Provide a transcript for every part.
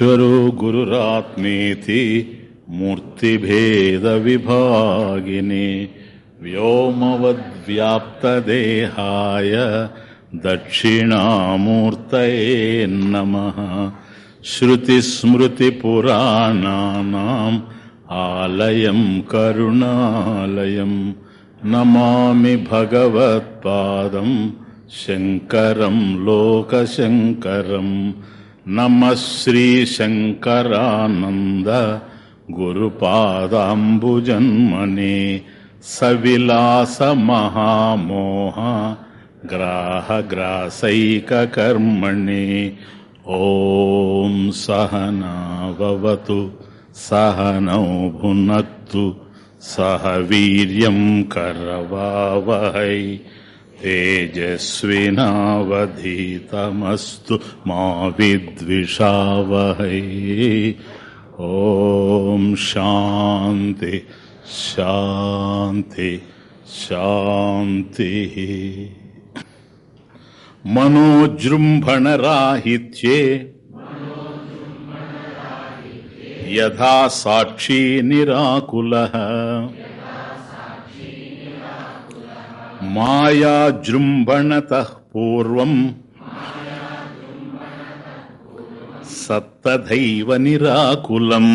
ఈశ్వరో గురురాత్మేతి మూర్తిభేద విభాగిని వ్యోమవద్వ్యాప్తదేహాయ దక్షిణామూర్తయే నమ श्रुतिस्मृतिपुराणानाम् आलयं करुणालयं नमामि भगवत्पादं शङ्करं నమ శ్రీ శంకరానంద గురుపాదాంబుజన్మనే సవిలాస మహామోహ గ్రాహగ్రాసైకర్మణి ఓం సహనావతు సహనౌ భునత్తు సహ వీర్యం కరవావహై. तेजस्विनावधीतमस्तु मा विद्विषावहै ॐ शान्ति शान्ति शान्तिः मनोजृम्भणराहित्ये यथा साक्षी निराकुलः మాయా జృంభణత పూర్వం సత్తదైవ నిరాకులం.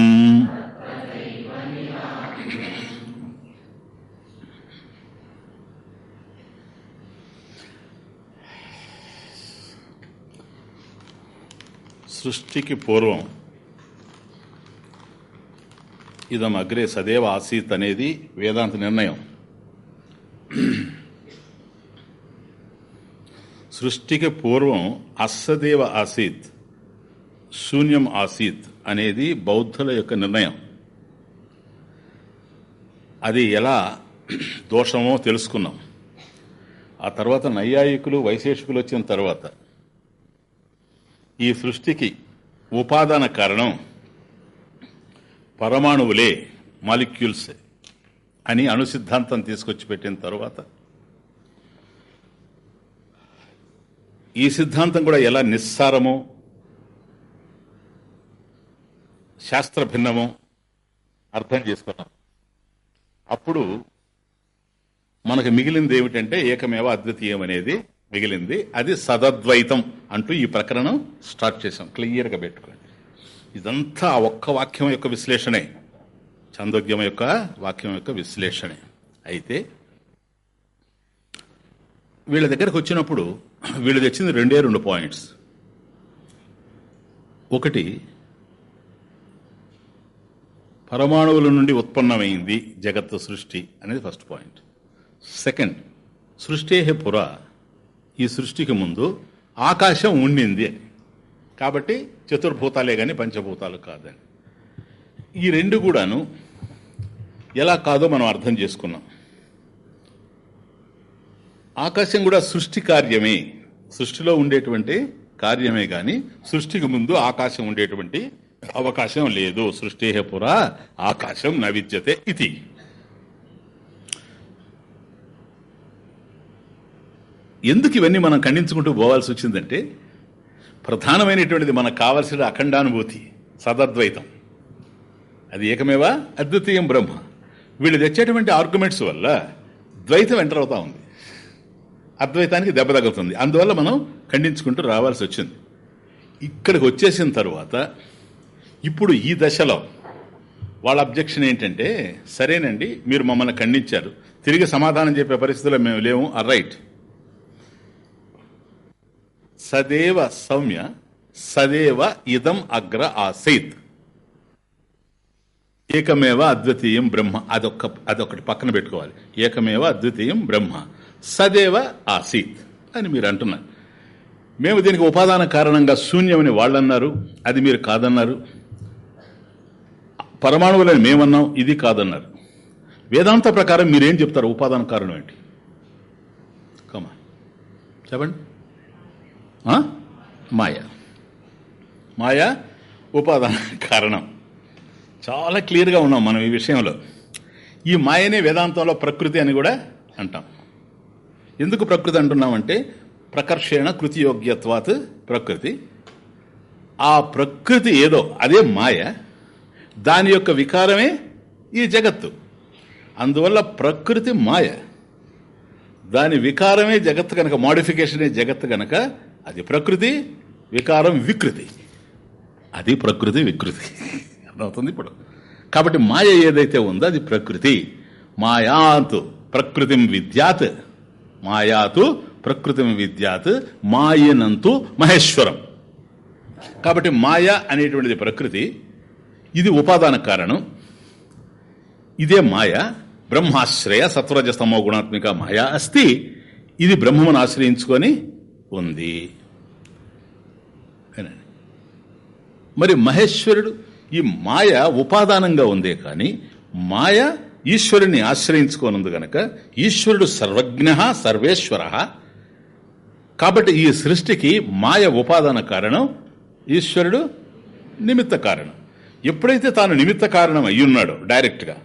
సృష్టికి పూర్వం ఇదం అగ్రే సదేవ ఆసీత్ అనేది వేదాంత నిర్ణయం. సృష్టికి పూర్వం అస్సదేవ ఆసీత్ శూన్యం ఆసీత్ అనేది బౌద్ధుల యొక్క నిర్ణయం. అది ఎలా దోషమో తెలుసుకున్నాం. ఆ తర్వాత నైయాయికులు వైశేషికులు వచ్చిన తర్వాత ఈ సృష్టికి ఉపాదాన కారణం పరమాణువులే మాలిక్యూల్స్ అని అణుసిద్ధాంతం తీసుకొచ్చి పెట్టిన తర్వాత ఈ సిద్ధాంతం కూడా ఎలా నిస్సారమో శాస్త్ర భిన్నమో అర్థం చేసుకున్నాం. అప్పుడు మనకు మిగిలింది ఏమిటంటే ఏకమేవ అద్వితీయం అనేది మిగిలింది. అది సదద్వైతం అంటూ ఈ ప్రకరణం స్టార్ట్ చేసాం క్లియర్గా పెట్టుకోండి. ఇదంతా ఒక్క వాక్యం యొక్క విశ్లేషణే. చందోగ్యం యొక్క వాక్యం యొక్క విశ్లేషణే. అయితే వీళ్ళ దగ్గరకు వచ్చినప్పుడు వీళ్ళు తెచ్చింది రెండే రెండు పాయింట్స్. ఒకటి పరమాణువుల నుండి ఉత్పన్నమైంది జగత్తు సృష్టి అనేది ఫస్ట్ పాయింట్. సెకండ్ సృష్టి పుర ఈ సృష్టికి ముందు ఆకాశం ఉండింది అని. కాబట్టి చతుర్భూతాలే కానీ పంచభూతాలు కాదని. ఈ రెండు కూడాను ఎలా కాదో మనం అర్థం చేసుకున్నాం. ఆకాశం కూడా సృష్టి కార్యమే. సృష్టిలో ఉండేటువంటి కార్యమే కానీ సృష్టికి ముందు ఆకాశం ఉండేటువంటి అవకాశం లేదు. సృష్టి పుర ఆకాశం నవిద్యతే ఇది. ఎందుకు ఇవన్నీ మనం ఖండించుకుంటూ పోవాల్సి వచ్చిందంటే ప్రధానమైనటువంటిది మనకు కావలసిన అఖండానుభూతి సదద్వైతం. అది ఏకమేవా? అద్వితీయం బ్రహ్మ. వీళ్ళు తెచ్చేటువంటి ఆర్గ్యుమెంట్స్ వల్ల ద్వైతం ఎంటర్ అవుతా ఉంది. అద్వైతానికి దెబ్బ తగులుతుంది. అందువల్ల మనం ఖండించుకుంటూ రావాల్సి వచ్చింది. ఇక్కడికి వచ్చేసిన తర్వాత ఇప్పుడు ఈ దశలో వాళ్ళ అబ్జెక్షన్ ఏంటంటే సరేనండి మీరు మమ్మల్ని ఖండించారు. తిరిగి సమాధానం చెప్పే పరిస్థితిలో మేము లేము. ఆ రైట్. సదేవ సౌమ్య సదేవ ఇదం అగ్ర ఆసైత్. ఏకమేవ అద్వితీయం బ్రహ్మ. అదొక్క అదొకటి పక్కన పెట్టుకోవాలి. ఏకమేవ అద్వితీయం బ్రహ్మ. సదేవ ఆసీత్ అని మీరు అంటున్నారు. మేము దీనికి ఉపాదాన కారణంగా శూన్యమని వాళ్ళు అన్నారు అది మీరు కాదన్నారు. పరమాణువులని మేమన్నాం ఇది కాదన్నారు. వేదాంత ప్రకారం మీరేం చెప్తారు? ఉపాదాన కారణం ఏంటి? కమా చెప్పండి. మాయ. మాయ ఉపాదాన కారణం. చాలా క్లియర్గా ఉన్నాం మనం ఈ విషయంలో. ఈ మాయనే వేదాంతంలో ప్రకృతి అని కూడా అంటాం. ఎందుకు ప్రకృతి అంటున్నామంటే ప్రకర్షణ కృతి యోగ్యత్వాత్ ప్రకృతి. ఆ ప్రకృతి ఏదో అదే మాయ. దాని యొక్క వికారమే ఈ జగత్తు. అందువల్ల ప్రకృతి మాయ. దాని వికారమే జగత్తు కనుక మాడిఫికేషనే జగత్తు కనుక అది ప్రకృతి వికారం వికృతి. అది ప్రకృతి వికృతి. అర్థమవుతుంది ఇప్పుడు. కాబట్టి మాయ ఏదైతే ఉందో అది ప్రకృతి. మాయాంతు ప్రకృతిం విద్యాత్. మాయాతు ప్రకృతి విద్యాత్ మాయనంతు మహేశ్వరం. కాబట్టి మాయ అనేటువంటిది ప్రకృతి ఇది ఉపాదాన కారణం. ఇదే మాయ బ్రహ్మాశ్రయ సత్వరజస్తమో గుణాత్మిక మాయ అస్తి ఇది బ్రహ్మమును ఆశ్రయించుకొని ఉంది. మరి మహేశ్వరుడు ఈ మాయ ఉపాదానంగా ఉందే కానీ మాయ ఈశ్వరుని ఆశ్రయించుకోనుంది గనక ఈశ్వరుడు సర్వజ్ఞ సర్వేశ్వర. కాబట్టి ఈ సృష్టికి మాయ ఉపాదాన కారణం ఈశ్వరుడు నిమిత్త కారణం. ఎప్పుడైతే తాను నిమిత్త కారణం అయ్యున్నాడో డైరెక్ట్గా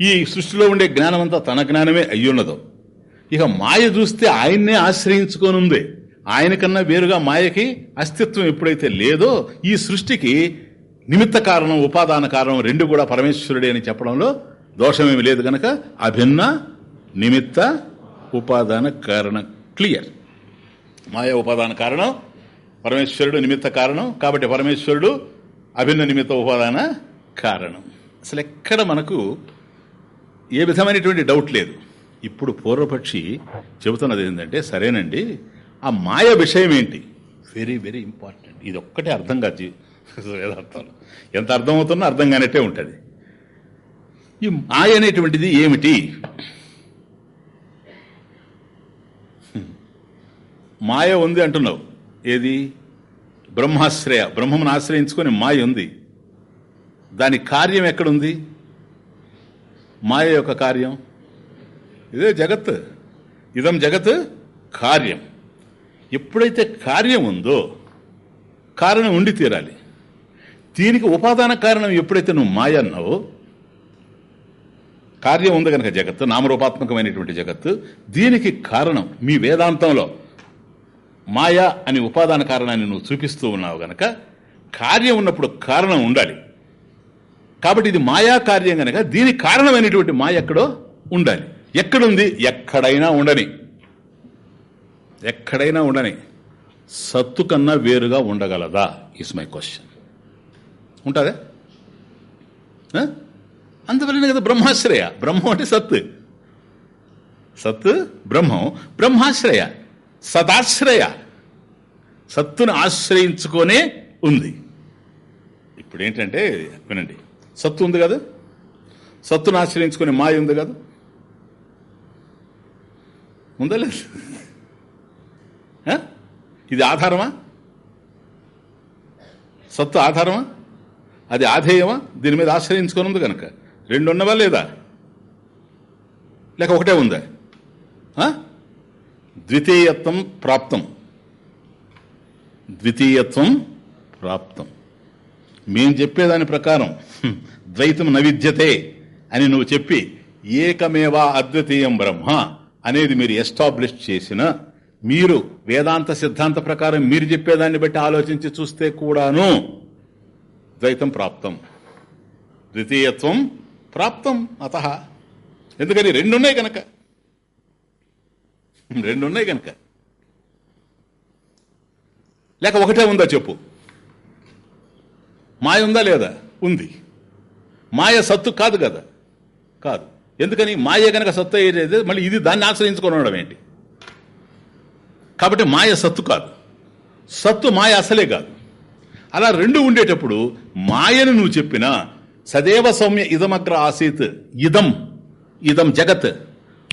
ఈ సృష్టిలో ఉండే జ్ఞానం అంతా తన జ్ఞానమే అయ్యున్నదో ఇక మాయ చూస్తే ఆయన్నే ఆశ్రయించుకోనుంది. ఆయనకన్నా వేరుగా మాయకి అస్తిత్వం ఎప్పుడైతే లేదో ఈ సృష్టికి నిమిత్త కారణం ఉపాదాన కారణం రెండు కూడా పరమేశ్వరుడే అని చెప్పడంలో దోషమేమి లేదు గనక అభిన్న నిమిత్త ఉపాదాన కారణం క్లియర్. మాయా ఉపాదాన కారణం పరమేశ్వరుడు నిమిత్త కారణం కాబట్టి పరమేశ్వరుడు అభిన్న నిమిత్త ఉపాదాన కారణం. అసలు ఎక్కడ మనకు ఏ విధమైనటువంటి డౌట్ లేదు. ఇప్పుడు పూర్వపక్షి చెబుతున్నది ఏంటంటే సరేనండి ఆ మాయ విషయం ఏంటి? వెరీ వెరీ ఇంపార్టెంట్ ఇది ఒక్కటే అర్థం కాదు జీ- ఎంత అర్థమవుతున్నా అర్థం కానట్టే ఉంటుంది. ఈ మాయ అనేటువంటిది ఏమిటి? మాయ ఉంది అంటున్నావు. ఏది? బ్రహ్మాశ్రయ. బ్రహ్మను ఆశ్రయించుకొని మాయ ఉంది. దాని కార్యం ఎక్కడుంది? మాయ యొక్క కార్యం? ఇదే జగత్. ఇదం జగత్ కార్యం. ఎప్పుడైతే కార్యం ఉందో కారణం ఉండి తీరాలి. దీనికి ఉపాదాన కారణం ఎప్పుడైతే నువ్వు మాయ అన్నావో కార్యం ఉంది కనుక జగత్తు నామరూపాత్మకమైనటువంటి జగత్తు. దీనికి కారణం మీ వేదాంతంలో మాయా అని ఉపాదాన కారణాన్ని నువ్వు చూపిస్తూ ఉన్నావు గనక కార్యం ఉన్నప్పుడు కారణం ఉండాలి. కాబట్టి ఇది మాయా కార్యం గనక దీనికి కారణమైనటువంటి మాయ ఎక్కడో ఉండాలి. ఎక్కడుంది? ఎక్కడైనా ఉండని. ఎక్కడైనా ఉండని. సత్తు కన్నా వేరుగా ఉండగలదా? ఇస్ మై క్వశ్చన్ ఉంటుందా? అందువల్లనే కదా బ్రహ్మాశ్రయ. బ్రహ్మం అంటే సత్ సత్ బ్రహ్మం. బ్రహ్మాశ్రయ. సదాశ్రయ. సత్తును ఆశ్రయించుకొనే ఉంది. ఇప్పుడు ఏంటంటే వినండి. సత్తు ఉంది కదా? సత్తును ఆశ్రయించుకునే మాయ ఉంది కదా? ఉందా లేదు? ఆ? ఇది ఆధారమా? సత్తు ఆధారమా? అది ఆధేయమా? దీని మీద ఆశ్రయించుకొని ఉంది కనుక రెండు ఉన్నవా లేదా? లేక ఒకటే ఉందా? ద్వితీయత్వం ప్రాప్తం. ద్వితీయత్వం ప్రాప్తం. మేం చెప్పేదాని ప్రకారం ద్వైతం నవిద్యతే అని నువ్వు చెప్పి ఏకమేవా అద్వితీయం బ్రహ్మ అనేది మీరు ఎస్టాబ్లిష్ చేసిన మీరు వేదాంత సిద్ధాంత ప్రకారం మీరు చెప్పేదాన్ని బట్టి ఆలోచించి చూస్తే కూడాను ద్వైతం ప్రాప్తం. ద్వితీయత్వం ప్రాప్తం అత. ఎందుకని రెండున్నాయి కనుక రెండున్నాయి కనుక లేక ఒకటే ఉందా చెప్పు. మాయ ఉందా లేదా? ఉంది. మాయ సత్తు కాదు కదా. కాదు. ఎందుకని? మాయ గనక సత్తు అయ్యేది మళ్ళీ ఇది దాన్ని ఆశ్రయించుకోవడం ఏంటి? కాబట్టి మాయ సత్తు కాదు. సత్తు మాయ అసలే కాదు. అలా రెండు ఉండేటప్పుడు మాయను నువ్వు చెప్పినా సదేవ సౌమ్య ఇదమగ్ర ఆసీత్. ఇదం ఇదం జగత్.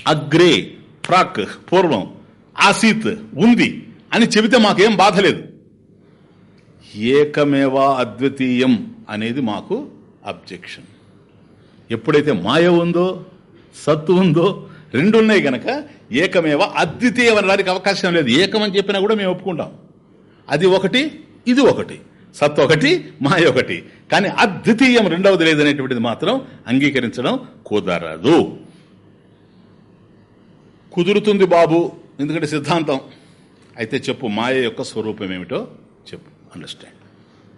అగ్రే ప్రాక్ పూర్వం. ఆసీత్ ఉంది అని చెబితే మాకేం బాధ లేదు. ఏకమేవా అద్వితీయం అనేది మాకు అబ్జెక్షన్. ఎప్పుడైతే మాయ ఉందో సత్తు ఉందో రెండు ఉన్నాయి గనక ఏకమేవ అద్వితీయం అనడానికి అవకాశం లేదు. ఏకమని చెప్పినా కూడా మేము ఒప్పుకుంటాం. అది ఒకటి ఇది ఒకటి. సత్ ఒకటి మాయ ఒకటి. కానీ అద్వితీయం రెండవది లేదనేటువంటిది మాత్రం అంగీకరించడం కుదరదు. కుదురుతుంది బాబు ఎందుకంటే సిద్ధాంతం. అయితే చెప్పు మాయ యొక్క స్వరూపం ఏమిటో చెప్పు అండర్స్టాండ్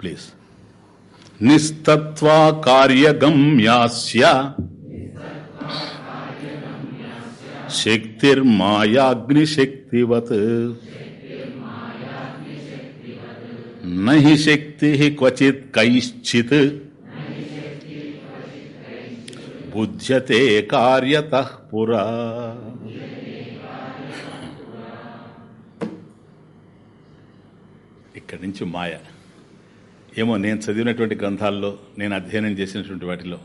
ప్లీజ్ నిస్తత్వా కార్యగమ్యాస్య. శక్తిర్మాయాగ్నిశక్తివత్. నహి శక్తి క్వచిత్ కైశ్చిత్. బుధ్యతే కార్యత పురా. ఇక్కడి నుంచి మాయ. ఏమో నేను చదివినటువంటి గ్రంథాల్లో నేను అధ్యయనం చేసినటువంటి వాటిలో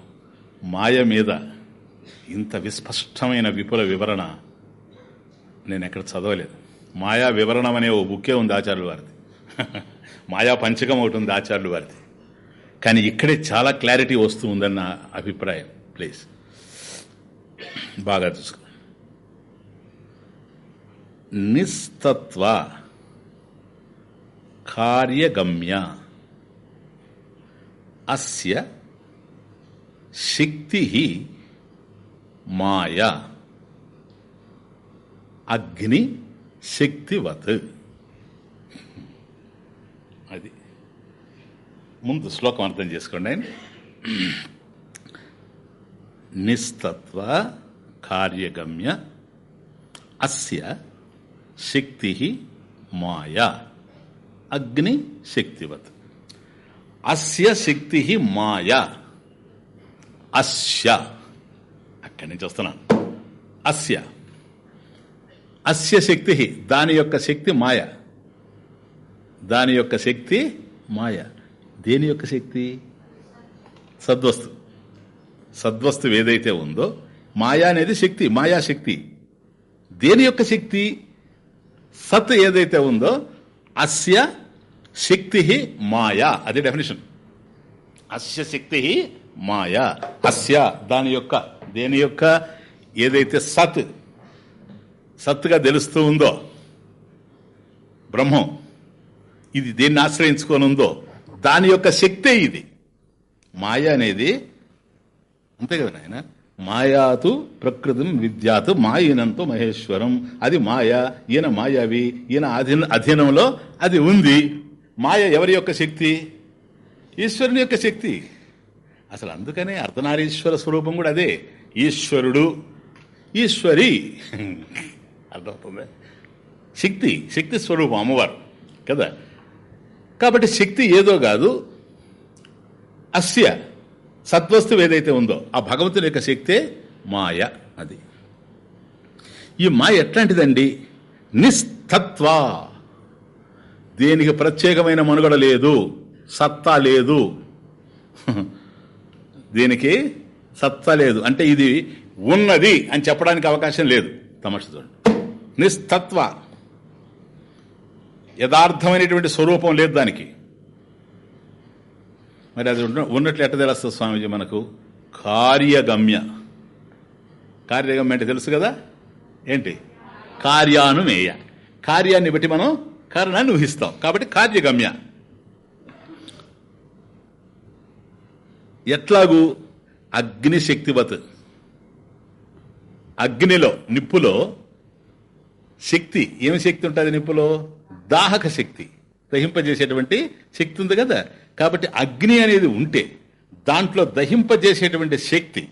మాయ మీద ఇంత విస్పష్టమైన విపుల వివరణ నేను ఎక్కడ చదవలేదు. మాయా వివరణం అనే ఓ బుక్కే ఉంది ఆచార్యుల వారిది. మాయా పంచకం ఒకటి ఉంది ఆచార్యులు వారిది. కానీ ఇక్కడే చాలా క్లారిటీ వస్తూ ఉందన్న అభిప్రాయం. ప్లీజ్. బాగా చూసుకో. నిస్తత్వ కార్యగమ్య అస్య శక్తి మాయా అగ్ని శక్తివత్ అది ముందు శ్లోకం అర్థం చేసుకోండి. ఆయన నిస్తత్వ కార్యగమ్య అస్య శక్తి మాయా. అగ్ని శక్తివత్. అస్య శక్తి మాయా. అస్య. అక్కడి నుంచి వస్తున్నాను. అస్య. అస్య శక్తి దాని యొక్క శక్తి మాయ. దాని యొక్క శక్తి మాయ. దేని యొక్క శక్తి? సద్వస్తు. సద్వస్తు ఏదైతే ఉందో మాయా అనేది శక్తి మాయా శక్తి. దేని యొక్క శక్తి? సత్ ఏదైతే ఉందో అస్య శక్తి మాయా. అదే డెఫినేషన్ అస్య శక్తి మాయా. అస్య దాని యొక్క దేని యొక్క? ఏదైతే సత్ సత్తుగా తెలుస్తూ ఉందో బ్రహ్మం. ఇది దేన్ని ఆశ్రయించుకొని ఉందో దాని యొక్క శక్తే ఇది. మాయ అనేది అంతే కదా నాయన? మాయాతు ప్రకృతి విద్యాతు మాయనంతో మహేశ్వరం. అది మాయ ఈయన మాయావి ఈయన అధీన అధీనంలో అది ఉంది. మాయ ఎవరి యొక్క శక్తి? ఈశ్వరుని యొక్క శక్తి. అసలు అందుకనే అర్ధనారీశ్వర స్వరూపం కూడా అదే. ఈశ్వరుడు ఈశ్వరి. అర్థమవుతుంది? శక్తి శక్తి స్వరూపం అమ్మవారు. కదా? కాబట్టి శక్తి ఏదో కాదు. అస్య సత్వస్తువు ఏదైతే ఉందో ఆ భగవంతుని యొక్క శక్తే మాయ అది. ఈ మాయ ఎట్లాంటిదండి? నిస్తత్వ. దేనికి ప్రత్యేకమైన మనుగడ లేదు సత్తా లేదు. దీనికి? సత్తా లేదు. అంటే ఇది ఉన్నది అని చెప్పడానికి అవకాశం లేదు. తమస్సు చూడండి. నిస్తత్వ. యథార్థమైనటువంటి స్వరూపం లేదు దానికి. మరి అది ఉన్నట్లు ఎట్ట తెలుస్తుంది స్వామీజీ మనకు? కార్యగమ్య. కార్యగమ్య అంటే తెలుసు కదా? ఏంటి? కార్యానుమేయ. కార్యాన్ని బట్టి మనం కారణాన్ని ఊహిస్తాం. కాబట్టి కార్యగమ్య. ఎట్లాగూ అగ్ని శక్తివత్ అగ్నిలో నిప్పులో శక్తి. ఏమి శక్తి ఉంటుంది నిప్పులో? దాహక శక్తి దహింపజేసేటువంటి శక్తి ఉంది కదా? కాబట్టి అగ్ని అనేది ఉంటే దాంట్లో దహింపజేసేటువంటి శక్తి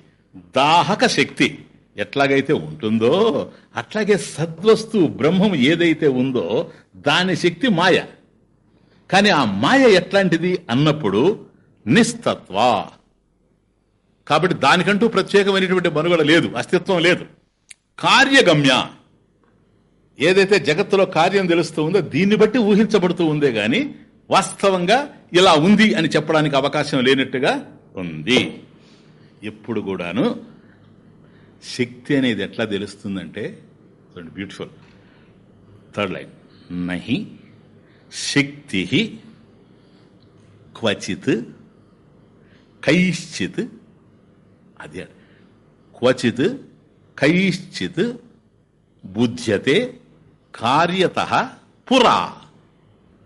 దాహక శక్తి ఎట్లాగైతే ఉంటుందో అట్లాగే సద్వస్తు బ్రహ్మం ఏదైతే ఉందో దాని శక్తి మాయ. కానీ ఆ మాయ ఎట్లాంటిది అన్నప్పుడు నిస్తత్వ. కాబట్టి దానికంటూ ప్రత్యేకమైనటువంటి మనుగడ లేదు అస్తిత్వం లేదు. కార్యగమ్య. ఏదైతే జగత్తులో కార్యం తెలుస్తూ ఉందో దీన్ని బట్టి ఊహించబడుతూ ఉందే గాని వాస్తవంగా ఇలా ఉంది అని చెప్పడానికి అవకాశం లేనట్టుగా ఉంది. ఎప్పుడు కూడాను శక్తి అనేది ఎట్లా తెలుస్తుందంటే చూడండి బ్యూటిఫుల్ థర్డ్ లైన్ నహి శక్తి క్వచిత్ కైశ్చిత్ అది. క్వచిత్ కైశ్చిత్ బుధ్యతే కార్యత పురా.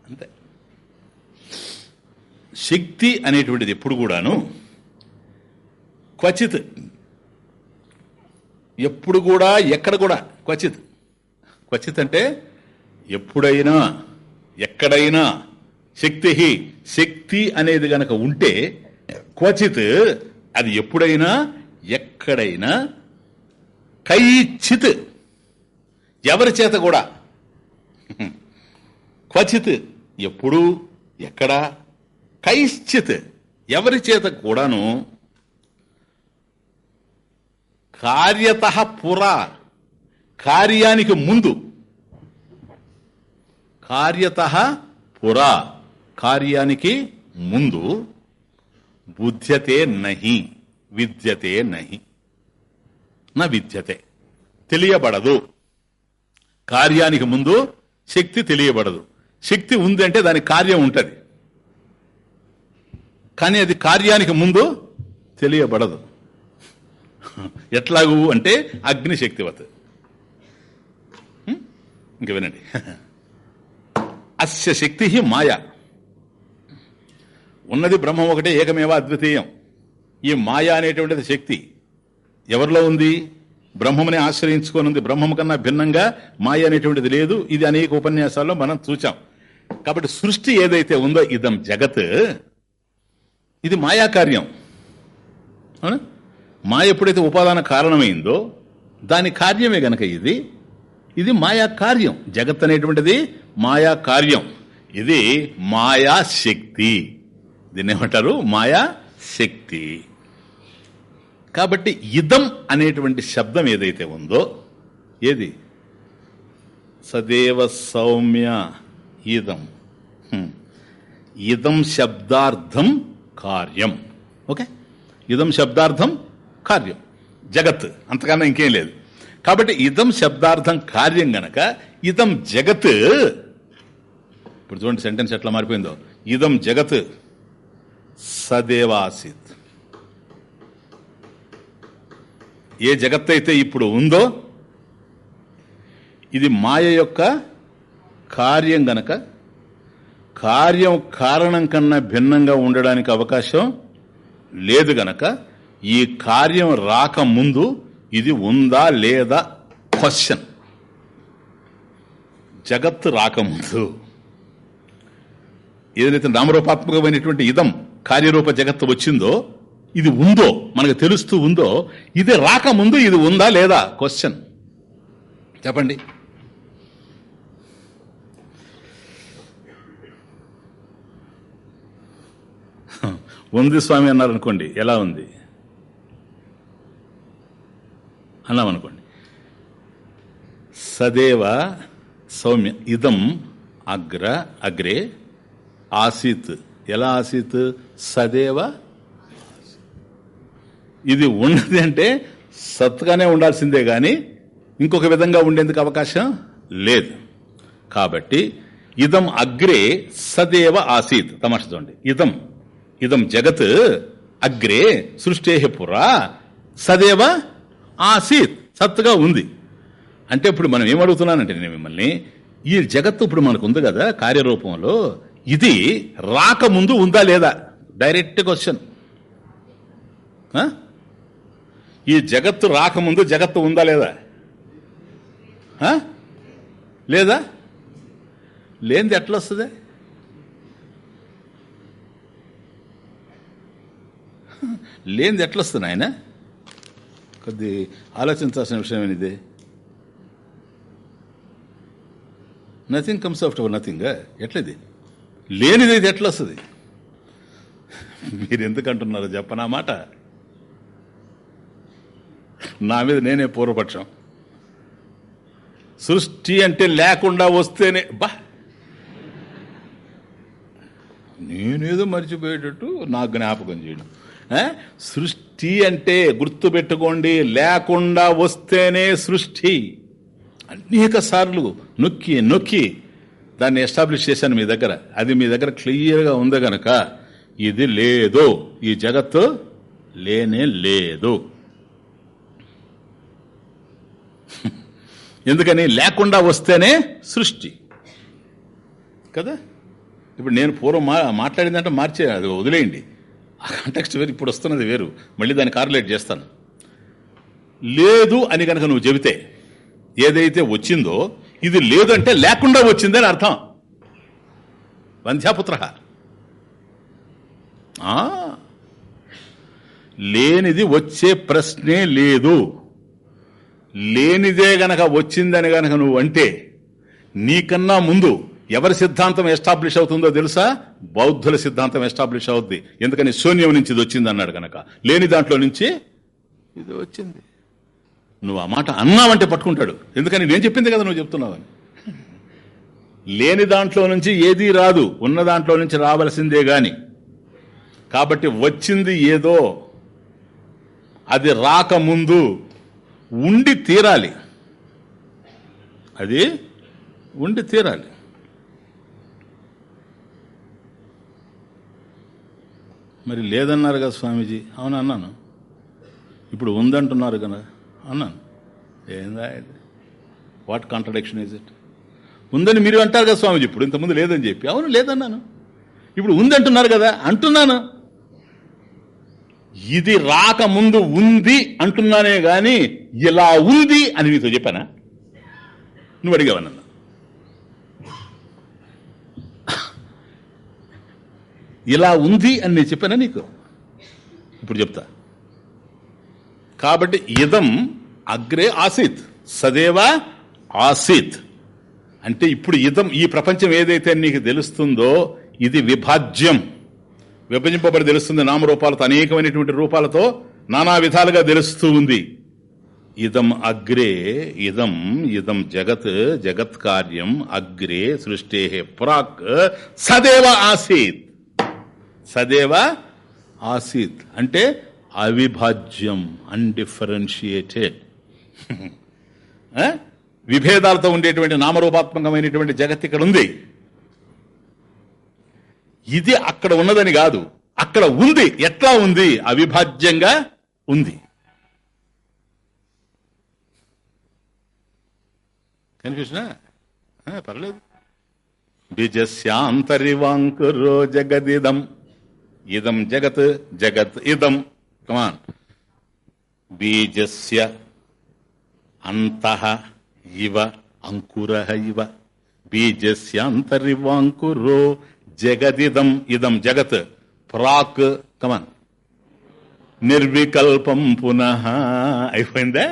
అంతే. శక్తి అనేటువంటిది ఎప్పుడు కూడాను క్వచిత్. ఎప్పుడు కూడా ఎక్కడ కూడా క్వచిత్. క్వచిత్ అంటే ఎప్పుడైనా ఎక్కడైనా శక్తి శక్తి అనేది గనక ఉంటే క్వచిత్ అది ఎప్పుడైనా ఎక్కడైనా కైచిత్. ఎవరి చేత కూడా క్వచిత్ ఎప్పుడు ఎక్కడ కైశ్చిత్ ఎవరి చేత కూడాను కార్యత పురా కార్యానికి ముందు. కార్యత పురా కార్యానికి ముందు బుద్ధ్యతే నహి విద్యతే నహి. నా విద్యతే. తెలియబడదు. కార్యానికి ముందు శక్తి తెలియబడదు. శక్తి ఉంది అంటే దాని కార్యం ఉంటుంది. కానీ అది కార్యానికి ముందు తెలియబడదు. ఎట్లాగు అంటే అగ్నిశక్తివత్ ఇంక వినండి. అస్య శక్తి మాయ. ఉన్నది బ్రహ్మం ఒకటే ఏకమేవ అద్వితీయం. ఈ మాయ అనేటువంటిది శక్తి. ఎవరిలో ఉంది? బ్రహ్మమునే ఆశ్రయించుకోనుంది. బ్రహ్మము కన్నా భిన్నంగా మాయ అనేటువంటిది లేదు. ఇది అనేక ఉపన్యాసాల్లో మనం చూచాం. కాబట్టి సృష్టి ఏదైతే ఉందో ఇదం జగత్. ఇది మాయా కార్యం అవునా? మాయ ఎప్పుడైతే ఉపాదాన కారణమైందో దాని కార్యమే గనక ఇది. ఇది మాయా కార్యం జగత్ అనేటువంటిది మాయా కార్యం ఇది మాయా శక్తి దీన్ని ఏమంటారు మాయా శక్తి కాబట్టి ఇదం అనేటువంటి శబ్దం ఏదైతే ఉందో ఏది? సదేవ సౌమ్య ఇదం. ఇదం శబ్దార్థం కార్యం. ఓకే? ఇదం శబ్దార్థం కార్యం. జగత్. అంతకన్నా ఇంకేం లేదు. కాబట్టి ఇదం శబ్దార్థం కార్యం గనక ఇదం జగత్. ఇప్పుడు చూడండి సెంటెన్స్ ఎట్లా మారిపోయిందో. ఇదం జగత్ సదేవాసిత్. ఏ జగత్తైతే ఇప్పుడు ఉందో ఇది మాయ యొక్క కార్యం గనక కార్యం కారణం కన్నా భిన్నంగా ఉండడానికి అవకాశం లేదు గనక ఈ కార్యం రాకముందు ఇది ఉందా లేదా క్వశ్చన్. జగత్తు రాకముందు ఏదైతే నామరూపాత్మకమైనటువంటి ఇదం కార్యరూప జగత్తు వచ్చిందో ఇది ఉందో మనకు తెలుస్తూ ఉందో ఇది రాకముందు ఇది ఉందా లేదా? క్వశ్చన్ చెప్పండి. ఉంది స్వామి అన్నారు అనుకోండి ఎలా ఉంది? అన్నామనుకోండి. సదేవ సౌమ్య ఇదం అగ్ర అగ్రే ఆసీత్. ఎలా ఆసీత్? సదేవ ఇది ఉన్నది అంటే సత్తుగానే ఉండాల్సిందే కానీ ఇంకొక విధంగా ఉండేందుకు అవకాశం లేదు. కాబట్టి ఇదం అగ్రే సదేవ ఆసీత్. తమాష చూడండి. ఇదం ఇదం జగత్ అగ్రే సృష్టే పురా సదేవ ఆసీత్. సత్తుగా ఉంది. అంటే ఇప్పుడు మనం ఏమడుగుతున్నానంటే నేను మిమ్మల్ని ఈ జగత్తు ఇప్పుడు మనకు ఉంది కదా కార్యరూపంలో ఇది రాకముందు ఉందా లేదా? Direct question. ఈ జగత్తు రాకముందు జగత్తు ఉందా లేదా? ఆ? లేదా? లేనిది ఎట్లా వస్తుంది లేనిది ఎట్లా వస్తుంది ఆయన కొద్ది ఆలోచించాల్సిన విషయం ఇది nothing comes out of nothing ఎట్లది? లేనిది ఇది ఎట్లా వస్తుంది మీరు ఎందుకంటున్నారు చెప్పనా మాట. నా మీద నేనే పూర్వపక్షం. సృష్టి అంటే లేకుండా వస్తేనే బా! నేనేదో మర్చిపోయేటట్టు నాకు జ్ఞాపకం చేయడం. సృష్టి అంటే గుర్తుపెట్టుకోండి లేకుండా వస్తేనే సృష్టి. అనేక సార్లు నొక్కి నొక్కి దాన్ని ఎస్టాబ్లిష్ చేశాను మీ దగ్గర. అది మీ దగ్గర క్లియర్గా ఉంది గనక ఇది లేదు. ఈ జగత్తు లేనే లేదు. ఎందుకని లేకుండా వస్తేనే సృష్టి. కదా? ఇప్పుడు నేను పూర్వం మా మాట్లాడిందంటే మార్చే అది వదిలేయండి. ఆ కాంటెక్స్ట్ వేరు ఇప్పుడు వస్తున్నది వేరు. మళ్ళీ దాన్ని కార్లేట్ చేస్తాను. లేదు అని కనుక నువ్వు చెబితే ఏదైతే వచ్చిందో ఇది లేదంటే లేకుండా వచ్చిందని అర్థం. వంధ్యాపుత్ర. లేనిది వచ్చే ప్రశ్నే లేదు. లేనిదే గనక వచ్చిందని గనక నువ్వు అంటే నీకన్నా ముందు ఎవరి సిద్ధాంతం ఎస్టాబ్లిష్ అవుతుందో తెలుసా? బౌద్ధుల సిద్ధాంతం ఎస్టాబ్లిష్ అవుద్ది. ఎందుకని శూన్యం నుంచి ఇది వచ్చింది అన్నాడు గనక. లేని దాంట్లో నుంచి ఇది వచ్చింది. నువ్వు ఆ మాట అన్నావంటే పట్టుకుంటాడు. ఎందుకని నేను చెప్పింది కదా నువ్వు చెప్తున్నావని. లేని దాంట్లో నుంచి ఏదీ రాదు. ఉన్న దాంట్లో నుంచి రావలసిందే గాని. కాబట్టి వచ్చింది ఏదో. అది రాకముందు ఉండి తీరాలి. అది ఉండి తీరాలి. మరి లేదన్నారు కదా స్వామీజీ? అవును అన్నాను. ఇప్పుడు ఉందంటున్నారు కదా? అన్నాను. ఏందా ఇది? వాట్ కాంట్రడిక్షన్ ఇస్ ఇట్ ఉందని మీరు అంటారు కదా స్వామీజీ? ఇప్పుడు ఇంతకుముందు లేదని చెప్పి. అవును లేదన్నాను. ఇప్పుడు ఉందంటున్నారు కదా? అంటున్నాను. ఇది రాకముందు ఉంది అంటున్నానే గాని ఇలా ఉంది అని నీతో చెప్పానా? నువ్వు అడిగావా ఇలా ఉంది అని నేను చెప్పానా నీకు? ఇప్పుడు చెప్తా. కాబట్టి ఇదం అగ్రే ఆసీత్ సదేవ ఆసీత్. అంటే ఇప్పుడు ఇదం ఈ ప్రపంచం ఏదైతే నీకు తెలుస్తుందో ఇది విభాజ్యం. విభజింపబడి తెలుస్తుంది నామరూపాలతో అనేకమైనటువంటి రూపాలతో నానా విధాలుగా తెలుస్తూ ఉంది. ఇదం అగ్రే ఇదం ఇదం జగత్ జగత్ కార్యం అగ్రే సృష్టే ప్రాక్ సదేవ ఆసీత్. సదేవ ఆసీత్. అంటే అవిభాజ్యం అన్డిఫరెన్షియేటెడ్. విభేదాలతో ఉండేటువంటి నామరూపాత్మకమైనటువంటి జగత్ ఇక్కడ ఉంది ఇది అక్కడ ఉన్నదని కాదు. అక్కడ ఉంది. ఎట్లా ఉంది? అవిభాజ్యంగా ఉంది. కన్ఫ్యూషనా పర్లేదు. బిజస్యాంతరివాంకురో జగదిదం ఇదం జగత్ జగత్ ఇదం. కమాన్ బీజస్య అంత ఇవ అంకుర ఇవ. బీజస్యాంతరివాంకురో జగదిదం ఇదం జగత్ ప్రాక్ కమన్ నిర్వికల్పం పునః అయిపోయిందా?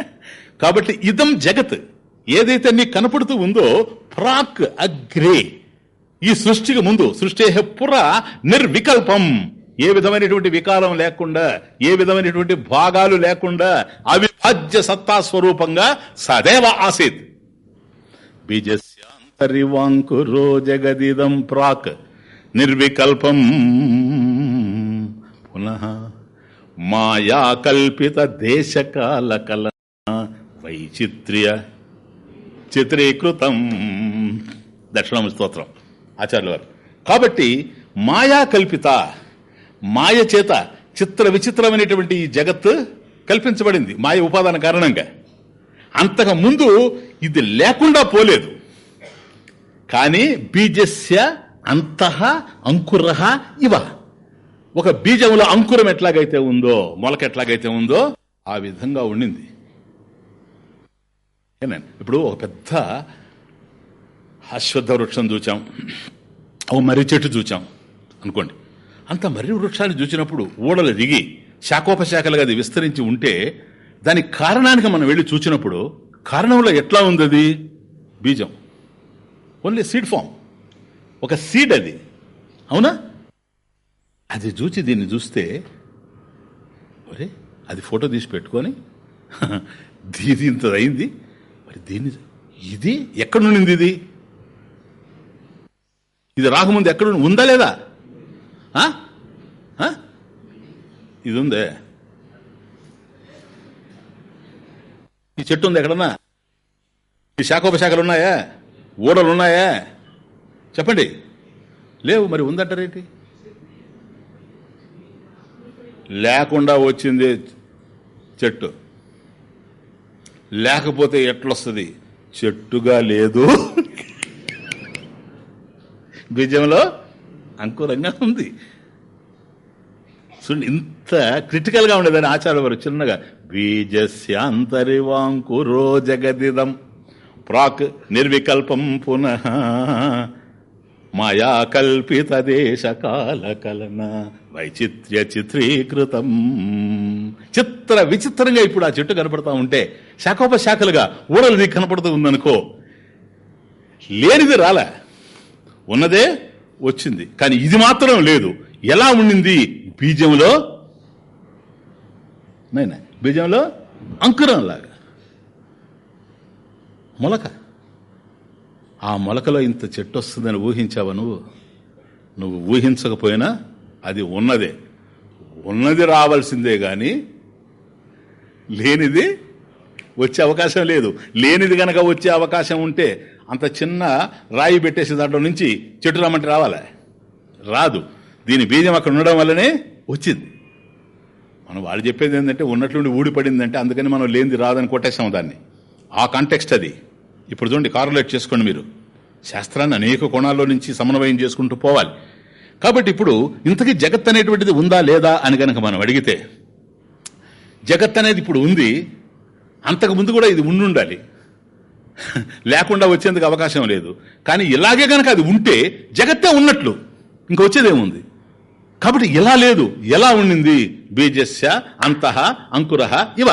కాబట్టి ఇదం జగత్ ఏదైతే నీకు కనపడుతూ ఉందో ప్రాక్ అగ్రే ఈ సృష్టికి ముందు సృష్టి పుర నిర్వికల్పం ఏ విధమైనటువంటి వికారం లేకుండా ఏ విధమైనటువంటి భాగాలు లేకుండా అవిభాజ్య సత్తా స్వరూపంగా సదేవ ఆసీత్. బీజస్యాంతరివాంకురో జగదిదం ప్రాక్ నిర్వికల్పం. పునః మాయా కల్పిత దేశకాల కల వైచిత్ర్య చిత్రీకృతం. దక్షిణామ స్తోత్రం. ఆచార్యుల వారు. కాబట్టి మాయా కల్పిత మాయ చేత చిత్ర విచిత్రమైనటువంటి ఈ జగత్ కల్పించబడింది మాయ ఉపాదాన కారణంగా. అంతకు ముందు ఇది లేకుండా పోలేదు. కానీ బీజస్య అంతః అంకుర ఇవ. ఒక బీజంలో అంకురం ఎట్లాగైతే ఉందో మొలక ఎట్లాగైతే ఉందో ఆ విధంగా ఉండింది. ఇప్పుడు ఒక పెద్ద అశ్వత్థ వృక్షం చూచాం. ఓ మర్రి చెట్టు చూచాం అనుకోండి. అంత మర్రి వృక్షాన్ని చూసినప్పుడు ఊడలు దిగి శాఖోపశాఖలుగా అది విస్తరించి ఉంటే దాని కారణానికి మనం వెళ్ళి చూచినప్పుడు కారణంలో ఎట్లా ఉంది బీజం. ఓన్లీ సీడ్ ఫామ్ ఒక సీడ్ అది. అవునా? అది చూచి దీన్ని చూస్తే ఒరే అది ఫోటో తీసి పెట్టుకొని దీది ఇంత అయింది. మరి దీన్ని ఇది ఎక్కడ నుండి ఇది? ఇది రాకముందు ఎక్కడ ఉందా లేదా? ఇది ఉందే. ఈ చెట్టు ఉంది ఎక్కడన్నా? ఈ శాఖోపశాఖలు ఉన్నాయా? ఊడలు ఉన్నాయా? చెప్పండి. లేవు మరి ఉందంటారేంటి? లేకుండా వచ్చింది చెట్టు. లేకపోతే ఎట్లొస్తుంది? చెట్టుగా లేదు. బీజంలో అంకురంగా ఉంది. చూడండి ఇంత క్రిటికల్గా ఉండేదని ఆచార్య వారు చిన్నగా. బీజస్యాంతరివాంకురో జగదిదం. ప్రాక్ నిర్వికల్పం పునః మాయా కల్పిత దేశ కాల వైచిత్ర్య చిత్రీకృతం. చిత్ర విచిత్రంగా ఇప్పుడు ఆ చెట్టు కనపడతా ఉంటే శాఖోపశాఖలుగా ఊడలది కనపడుతూ ఉందనుకో. లేనిది రాలే. ఉన్నదే వచ్చింది. కానీ ఇది మాత్రం లేదు. ఎలా ఉండింది? బీజంలో? నైనా బీజంలో అంకురం లాగా మొలక. ఆ మొలకలో ఇంత చెట్టు వస్తుందని ఊహించావా నువ్వు? నువ్వు ఊహించకపోయినా అది ఉన్నదే. ఉన్నది రావాల్సిందే కానీ లేనిది వచ్చే అవకాశం లేదు. లేనిది గనక వచ్చే అవకాశం ఉంటే అంత చిన్న రాయి పెట్టేసి దాంట్లో నుంచి చెట్టు రమ్మంటే రావాలా? రాదు. దీని బీజం అక్కడ ఉండడం వల్లనే వచ్చింది. మనం వాళ్ళు చెప్పేది ఏంటంటే ఉన్నట్లుండి ఊడిపడిందంటే అందుకని మనం లేనిది రాదని కొట్టేసాం దాన్ని. ఆ కాంటెక్స్ట్ అది. ఇప్పుడు చూడండి కార్లేట్ చేసుకోండి మీరు. శాస్త్రాన్ని అనేక కోణాల్లో నుంచి సమన్వయం చేసుకుంటూ పోవాలి. కాబట్టి ఇప్పుడు ఇంతకీ జగత్ అనేటువంటిది ఉందా లేదా అని కనుక మనం అడిగితే జగత్ అనేది ఇప్పుడు ఉంది. అంతకు ముందు కూడా ఇది ఉండుండాలి. లేకుండా వచ్చేందుకు అవకాశం లేదు. కానీ ఇలాగే కనుక అది ఉంటే జగత్తే ఉన్నట్లు. ఇంక వచ్చేదేముంది? కాబట్టి ఇలా లేదు. ఎలా ఉండింది? బీజస్య అంతః అంకురః ఇవ.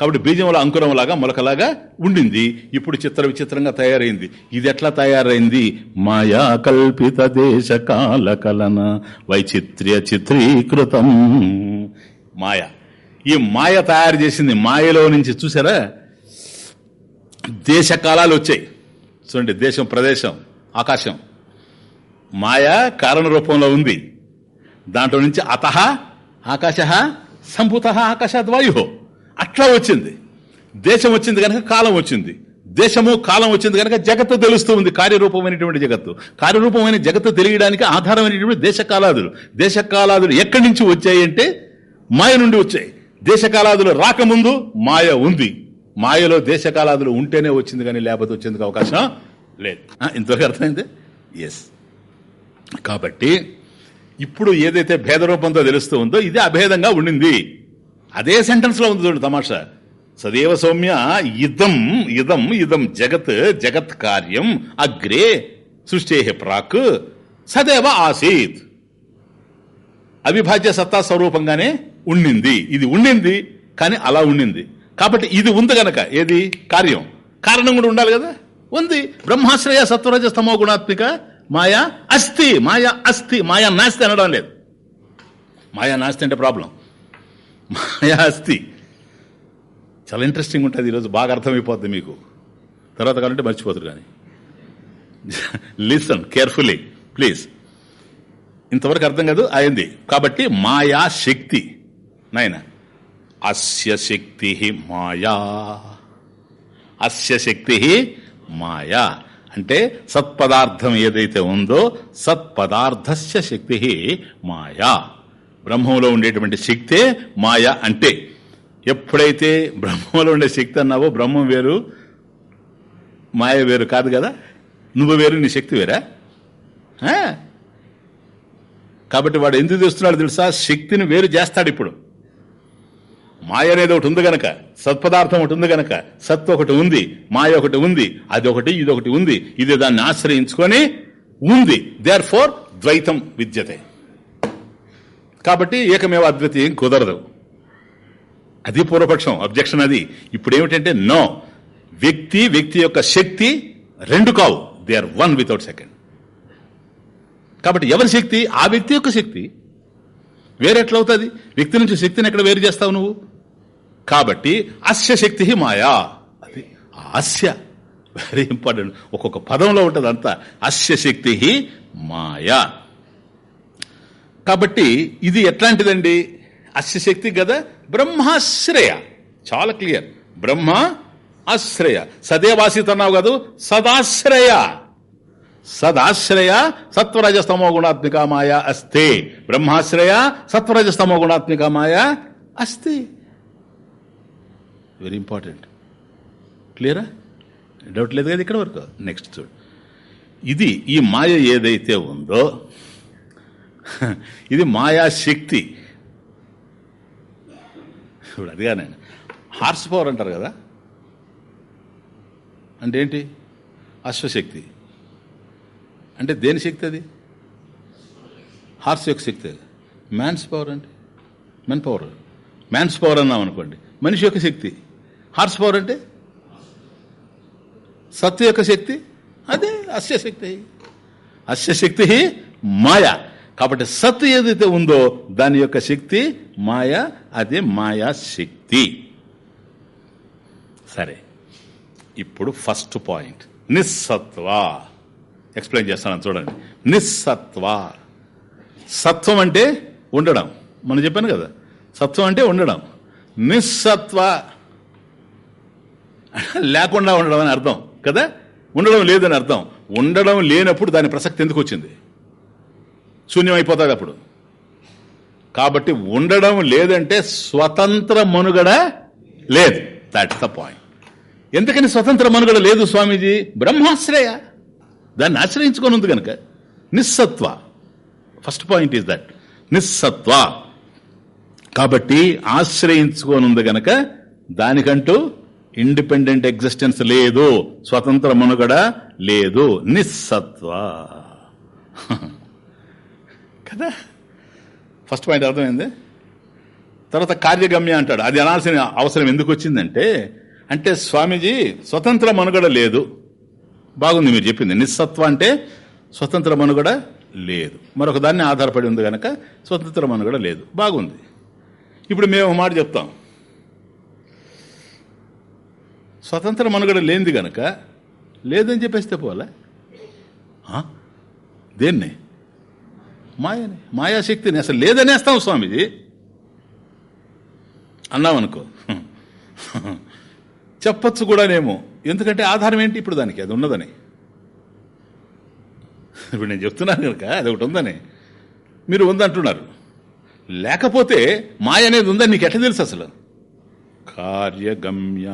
కాబట్టి బీజంలో అంకురంలాగా మొలకలాగా ఉండింది. ఇప్పుడు చిత్ర విచిత్రంగా తయారైంది. ఇది ఎట్లా తయారైంది? మాయా కల్పిత దేశ కాల కలన వైచిత్ర్య చిత్రీకృతం. మాయ. ఈ మాయ తయారు చేసింది మాయలో నుంచి చూసారా? దేశ కాలాలు వచ్చాయి. చూడండి దేశం ప్రదేశం ఆకాశం. మాయ కారణ రూపంలో ఉంది. దాంట్లో నుంచి అత ఆకాశ సంభూత ఆకాశాద్ అట్లా వచ్చింది. దేశం వచ్చింది కనుక కాలం వచ్చింది. దేశము కాలం వచ్చింది కనుక జగత్తు తెలుస్తూ ఉంది కార్యరూపమైనటువంటి జగత్తు. కార్యరూపమైన జగత్తు తెలియడానికి ఆధారమైనటువంటి దేశకాలాదులు. దేశకాలాదులు ఎక్కడి నుంచి వచ్చాయి అంటే మాయ నుండి వచ్చాయి. దేశకాలాదులు రాకముందు మాయ ఉంది. మాయలో దేశకాలాదులు ఉంటేనే వచ్చింది కానీ లేకపోతే వచ్చేందుకు అవకాశం లేదు. ఇంతవరకు అర్థమైంది? ఎస్ కాబట్టి ఇప్పుడు ఏదైతే భేద రూపంతో తెలుస్తూ ఉందో ఇది అభేదంగా ఉండింది. అదే సెంటెన్స్లో ఉంది చూడండి తమాషా. సదేవ సౌమ్య ఇదం ఇదం ఇదం జగత్ జగత్ కార్యం అగ్రే సృష్టే ప్రాక్ సదేవ ఆసీత్. అవిభాజ్య సత్తా స్వరూపంగానే ఉండింది. ఇది ఉండింది కానీ అలా ఉండింది. కాబట్టి ఇది ఉంది గనక. ఏది? కార్యం. కారణం కూడా ఉండాలి కదా? ఉంది. బ్రహ్మాశ్రయ సత్వరజ స్తమో గుణాత్మిక మాయా అస్థి మాయా అస్థి మాయా నాస్తి అనడం లేదు. మాయా నాస్తి అంటే ప్రాబ్లం. మాయా అస్థి చాలా ఇంట్రెస్టింగ్ ఉంటుంది ఈరోజు బాగా అర్థమైపోద్ది మీకు. తర్వాత కావాలంటే మర్చిపోతారు కానీ. లిసన్ కేర్ఫుల్లీ ప్లీజ్ ఇంతవరకు అర్థం కాదు అయింది. కాబట్టి మాయా శక్తి. నాయన. అస్య శక్తి మాయా. అస్య శక్తి మాయా. అంటే సత్పదార్థం ఏదైతే ఉందో సత్పదార్థస్య శక్తి మాయా. బ్రహ్మంలో ఉండేటువంటి శక్తే మాయ అంటే. ఎప్పుడైతే బ్రహ్మంలో ఉండే శక్తి అన్నావో బ్రహ్మం వేరు మాయ వేరు కాదు కదా? నువ్వు వేరు నీ శక్తి వేరా? కాబట్టి వాడు ఎందుకు తెస్తున్నాడు తెలుసా? శక్తిని వేరు చేస్తాడు ఇప్పుడు. మాయ అనేది ఒకటి ఉంది గనక సత్పదార్థం ఒకటి ఉంది గనక సత్వ ఒకటి ఉంది మాయ ఒకటి ఉంది అది ఒకటి ఇది ఒకటి ఉంది ఇది దాన్ని ఆశ్రయించుకొని ఉంది. దేర్ ఫోర్ ద్వైతం విద్యతే. కాబట్టి ఏకమేవ అద్వితీయం కుదరదు. అది పూర్వపక్షం అబ్జెక్షన్ అది. ఇప్పుడు ఏమిటంటే నో వ్యక్తి వ్యక్తి యొక్క శక్తి రెండు కావు. They are one without second కాబట్టి ఎవరి శక్తి? ఆ వ్యక్తి యొక్క శక్తి. వేరే అవుతుంది వ్యక్తి నుంచి శక్తిని ఎక్కడ వేరు చేస్తావు నువ్వు? కాబట్టి అస్య శక్తి మాయా. అది అస్య వెరీ ఇంపార్టెంట్ ఒక్కొక్క పదంలో ఉంటుంది అంతా అస్య శక్తి మాయా. కాబట్టి ఇది ఎట్లాంటిదండి? అస్యశక్తి కదా బ్రహ్మాశ్రయ. చాలా క్లియర్. బ్రహ్మ ఆశ్రయ. సదేవాసిత అన్నావు కాదు సదాశ్రయ. సదాశ్రయ సత్వరజస్తమో గుణాత్మిక మాయ అస్తే బ్రహ్మాశ్రయ సత్వరజస్తమో గుణాత్మిక మాయ అస్తే వెరీ ఇంపార్టెంట్ క్లియరా డౌట్ లేదు కదా ఇక్కడ వరకు? నెక్స్ట్ చూడు. ఇది ఈ మాయ ఏదైతే ఉందో ఇది మాయాశక్తి ఇప్పుడు అదిగానండి హార్స్ పవర్ అంటారు కదా? అంటే ఏంటి? అశ్వశక్తి. అంటే దేని శక్తి అది? హార్స్ యొక్క శక్తి అది. మ్యాన్స్ పవర్ అంటే? మెన్ పవర్ మ్యాన్స్ పవర్ అన్నాం అనుకోండి. మనిషి యొక్క శక్తి. హార్స్ పవర్ అంటే? సత్తు యొక్క శక్తి? అదే అస్య శక్తి అస్య శక్తి కాబట్టి సత్ ఏదైతే ఉందో దాని యొక్క శక్తి మాయ అదే మాయా శక్తి. సరే. ఇప్పుడు ఫస్ట్ పాయింట్. నిస్సత్వ. ఎక్స్ప్లెయిన్ చేస్తాను చూడండి. నిస్సత్వ. సత్వం అంటే ఉండడం. మనం చెప్పాను కదా. సత్వం అంటే ఉండడం. నిస్సత్వ. లేకుండా ఉండడం అని అర్థం కదా? ఉండడం లేదని అర్థం. ఉండడం లేనప్పుడు దాని ప్రసక్తి ఎందుకు వచ్చింది? శూన్యమైపోతాడు అప్పుడు. కాబట్టి ఉండడం లేదంటే స్వతంత్ర మనుగడ లేదు. దాట్స్ ద పాయింట్ ఎందుకని స్వతంత్ర మనుగడ లేదు స్వామీజీ? బ్రహ్మాశ్రయ. దాన్ని ఆశ్రయించుకొని ఉంది కనుక నిస్సత్వ. ఫస్ట్ పాయింట్ ఈజ్ దట్ నిస్సత్వ. కాబట్టి ఆశ్రయించుకొని ఉంది గనక దానికంటూ ఇండిపెండెంట్ ఎగ్జిస్టెన్స్ లేదు. స్వతంత్ర మనుగడ లేదు. నిస్సత్వ. కదా? ఫస్ట్ పాయింట్ అర్థమైంది? తర్వాత కార్యగమ్య అంటాడు. అది అనాల్సిన అవసరం ఎందుకు వచ్చిందంటే అంటే స్వామీజీ స్వతంత్ర మనుగడ లేదు. బాగుంది మీరు చెప్పింది. నిస్సత్వ అంటే స్వతంత్ర మనుగడ లేదు. మరొక దాన్ని ఆధారపడి ఉంది కనుక స్వతంత్ర మనుగడ లేదు. బాగుంది. ఇప్పుడు మేము మాట చెప్తాం. స్వతంత్ర మనుగడ లేనిది గనక లేదని చెప్పేస్తే పోలే దేన్నే దేన్ని? మాయని మాయాశక్తిని. అసలు లేదనేస్తాం స్వామిజీ. అన్నామనుకో. చెప్పచ్చు కూడానేమో. ఎందుకంటే ఆధారం ఏంటి ఇప్పుడు దానికి? అది ఉన్నదని. ఇప్పుడు నేను చెప్తున్నాను కనుక అది ఒకటి ఉందని. మీరు ఉందంటున్నారు. లేకపోతే మాయ అనేది ఉందని నీకు ఎట్లా తెలుసు అసలు? కార్యగమ్య.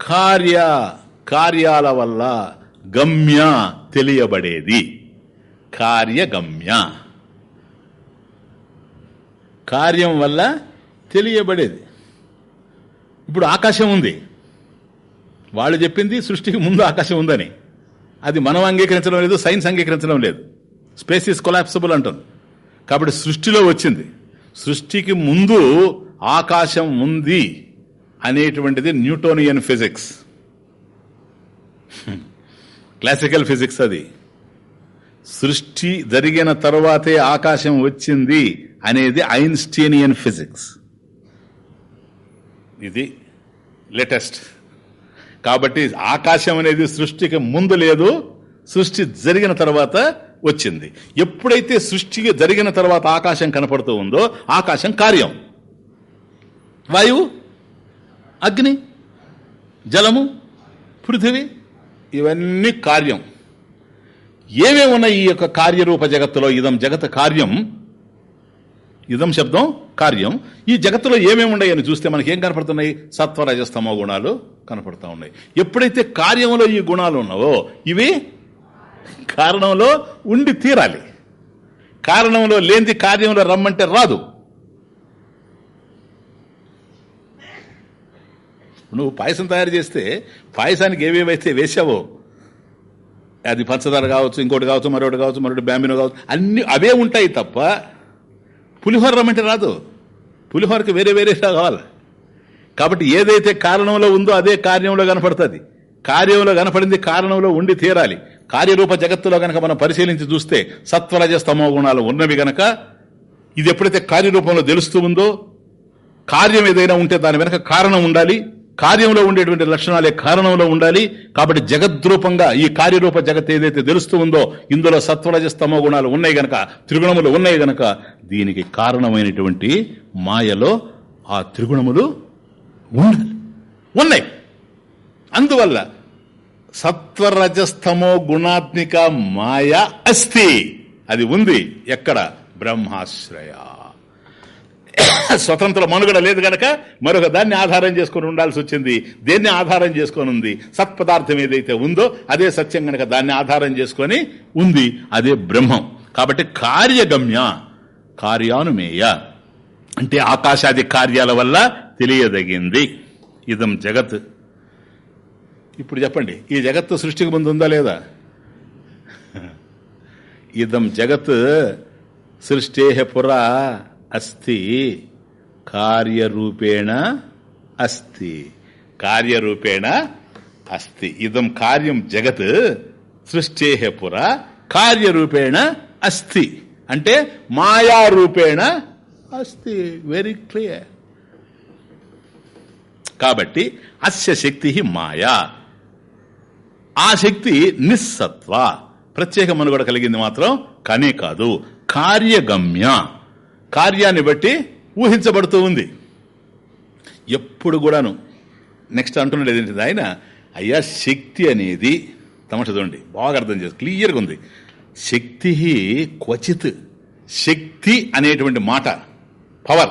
కార్య కార్యాల వల్ల గమ్య తెలియబడేది. కార్యగమ్య. కార్యం వల్ల తెలియబడేది. ఇప్పుడు ఆకాశం ఉంది. వాళ్ళు చెప్పింది సృష్టికి ముందు ఆకాశం ఉందని. అది మనం అంగీకరించడం లేదు సైన్స్ అంగీకరించడం లేదు. స్పేస్ ఈస్ కొలాప్సబుల్ అంటుంది. కాబట్టి సృష్టిలో వచ్చింది. సృష్టికి ముందు ఆకాశం ఉంది అనేటువంటిది న్యూటోనియన్ ఫిజిక్స్. క్లాసికల్ ఫిజిక్స్ అది. సృష్టి జరిగిన తరువాతే ఆకాశం వచ్చింది అనేది ఐన్స్టీనియన్ ఫిజిక్స్. ఇది లేటెస్ట్. కాబట్టి ఆకాశం అనేది సృష్టికి ముందు లేదు సృష్టి జరిగిన తర్వాత వచ్చింది. ఎప్పుడైతే సృష్టికి జరిగిన తర్వాత ఆకాశం కనపడుతూ ఉందో ఆకాశం కార్యం. వాయువు అగ్ని జలము పృథివీ ఇవన్నీ కార్యం. ఏమేమి ఉన్నాయి ఈ యొక్క కార్యరూప జగత్తులో? ఇదం జగత్ కార్యం. ఇదం శబ్దం కార్యం. ఈ జగత్తులో ఏమేమి ఉన్నాయి అని చూస్తే మనకి ఏం కనపడుతున్నాయి? సత్వరజస్తమో గుణాలు కనపడుతూ ఉన్నాయి. ఎప్పుడైతే కార్యంలో ఈ గుణాలు ఉన్నావో ఇవి కారణంలో ఉండి తీరాలి. కారణంలో లేనిది కార్యంలో రమ్మంటే రాదు. నువ్వు పాయసం తయారు చేస్తే పాయసానికి ఏవేవైతే వేసావో అది పంచదార కావచ్చు ఇంకోటి కావచ్చు మరొకటి కావచ్చు మరొకటి బ్యాంబినో కావచ్చు అన్ని అవే ఉంటాయి తప్ప పులిహోర రమ్మంటే రాదు. పులిహోరకి వేరే వేరే కావాలి. కాబట్టి ఏదైతే కారణంలో ఉందో అదే కార్యంలో కనపడుతుంది. కార్యంలో కనపడింది కారణంలో ఉండి తీరాలి. కార్యరూప జగత్తులో గనక మనం పరిశీలించి చూస్తే సత్వరజ స్తమో గుణాలు ఉన్నవి గనక ఇది ఎప్పుడైతే కార్యరూపంలో తెలుస్తూ ఉందో కార్యం ఏదైనా ఉంటే దాని వెనక కారణం ఉండాలి. కార్యంలో ఉండేటువంటి లక్షణాలే కారణంలో ఉండాలి. కాబట్టి జగద్రూపంగా ఈ కార్యరూప జగత్ ఏదైతే తెలుస్తూ ఉందో ఇందులో సత్వరజస్తమో గుణాలు ఉన్నాయి గనక త్రిగుణములు ఉన్నాయి గనక దీనికి కారణమైనటువంటి మాయలో ఆ త్రిగుణములు ఉండాలి. ఉన్నాయి. అందువల్ల సత్వరజస్తమో గుణాత్మిక మాయ అస్థి. అది ఉంది ఎక్కడ? బ్రహ్మాశ్రయ. స్వతంత్ర మనుగడ లేదు గనక మరొక దాన్ని ఆధారం చేసుకుని ఉండాల్సి వచ్చింది. దేన్ని ఆధారం చేసుకొని ఉంది? సత్పదార్థం ఏదైతే ఉందో అదే సత్యం గనక దాన్ని ఆధారం చేసుకొని ఉంది. అదే బ్రహ్మం. కాబట్టి కార్యగమ్య కార్యానుమేయ. అంటే ఆకాశాది కార్యాల వల్ల తెలియదగింది. ఇదం జగత్. ఇప్పుడు చెప్పండి ఈ జగత్తు సృష్టికి ముందు ఉందా లేదా? ఇదం జగత్ సృష్టే పురా అస్తి కార్యరూపేణ అస్తి కార్యరూపేణ అస్తి ఇదం కార్యం జగత్ సృష్టే పుర కార్యరూపేణ అస్తి అంటే మాయారూపేణ అస్తి వెరీ క్లియర్ కాబట్టి అస్య శక్తి మాయా. ఆ శక్తి నిస్సత్వ. ప్రత్యేక మనుగడ కలిగింది మాత్రం కనే కాదు. కార్యగమ్య. కార్యాన్ని బట్టి ఊహించబడుతూ ఉంది. ఎప్పుడు కూడాను. నెక్స్ట్ అంటున్నాడు ఏంటిది ఆయన అయ్యా శక్తి అనేది తమ చూడండి బాగా అర్థం చేసి క్లియర్గా ఉంది. శక్తి క్వచిత్. శక్తి అనేటువంటి మాట పవర్.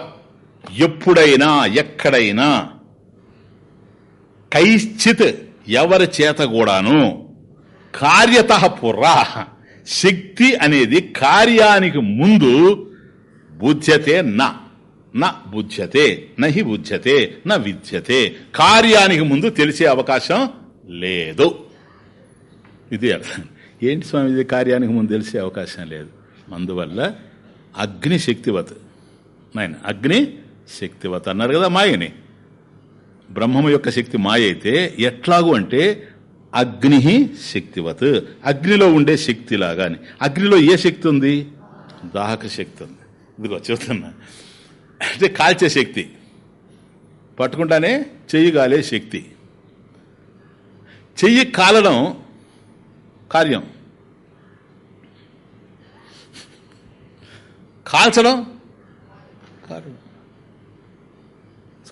ఎప్పుడైనా ఎక్కడైనా కైశ్చిత్ ఎవరి చేత కూడాను కార్యత పుర్రా శక్తి అనేది కార్యానికి ముందు బుధ్యతే నా. నా బుధ్యతే నహి బుధ్యతే నా విద్యతే. కార్యానికి ముందు తెలిసే అవకాశం లేదు. ఇది అర్థం. ఏంటి స్వామి కార్యానికి ముందు తెలిసే అవకాశం లేదు? అందువల్ల అగ్ని శక్తివత్. నాయన అగ్ని శక్తివత్ అన్నారు కదా మాయని. బ్రహ్మము యొక్క శక్తి మాయ అయితే ఎట్లాగు అంటే అగ్ని శక్తివత్. అగ్నిలో ఉండే శక్తిలాగా అని అగ్నిలో ఏ శక్తి ఉంది? దాహక శక్తి ఉంది. ఇదిగో చెబుతున్నా అంటే కాల్చే శక్తి. పట్టుకుంటానే చెయ్యి కాలే శక్తి. చెయ్యి కాలడం కార్యం. కాల్చడం కార్యం.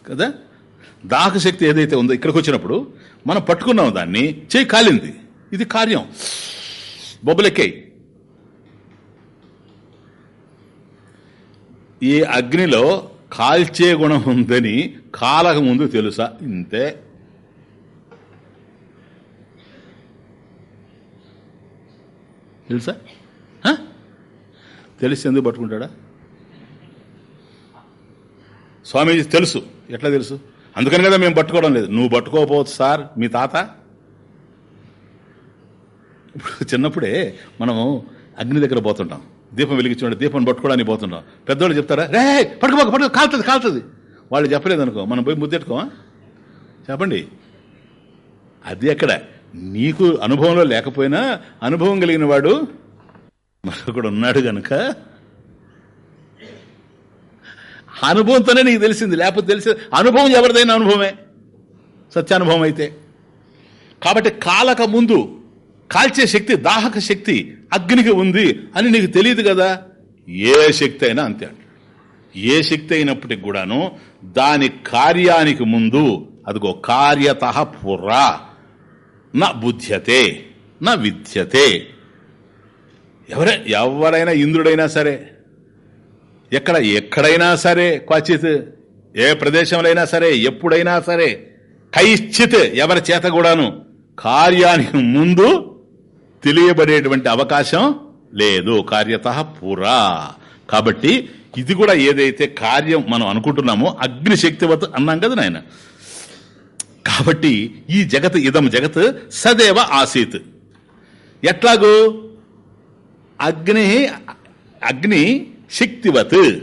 కదా? దాహక శక్తి ఏదైతే ఉందో ఇక్కడికి వచ్చినప్పుడు మనం పట్టుకున్నాం దాన్ని చేయి కాలింది. ఇది కార్యం. బొబ్బలెక్కాయి. ఈ అగ్నిలో కాల్చే గుణం ఉందని కాలక ముందు తెలుసా? ఇంతే. తెలుసా? తెలిసి ఎందుకు పట్టుకుంటాడా? స్వామీజీ తెలుసు. ఎట్లా తెలుసు? అందుకని కదా మేము పట్టుకోవడం లేదు. నువ్వు పట్టుకోకపోవచ్చు సార్. మీ తాత? ఇప్పుడు చిన్నప్పుడే మనము అగ్ని దగ్గర పోతుంటాం. దీపం వెలిగించుకుంటే దీపం పట్టుకోవడానికి పోతుంటాం పెద్దవాళ్ళు చెప్తారా రే పట్టుకోక పట్టుకో కాలుతుంది కాలుతుంది వాళ్ళు చెప్పలేదు అనుకో మనం పోయి ముద్దెట్టుకోమా? చెప్పండి. అది ఎక్కడ? నీకు అనుభవంలో లేకపోయినా అనుభవం కలిగిన వాడు మరొకడు ఉన్నాడు గనుక. అనుభవంతోనే నీకు తెలిసింది లేకపోతే తెలిసి అనుభవం ఎవరిదైనా అనుభవమే. సత్యానుభవం అయితే. కాబట్టి కాలక ముందు కాల్చే శక్తి దాహక శక్తి అగ్నికి ఉంది అని నీకు తెలియదు కదా? ఏ శక్తి అయినా అంతే ఏ శక్తి అయినప్పటికి కూడాను దాని కార్యానికి ముందు అదిగో కార్యత పుర్రా నా బుధ్యతే నా విద్యతే. ఎవరే ఎవరైనా ఇంద్రుడైనా సరే ఎక్కడ ఎక్కడైనా సరే క్వచిత్ ఏ ప్రదేశంలో అయినా సరే ఎప్పుడైనా సరే కైశ్చిత్ ఎవరి చేత కూడాను కార్యానికి ముందు తెలియబడేటువంటి అవకాశం లేదు. కార్యత పురా. కాబట్టి ఇది కూడా ఏదైతే కార్యం మనం అనుకుంటున్నామో అగ్ని శక్తివత్ అన్నాం కదా నాయన. కాబట్టి ఈ జగత్ ఇదం జగత్ సదేవ ఆసీత్. ఎట్లాగూ? అగ్ని అగ్ని శక్తివత్.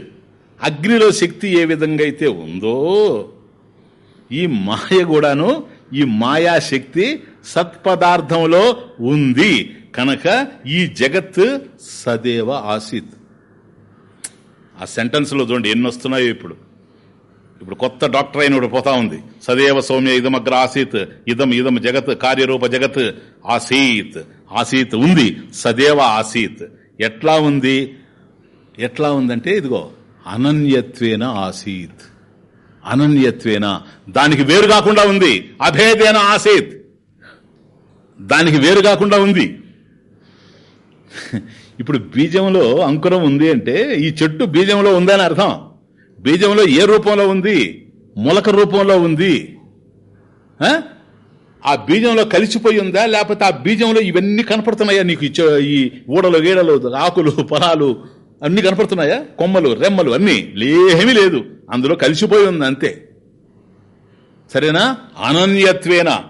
అగ్నిలో శక్తి ఏ విధంగా అయితే ఉందో ఈ మాయ కూడాను ఈ మాయాశక్తి సత్పదార్థంలో ఉంది. కనుక ఈ జగత్ సదేవ ఆసీత్. ఆ సెంటెన్స్లో చూడండి ఎన్ని వస్తున్నాయో ఇప్పుడు. ఇప్పుడు కొత్త డాక్టర్ అయిన పోతా ఉంది. సదేవ సౌమ్య ఇదమగ్ర ఆసీత్ ఇదం ఇదం జగత్ కార్యరూప జగత్ ఆసీత్. ఆసీత్ ఉంది సదేవ ఆసీత్. ఎట్లా ఉంది? ఎట్లా ఉందంటే ఇదిగో అనన్యత్వేన ఆసీత్. అనన్యత్వేన. దానికి వేరు కాకుండా ఉంది. అభేదేన ఆసేత్. దానికి వేరు కాకుండా ఉంది. ఇప్పుడు బీజంలో అంకురం ఉంది అంటే ఈ చెట్టు బీజంలో ఉందని అర్థం. బీజంలో ఏ రూపంలో ఉంది? మొలక రూపంలో ఉంది. ఆ? బీజంలో కలిసిపోయి ఉందా? లేకపోతే ఆ బీజంలో ఇవన్నీ కనపడుతున్నాయా నీకు? ఈ ఊడలు గీడలు ఆకులు పొలాలు అన్ని కనపడుతున్నాయా? కొమ్మలు రెమ్మలు అన్నీ. ఏమీ లేదు. అందులో కలిసిపోయి ఉంది అంతే. సరేనా? అనన్యత్వేన.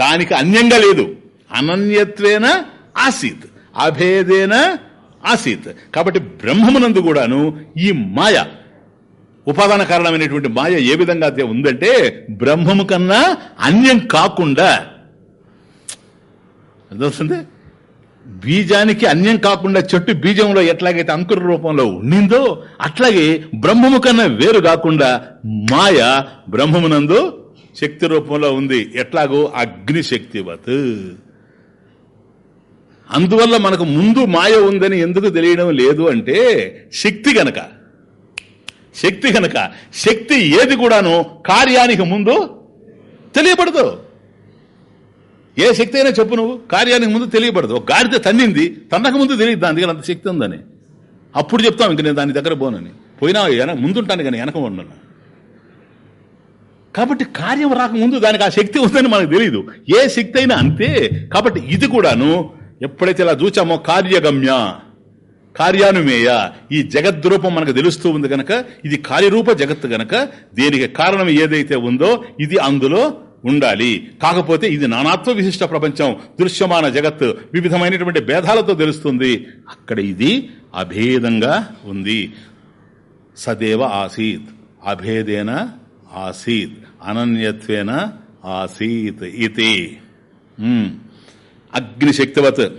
దానికి అన్యంగా లేదు. అనన్యత్వేన ఆసీత్. అభేదేన ఆసీత్. కాబట్టి బ్రహ్మమునందు కూడాను ఈ మాయ ఉపాదాన కారణమైనటువంటి మాయ ఏ విధంగా అయితే ఉందంటే బ్రహ్మము కన్నా అన్యం కాకుండా అర్థమవుతుంది? బీజానికి అన్యం కాకుండా చెట్టు బీజంలో ఎట్లాగైతే అంకుర రూపంలో ఉండిందో అట్లాగే బ్రహ్మము కన్నా వేరు కాకుండా మాయ బ్రహ్మమునందు శక్తి రూపంలో ఉంది. ఎట్లాగో అగ్ని శక్తివత్ అందువల్ల మనకు ముందు మాయ ఉందని ఎందుకు తెలియడం లేదు అంటే శక్తి గనక. శక్తి గనక. శక్తి ఏది కూడాను కార్యానికి ముందు తెలియబడదు. ఏ శక్తి అయినా చెప్పు నువ్వు. కార్యానికి ముందు తెలియబడదు. ఒక గాడిద తన్నింది తన్నక ముందు తెలియదు. దాని దగ్గర అంత శక్తి ఉందని. అప్పుడు చెప్తాం ఇంక నేను దాని దగ్గర పోనని. పోయినా ముందుంటాను కానీ వెనక ఉండను. కాబట్టి కార్యం రాకముందు దానికి ఆ శక్తి ఉందని మనకు తెలియదు ఏ శక్తి అయినా అంతే. కాబట్టి ఇది కూడాను ఎప్పుడైతే ఇలా చూచామో కార్యగమ్య కార్యానుమేయ ఈ జగద్రూపం మనకు తెలుస్తూ ఉంది గనక ఇది కార్యరూప జగత్తు గనక దీనికి కారణం ఏదైతే ఉందో ఇది అందులో ఉండాలి. కాకపోతే ఇది నానాత్వ విశిష్ట ప్రపంచం. దృశ్యమాన జగత్ వివిధమైనటువంటి భేదాలతో తెలుస్తుంది. అక్కడ ఇది అభేదంగా ఉంది. సదేవ ఆసీత్. అభేదేన ఆసీత్. అనన్యత్వేన ఆసీత్ ఇది అగ్నిశక్తివత్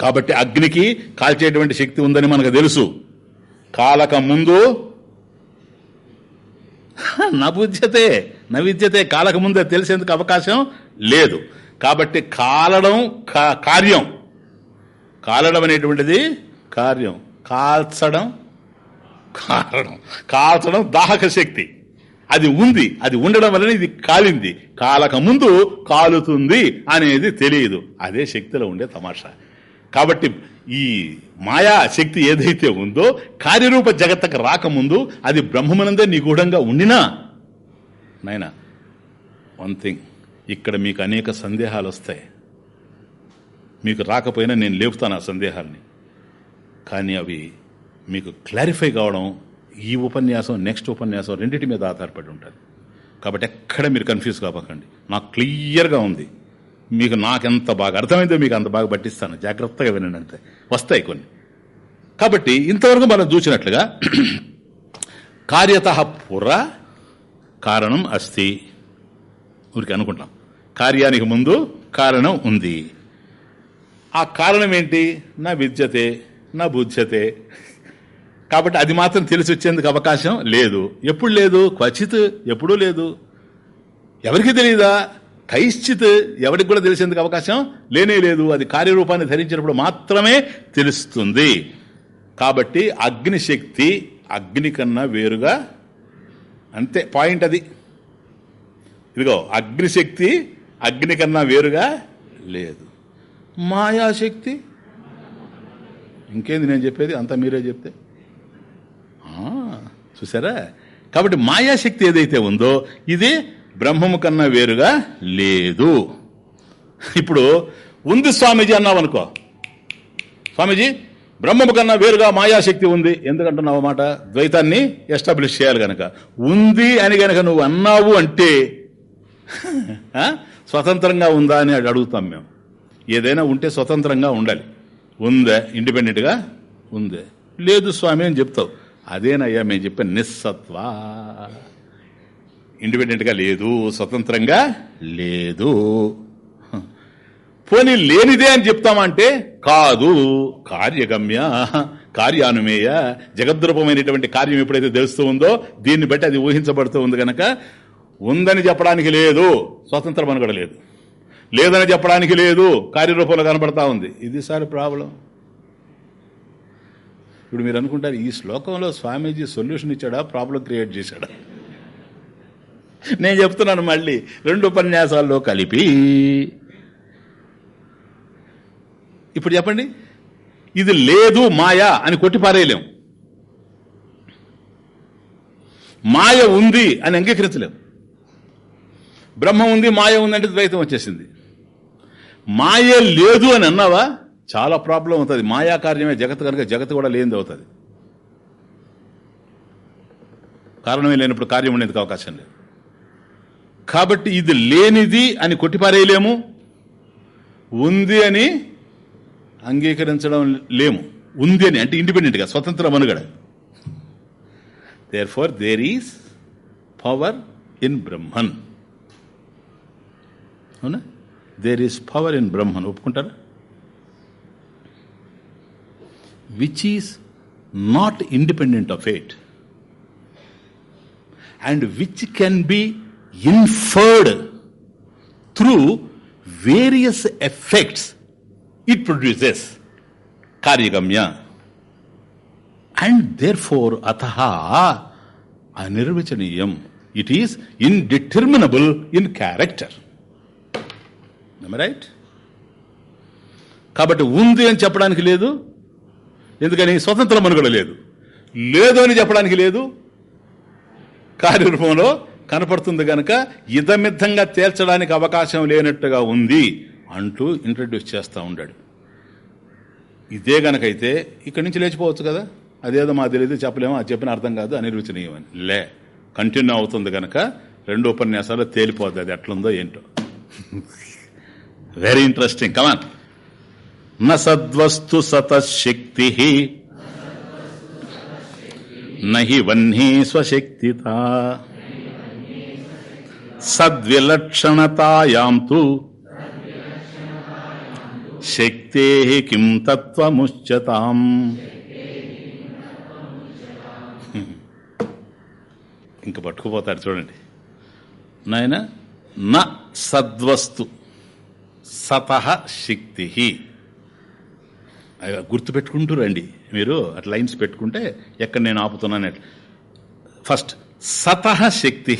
కాబట్టి అగ్నికి కాల్చేటువంటి శక్తి ఉందని మనకు తెలుసు. కాలక ముందు నబుద్యతే నవిద్యతే కాలక ముందే తెలిసేందుకు అవకాశం లేదు. కాబట్టి కాలడం కార్యం. కాలడం అనేటువంటిది కార్యం. కాల్చడం కారణం. కాల్చడం దాహక శక్తి అది ఉంది. అది ఉండడం వలన ఇది కాలింది. కాలక ముందు కాలుతుంది అనేది తెలియదు. అదే శక్తిలో ఉండే తమాషా. కాబట్టి ఈ మాయా శక్తి ఏదైతే ఉందో కార్యరూప జగత్తకు రాకముందు అది బ్రహ్మమనందే నిగూఢంగా ఉండినా నాయనా వన్ థింగ్ ఇక్కడ మీకు అనేక సందేహాలు వస్తాయి. మీకు రాకపోయినా నేను లేపుతాను ఆ సందేహాల్ని. కానీ అవి మీకు క్లారిఫై కావడం ఈ ఉపన్యాసం నెక్స్ట్ ఉపన్యాసం రెండింటి మీద ఆధారపడి ఉంటుంది. కాబట్టి ఎక్కడ మీరు కన్ఫ్యూజ్ కాపకండి నాకు క్లియర్గా ఉంది. మీకు నాకెంత బాగా అర్థమైందో మీకు అంత బాగా పట్టిస్తాను. జాగ్రత్తగా వినండి అంతే. వస్తాయి కొన్ని. కాబట్టి ఇంతవరకు మనం చూసినట్లుగా కార్యత పుర కారణం అస్తి. ఊరికి అనుకుంటాం. కార్యానికి ముందు కారణం ఉంది. ఆ కారణం ఏంటి? నా విద్యతే నా బుద్ధ్యతే. కాబట్టి అది మాత్రం తెలిసి వచ్చేందుకు అవకాశం లేదు. ఎప్పుడు లేదు? క్వచిత్ ఎప్పుడూ లేదు. ఎవరికి తెలియదా కైశ్చిత్ ఎవరికి కూడా తెలిసేందుకు అవకాశం లేనే లేదు. అది కార్యరూపాన్ని ధరించినప్పుడు మాత్రమే తెలుస్తుంది. కాబట్టి అగ్నిశక్తి అగ్ని కన్నా వేరుగా అంతే పాయింట్ అది. ఇదిగో అగ్నిశక్తి అగ్ని కన్నా వేరుగా లేదు. మాయాశక్తి? ఇంకేంది నేను చెప్పేది? అంతా మీరే చెప్తే. చూసారా? కాబట్టి మాయాశక్తి ఏదైతే ఉందో ఇది బ్రహ్మము కన్నా వేరుగా లేదు. ఇప్పుడు ఉంది స్వామీజీ అన్నావు అనుకో స్వామీజీ బ్రహ్మము కన్నా వేరుగా మాయాశక్తి ఉంది. ఎందుకంటున్నావు మాట? ద్వైతాన్ని ఎస్టాబ్లిష్ చేయాలి గనక. ఉంది అని గనక నువ్వు అన్నావు అంటే స్వతంత్రంగా ఉందా అని అడుగుతాం మేము. ఏదైనా ఉంటే స్వతంత్రంగా ఉండాలి. ఉందా? ఇండిపెండెంట్గా ఉందే? లేదు స్వామి అని చెప్తావు. అదేనయ్యా మేము చెప్పే నిస్సత్వా. ఇండిపెండెంట్గా లేదు స్వతంత్రంగా లేదు. పోనీ లేనిదే అని చెప్తామంటే కాదు కార్యగమ్య కార్యానుమేయ జగద్రూపమైనటువంటి కార్యం ఎప్పుడైతే తెలుస్తూ ఉందో దీన్ని బట్టి అది ఊహించబడుతూ ఉంది కనుక ఉందని చెప్పడానికి లేదు స్వతంత్రం అని కూడా లేదు. లేదని చెప్పడానికి లేదు కార్యరూపంలో కనబడతా ఉంది. ఇది సార్ ప్రాబ్లం. ఇప్పుడు మీరు అనుకుంటారు ఈ శ్లోకంలో స్వామీజీ సొల్యూషన్ ఇచ్చాడా ప్రాబ్లం క్రియేట్ చేశాడా? నేను చెప్తున్నాను మళ్ళీ. రెండు ఉపన్యాసాల్లో కలిపి. ఇప్పుడు చెప్పండి. ఇది లేదు మాయా అని కొట్టి పారేయలేం. మాయ ఉంది అని అంగీకరించలేం. బ్రహ్మ ఉంది మాయ ఉందంటే ద్వైతం వచ్చేసింది. మాయ లేదు అని అన్నావా? చాలా ప్రాబ్లం అవుతుంది. మాయా కార్యమే జగత్ కనుక జగత్ కూడా లేనిది అవుతుంది. కారణమే లేనప్పుడు కార్యం ఉండేందుకు అవకాశం లేదు. కాబట్టి ఇది లేనిది అని కొట్టిపారేయలేము. ఉంది అని అంగీకరించడం లేము. ఉంది అని అంటే ఇండిపెండెంట్గా స్వతంత్ర మనుగడ therefore there is power in Brahman అవునా? There is power in Brahman ఒప్పుకుంటారా? Which is not independent of it and which can be inferred through various effects it produces కార్యగమ్య and therefore అత అనిర్వచనీయం it is indeterminable in character right కాబట్టి ఉంది అని చెప్పడానికి లేదు. ఎందుకని స్వతంత్రం మనుగడ లేదు. లేదు అని చెప్పడానికి లేదు. కార్యరూపంలో కనపడుతుంది గనక ఇదమిద్ధంగా తేల్చడానికి అవకాశం లేనట్టుగా ఉంది అంటూ ఇంట్రడ్యూస్ చేస్తూ ఉన్నాడు ఇదే గనకైతే ఇక్కడి నుంచి లేచిపోవచ్చు కదా? అదేదో మా తెలియదు చెప్పలేము? అది చెప్పిన అర్థం కాదు అనిర్వచనీయమని. లే కంటిన్యూ అవుతుంది గనక రెండు ఉపన్యాసాలు తేలిపోద్ది. అది ఎట్లుందో ఏంటో. వెరీ ఇంట్రెస్టింగ్ కమాన్ న సద్వస్తు సతశక్తి. నహి వహ్నీ స్వశక్తిత. సద్విలక్షణతాయాం తు శక్తే కిం తత్వముచ్యతాం. ఇంక పట్టుకుపోతాడు చూడండి. నాయన న సద్వస్తు సత శక్తి గుర్తు పెట్టుకుంటూ రండి. మీరు అట్లా లైన్స్ పెట్టుకుంటే ఎక్కడ నేను ఆపుతున్నాను ఫస్ట్ సత శక్తి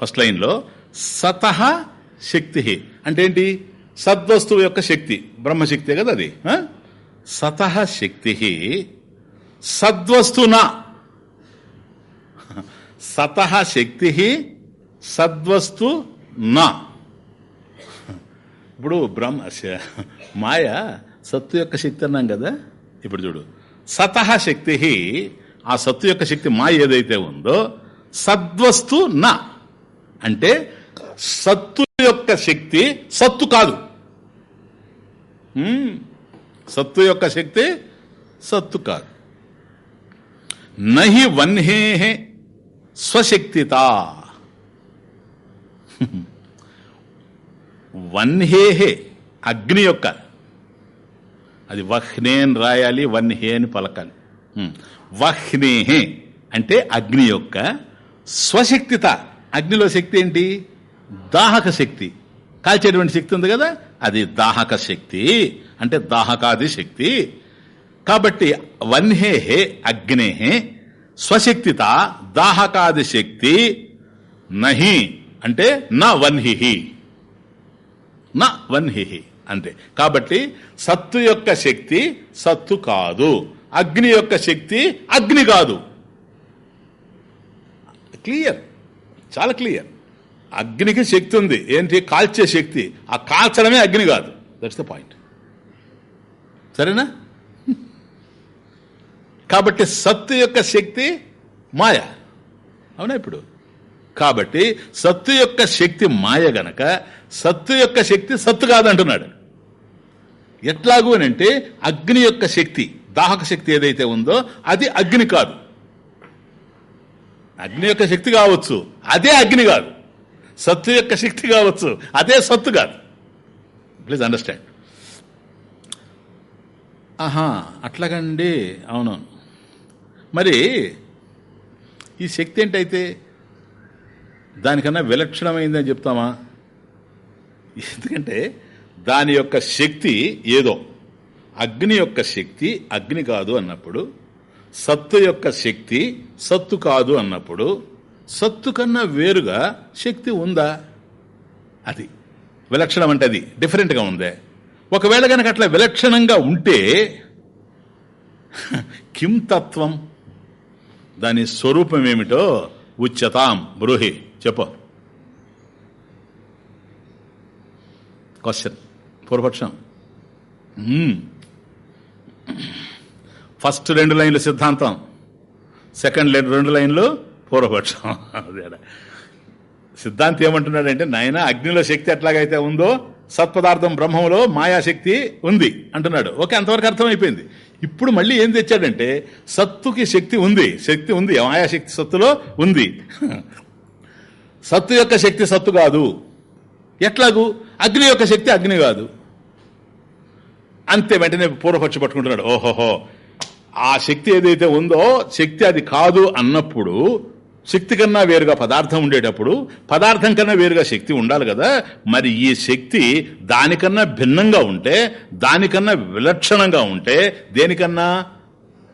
ఫస్ట్ లైన్లో సత శక్తి. అంటే ఏంటి? సద్వస్తువు యొక్క శక్తి. బ్రహ్మశక్తే కదా అది. సత శక్తి. సద్వస్తున. సత శక్తి సద్వస్తు నా. ఇప్పుడు బ్రహ్మ మాయ సత్తు యొక్క శక్తి అన్నాం కదా. ఇప్పుడు చూడు. సత శక్తి. ఆ సత్తు యొక్క శక్తి మాయ ఏదైతే ఉందో సద్వస్తు నా. అంటే సత్తు యొక్క శక్తి సత్తు కాదు. సత్తు యొక్క శక్తి సత్తు కాదు. నహి వన్హే స్వశక్తిత. వన్హేహే అగ్ని యొక్క. అది వహ్నేన్ రాయాలి వన్హే అని పలకాలి వహ్నేహే అంటే అగ్ని యొక్క స్వశక్తిత. అగ్నిలో శక్తి ఏంటి? దాహక శక్తి. కాల్చేటువంటి శక్తి ఉంది కదా? అది దాహక శక్తి. అంటే దాహకాది శక్తి. కాబట్టి వన్హే అగ్నే స్వశక్తిత దాహకాది శక్తి నహి అంటే నా వన్హి నా వన్హి అంతే. కాబట్టి సత్తు యొక్క శక్తి సత్తు కాదు. అగ్ని యొక్క శక్తి అగ్ని కాదు. క్లియర్. చాలా క్లియర్. అగ్నికి శక్తి ఉంది. ఏంటి? కాల్చే శక్తి. ఆ కాల్చడమే అగ్ని కాదు. దట్స్ ద పాయింట్ సరేనా? కాబట్టి సత్తు యొక్క శక్తి మాయ. అవునా ఇప్పుడు? కాబట్టి సత్తు యొక్క శక్తి మాయ గనక సత్తు యొక్క శక్తి సత్తు కాదంటున్నాడు. ఎట్లాగూ అంటే అగ్ని యొక్క శక్తి దాహక శక్తి ఏదైతే ఉందో అది అగ్ని కాదు. అగ్ని యొక్క శక్తి కావచ్చు. అదే అగ్ని కాదు. సత్తు యొక్క శక్తి కావచ్చు. అదే సత్తు కాదు. ప్లీజ్ అండర్స్టాండ్ ఆహా అట్లాగండి. అవునవును మరి ఈ శక్తి ఏంటైతే? దానికన్నా విలక్షణమైందని చెప్తామా? ఎందుకంటే దాని యొక్క శక్తి ఏదో. అగ్ని యొక్క శక్తి అగ్ని కాదు అన్నప్పుడు సత్తు యొక్క శక్తి సత్తు కాదు అన్నప్పుడు సత్తు కన్నా వేరుగా శక్తి ఉందా? అది. విలక్షణం అంటే అది. డిఫరెంట్గా ఉందే. ఒకవేళ కనుక అట్లా విలక్షణంగా ఉంటే కిం తత్వం? దాని స్వరూపం ఏమిటో ఉచ్యతాం. బ్రూహి చెప్ప. క్వశ్చన్ పూర్వపక్షం. Hmm. ఫస్ట్ రెండు లైన్లు సిద్ధాంతం. సెకండ్ రెండు లైన్లు పూర్వపక్షం. అదేడా సిద్ధాంతి ఏమంటున్నాడంటే నాయన అగ్నిలో శక్తి ఎట్లాగైతే ఉందో సత్పదార్థం బ్రహ్మంలో మాయాశక్తి ఉంది అంటున్నాడు. ఓకే అంతవరకు అర్థమైపోయింది. ఇప్పుడు మళ్ళీ ఏం తెచ్చాడంటే సత్తుకి శక్తి ఉంది శక్తి ఉంది మాయాశక్తి సత్తులో ఉంది. సత్తు యొక్క శక్తి సత్తు కాదు. ఎట్లాగు? అగ్ని యొక్క శక్తి అగ్ని కాదు. అంతే వెంటనే పూర్వపక్ష పట్టుకుంటున్నాడు. ఓహోహో. ఆ శక్తి ఏదైతే ఉందో శక్తి అది కాదు అన్నప్పుడు శక్తి కన్నా వేరుగా పదార్థం ఉండేటప్పుడు పదార్థం కన్నా వేరుగా శక్తి ఉండాలి కదా. మరి ఈ శక్తి దానికన్నా భిన్నంగా ఉంటే దానికన్నా విలక్షణంగా ఉంటే దేనికన్నా?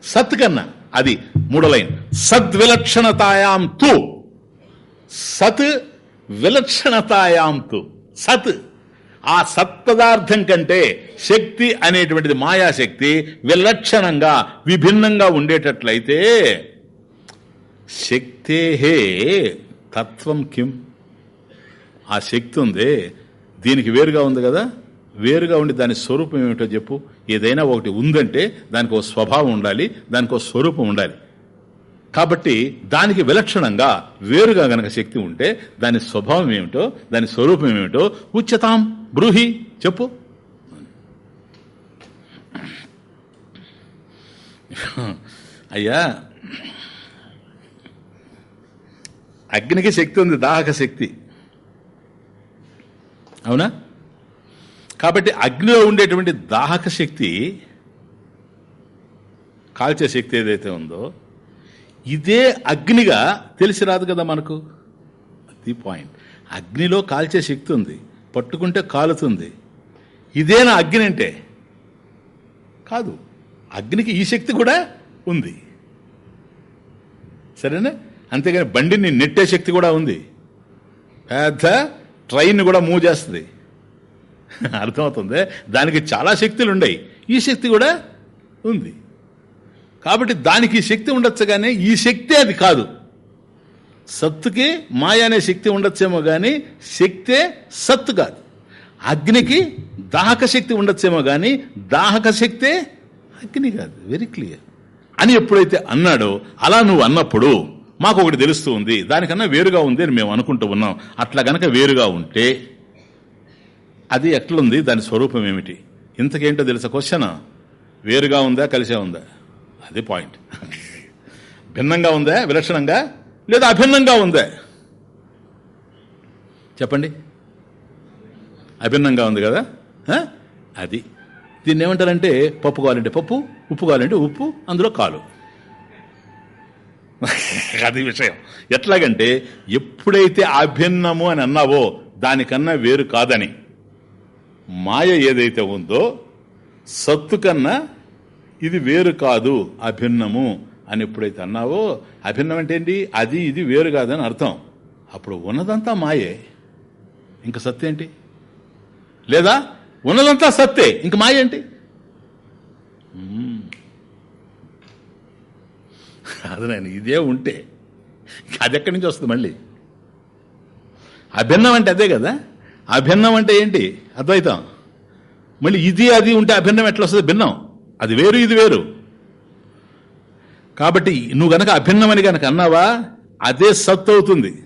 సత్ కన్నా. అది మూడలైన్ సద్విలక్షణతాయాం తు. సత్ విలక్షణతాయాం తు. సత్. ఆ సత్పదార్థం కంటే శక్తి అనేటువంటిది మాయాశక్తి విలక్షణంగా విభిన్నంగా ఉండేటట్లయితే శక్తే తత్వం కిం. ఆ శక్తి ఉంది. దీనికి వేరుగా ఉంది కదా? వేరుగా ఉండి దాని స్వరూపం ఏమిటో చెప్పు. ఏదైనా ఒకటి ఉందంటే దానికి ఒక స్వభావం ఉండాలి దానికి ఒక స్వరూపం ఉండాలి. కాబట్టి దానికి విలక్షణంగా వేరుగా గనక శక్తి ఉంటే దాని స్వభావం ఏమిటో దాని స్వరూపం ఏమిటో ఉచ్యతాం. బ్రూహి చెప్పు. అయ్యా అగ్నికి శక్తి ఉంది దాహక శక్తి. అవునా? కాబట్టి అగ్నిలో ఉండేటువంటి దాహక శక్తి కాల్చే శక్తి ఏదైతే ఉందో ఇదే అగ్నిగా తెలిసి రాదు కదా మనకు. అది పాయింట్ అగ్నిలో కాల్చే శక్తి ఉంది. పట్టుకుంటే కాలుతుంది. ఇదేనా అగ్ని అంటే కాదు. అగ్నికి ఈ శక్తి కూడా ఉంది. సరేనా? అంతేగాని బండిని నెట్టే శక్తి కూడా ఉంది. పెద్ద ట్రైన్ కూడా మూవ్ చేస్తుంది. అర్థమవుతుంది? దానికి చాలా శక్తులు ఉన్నాయి ఈ శక్తి కూడా ఉంది. కాబట్టి దానికి ఈ శక్తి ఉండొచ్చు కానీ ఈ శక్తే అది కాదు. సత్తుకి మాయ అనే శక్తి ఉండొచ్చేమో కానీ శక్తే సత్తు కాదు. అగ్నికి దాహక శక్తి ఉండొచ్చేమో కానీ దాహక శక్తే అగ్ని కాదు. వెరీ క్లియర్ అని ఎప్పుడైతే అన్నాడో అలా నువ్వు అన్నప్పుడు మాకు ఒకటి తెలుస్తూ ఉంది. దానికన్నా వేరుగా ఉంది అని మేము అనుకుంటూ ఉన్నాం. అట్లా గనక వేరుగా ఉంటే అది ఎట్లుంది? దాని స్వరూపం ఏమిటి? ఇంతకేంటో తెలుసా? క్వశ్చన్ వేరుగా ఉందా? కలిసే ఉందా? అది పాయింట్. భిన్నంగా ఉందా? విలక్షణంగా? లేదా అభిన్నంగా ఉందా? చెప్పండి. అభిన్నంగా ఉంది కదా? అది. దీన్ని ఏమంటారంటే పప్పు కావాలంటే పప్పు ఉప్పు కావాలంటే ఉప్పు అందులో కాలు. అది విషయం. ఎట్లాగంటే ఎప్పుడైతే అభిన్నము అని అన్నావో దానికన్నా వేరు కాదని మాయ ఏదైతే ఉందో సత్తు కన్నా ఇది వేరు కాదు అభిన్నము అని ఎప్పుడైతే అన్నావో అభిన్నం అంటే ఏంటి అది ఇది వేరు కాదని అర్థం. అప్పుడు ఉన్నదంతా మాయే. ఇంక సత్య ఏంటి? లేదా? ఉన్నదంతా సత్తే. ఇంక మాయ ఏంటి? అది నేను ఇదే ఉంటే. అది ఎక్కడి నుంచి వస్తుంది మళ్ళీ? అభిన్నం అంటే అదే కదా? అభిన్నం అంటే ఏంటి? అద్వైతం. మళ్ళీ ఇది అది ఉంటే అభిన్నం ఎట్లా వస్తుంది? భిన్నం. అది వేరు ఇది వేరు. కాబట్టి నువ్వు గనక అభిన్నమని గనక అన్నావా అదే సత్తు అవుతుంది.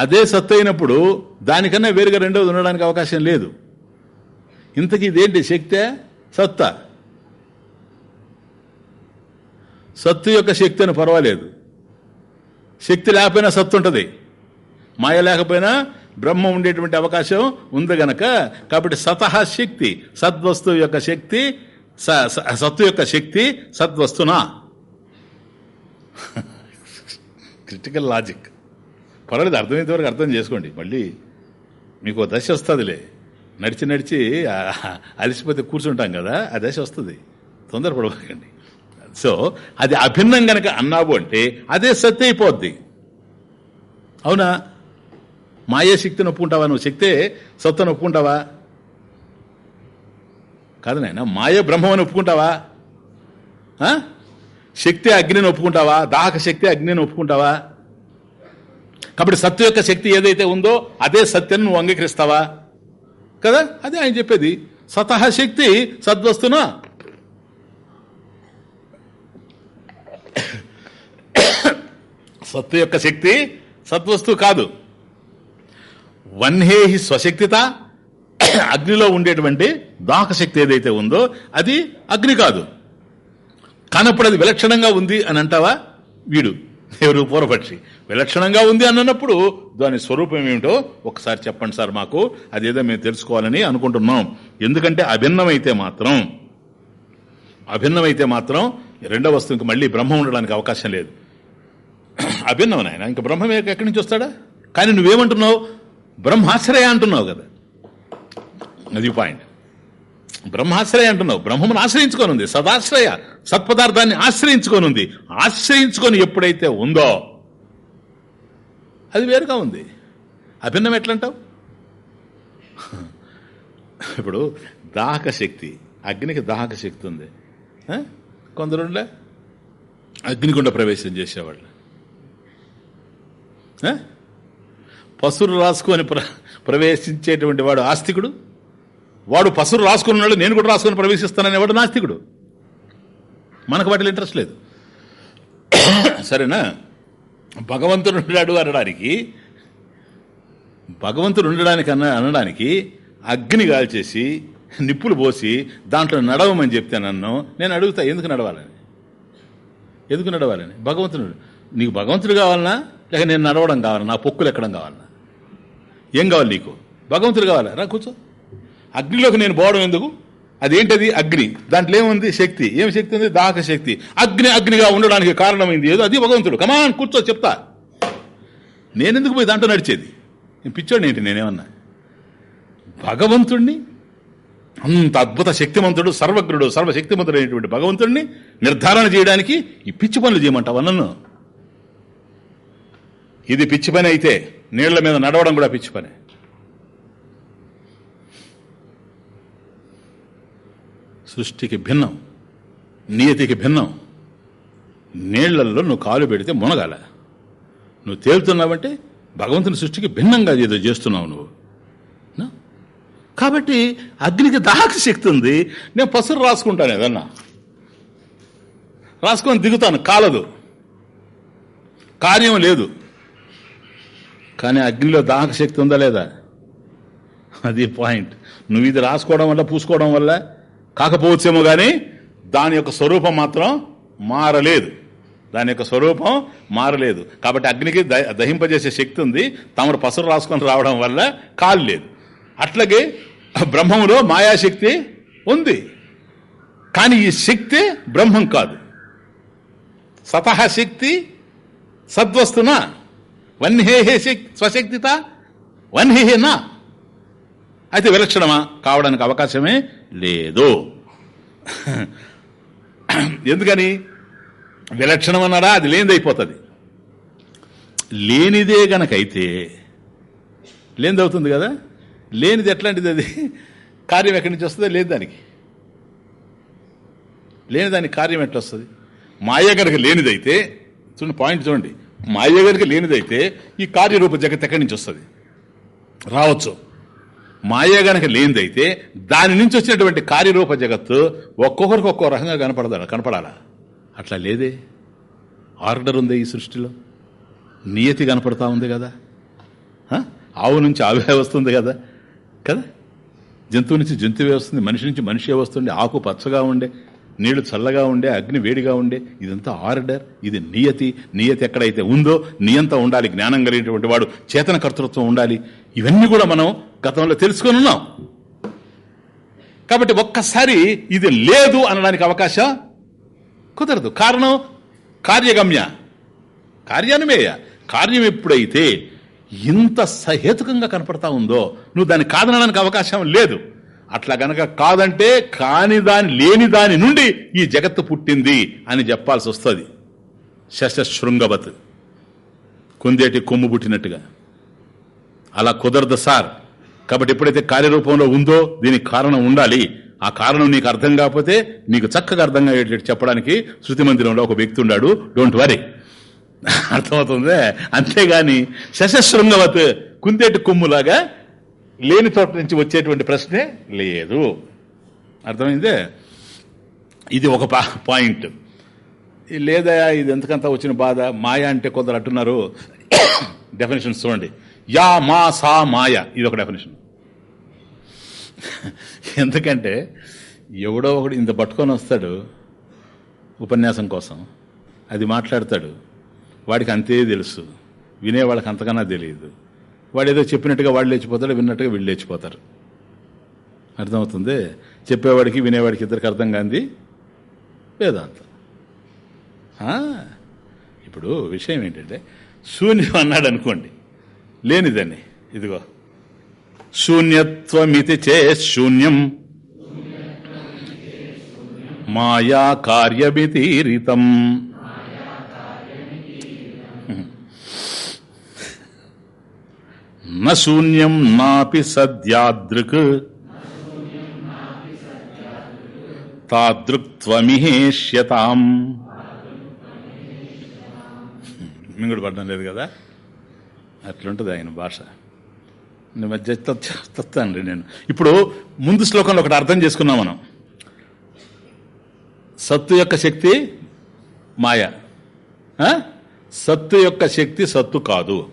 అదే సత్తు అయినప్పుడు దానికన్నా వేరుగా రెండవది ఉండడానికి అవకాశం లేదు. ఇంతకీ ఇదేంటి శక్తే? సత్తా. సత్తు యొక్క శక్తి అని పర్వాలేదు. శక్తి లేకపోయినా సత్తు ఉంటుంది. మాయ లేకపోయినా బ్రహ్మ ఉండేటువంటి అవకాశం ఉంది గనక. కాబట్టి సతహ శక్తి సద్వస్తువు యొక్క శక్తి స- సత్తు యొక్క శక్తి సద్వస్తునా. క్రిటికల్ లాజిక్ పర్వాలేదు అర్థమైతే వరకు అర్థం చేసుకోండి. మళ్ళీ మీకు దశ వస్తుందిలే. నడిచి నడిచి అలసిపోతే కూర్చుంటాం కదా ఆ దశ వస్తుంది. తొందరపడబోకండి సో అది అభిన్నం గనక అన్నావు అంటే అదే సత్య అయిపోద్ది అవునా? మాయాశక్తిని ఒప్పుకుంటావా నువ్వు శక్తే సత్తును ఒప్పుకుంటావా కాదు నాయన మాయే బ్రహ్మని ఒప్పుకుంటావా ఆ? శక్తి అగ్నిని ఒప్పుకుంటావా దాహక శక్తి అగ్నిని ఒప్పుకుంటావా కాబట్టి సత్తు యొక్క శక్తి ఏదైతే ఉందో అదే సత్యం నువ్వు అంగీకరిస్తావా? కదా? అదే ఆయన చెప్పేది. సతహ శక్తి సద్వస్తునా? సత్తు యొక్క శక్తి సద్వస్తు కాదు. వన్హేహి స్వశక్తిత అగ్నిలో ఉండేటువంటి దాహక శక్తి ఏదైతే ఉందో అది అగ్ని కాదు. కానప్పుడు అది విలక్షణంగా ఉంది అని అంటావా? వీడు ఎవరు పూర్వపక్షి? విలక్షణంగా ఉంది అన్నప్పుడు దాని స్వరూపం ఏమిటో ఒకసారి చెప్పండి సార్ మాకు. అదేదో మేము తెలుసుకోవాలని అనుకుంటున్నాం. ఎందుకంటే అభిన్నమైతే మాత్రం అభిన్నమైతే మాత్రం రెండవ వస్తువుకి మళ్ళీ బ్రహ్మ ఉండడానికి అవకాశం లేదు. అభిన్నం ఆయన ఇంకా బ్రహ్మ ఎక్కడి నుంచి వస్తాడా? కానీ నువ్వేమంటున్నావు? బ్రహ్మాశ్రయ అంటున్నావు కదా. అది పాయింట్ బ్రహ్మాశ్రయ అంటున్నావు. బ్రహ్మను ఆశ్రయించుకోనుంది. సదాశ్రయ సత్పదార్థాన్ని ఆశ్రయించుకోనుంది. ఆశ్రయించుకొని ఎప్పుడైతే ఉందో అది వేరుగా ఉంది. అభిన్నం ఎట్లంటావు? ఇప్పుడు దాహక శక్తి అగ్నికి దాహక శక్తి ఉంది. ఆ? కొందరుండే అగ్నిగుండ ప్రవేశం చేసేవాళ్ళు. పసురు రాసుకొని ప్ర ప్రవేశించేటువంటి వాడు ఆస్తికుడు? వాడు పసురు రాసుకున్నాడు నేను కూడా రాసుకొని ప్రవేశిస్తాననేవాడు నాస్తికుడు మనకు వాటిలో ఇంట్రెస్ట్ లేదు. సరేనా? భగవంతుడు ఉన్నాడు అనడానికి భగవంతుడు ఉండడానికి అన్న అనడానికి అగ్ని కాల్చేసి నిప్పులు పోసి దాంట్లో నడవమని చెప్తే నన్ను నేను అడుగుతా ఎందుకు నడవాలని? ఎందుకు నడవాలని? భగవంతుడు నీకు భగవంతుడు కావాలనా? లేక నేను నడవడం కావాలన్నా నా పొక్కులు ఎక్కడం కావాలన్నా ఏం కావాలి నీకు? భగవంతుడు కావాలా? రా కూర్చో. అగ్నిలోకి నేను పోవడం ఎందుకు? అదేంటది? అగ్ని. దాంట్లో ఏముంది? శక్తి. ఏం శక్తి ఉంది? దాహక శక్తి. అగ్ని అగ్నిగా ఉండడానికి కారణమైంది. ఏదో అది భగవంతుడు. కమాన్ కూర్చో చెప్తా. నేనెందుకు పోయి దాంట్లో నడిచేది? నేను పిచ్చోడు ఏంటి? నేనేమన్నా? భగవంతుణ్ణి? అంత అద్భుత శక్తిమంతుడు సర్వగ్రుడు సర్వశక్తిమంతుడు అయినటువంటి భగవంతుడిని నిర్ధారణ చేయడానికి ఈ పిచ్చి పనులు చేయమంటావా నన్ను? ఇది పిచ్చి పని అయితే నీళ్ళ మీద నడవడం కూడా పిచ్చి పని. సృష్టికి భిన్నం నియతికి భిన్నం. నీళ్ళల్లో నువ్వు కాలు పెడితే మునగాల. నువ్వు తేలుతున్నావంటే భగవంతుని సృష్టికి భిన్నంగా ఏదో చేస్తున్నావు నువ్వు. కాబట్టి అగ్నికి దాహక శక్తి ఉంది. నేను పసురు రాసుకుంటాను ఏదన్నా. రాసుకొని దిగుతాను కాలదు. కార్యం లేదు. కానీ అగ్నిలో దాహక శక్తి ఉందా లేదా? అది పాయింట్. నువ్వు ఇది రాసుకోవడం వల్ల పూసుకోవడం వల్ల కాకపోవచ్చేమో కానీ దాని యొక్క స్వరూపం మాత్రం మారలేదు. దాని యొక్క స్వరూపం మారలేదు. కాబట్టి అగ్నికి ద- దహింపజేసే శక్తి ఉంది. తమరు పసురు రాసుకొని రావడం వల్ల కాలు లేదు. అట్లాగే బ్రహ్మంలో మాయాశక్తి ఉంది. కానీ ఈ శక్తి బ్రహ్మం కాదు. సతహ శక్తి సద్వస్తునా? వన్హేహే శక్తి స్వశక్తిత వన్హేహేనా అయితే విలక్షణమా? కావడానికి అవకాశమే లేదు. ఎందుకని? విలక్షణం అన్నారా అది లేనిదైపోతుంది. లేనిదే గనకైతే లేనిదవుతుంది కదా? లేనిది ఎట్లాంటిది అది? కార్యం ఎక్కడి నుంచి వస్తుందో లేదు దానికి. లేని దానికి కార్యం ఎట్లా వస్తుంది మాయ గనక లేనిదైతే చూడండి పాయింట్ చూడండి. మాయ గనక లేనిదైతే ఈ కార్యరూప జగత్ ఎక్కడి నుంచి వస్తుంది? రావచ్చు. మాయ గనక లేనిదైతే దాని నుంచి వచ్చినటువంటి కార్యరూప జగత్తు ఒక్కొక్కరికి ఒక్కో రకంగా కనపడదా కనపడాలా? అట్లా లేదే. ఆర్డర్ ఉంది ఈ సృష్టిలో. నియతి కనపడతా ఉంది కదా. ఆవు నుంచి ఆవే వస్తుంది కదా. కదా? జంతువు నుంచి జంతువే వస్తుంది మనిషి నుంచి మనిషే వస్తుండే ఆకు పచ్చగా ఉండే. నీళ్ళు చల్లగా ఉండే అగ్ని వేడిగా ఉండే ఇదంతా ఆర్డర్ ఇది నియతి. నియతి ఎక్కడైతే ఉందో నియంత ఉండాలి జ్ఞానం కలిగినటువంటి వాడు చేతన కర్తృత్వం ఉండాలి. ఇవన్నీ కూడా మనం గతంలో తెలుసుకొని ఉన్నాం. కాబట్టి ఒక్కసారి ఇది లేదు అనడానికి అవకాశం కుదరదు. కారణం కార్యగమ్య. కార్యానుమేయ. కార్యం ఎప్పుడైతే ఇంత సహేతుకంగా కనపడతా ఉందో నువ్వు దాన్ని కాదనడానికి అవకాశం లేదు. అట్లా గనక కాదంటే కాని దాని లేని దాని నుండి ఈ జగత్తు పుట్టింది అని చెప్పాల్సి వస్తుంది. శశశృంగవత్. కుందేటి కొమ్ము పుట్టినట్టుగా. అలా కుదరదు సార్. కాబట్టి ఎప్పుడైతే కార్యరూపంలో ఉందో దీనికి కారణం ఉండాలి. ఆ కారణం నీకు అర్థం కాకపోతే నీకు చక్కగా అర్థం అయ్యేటట్టు చెప్పడానికి శృతి మందిరంలో ఒక వ్యక్తి ఉన్నాడు డోంట్ వరీ అర్థమవుతుంది? అంతేగాని శశశృంగవత్ కుందేటి కొమ్ములాగా లేని చోట నుంచి వచ్చేటువంటి ప్రశ్నే లేదు. అర్థమైందే? ఇది ఒక పా- పాయింట్. లేదయా ఇది ఎంతకంతా వచ్చిన బాధ? మాయ అంటే కొందరు అంటున్నారు. డెఫినేషన్ చూడండి. యా మా సా మాయ. ఇది ఒక డెఫినేషన్ ఎందుకంటే ఎవడో ఒకడు ఇంత పట్టుకొని వస్తాడు ఉపన్యాసం కోసం. అది మాట్లాడతాడు. వాడికి అంతే తెలుసు. వినేవాళ్ళకి అంతకన్నా తెలియదు. వాడు ఏదో చెప్పినట్టుగా వాళ్ళు లేచిపోతాడు విన్నట్టుగా వీళ్ళు లేచిపోతారు. అర్థమవుతుంది? చెప్పేవాడికి వినేవాడికి ఇద్దరికి అర్థం కాంది? వేదాంతం. ఇప్పుడు విషయం ఏంటంటే శూన్యం అన్నాడు అనుకోండి లేనిదని ఇదిగో. శూన్యత్వమితి చే శూన్యం. మాయా కార్యమితీరితం. న శూన్యం నాపి సద్యాదృక్. తాదృక్త్వమిహేష్యతాం. మింగుడు పడడం లేదు కదా? అట్లుంటుంది ఆయన భాష. మధ్య తత్తానండి నేను. ఇప్పుడు ముందు శ్లోకంలో ఒకటి అర్థం చేసుకున్నాం మనం. సత్తు యొక్క శక్తి మాయ. సత్తు యొక్క శక్తి సత్తు కాదు.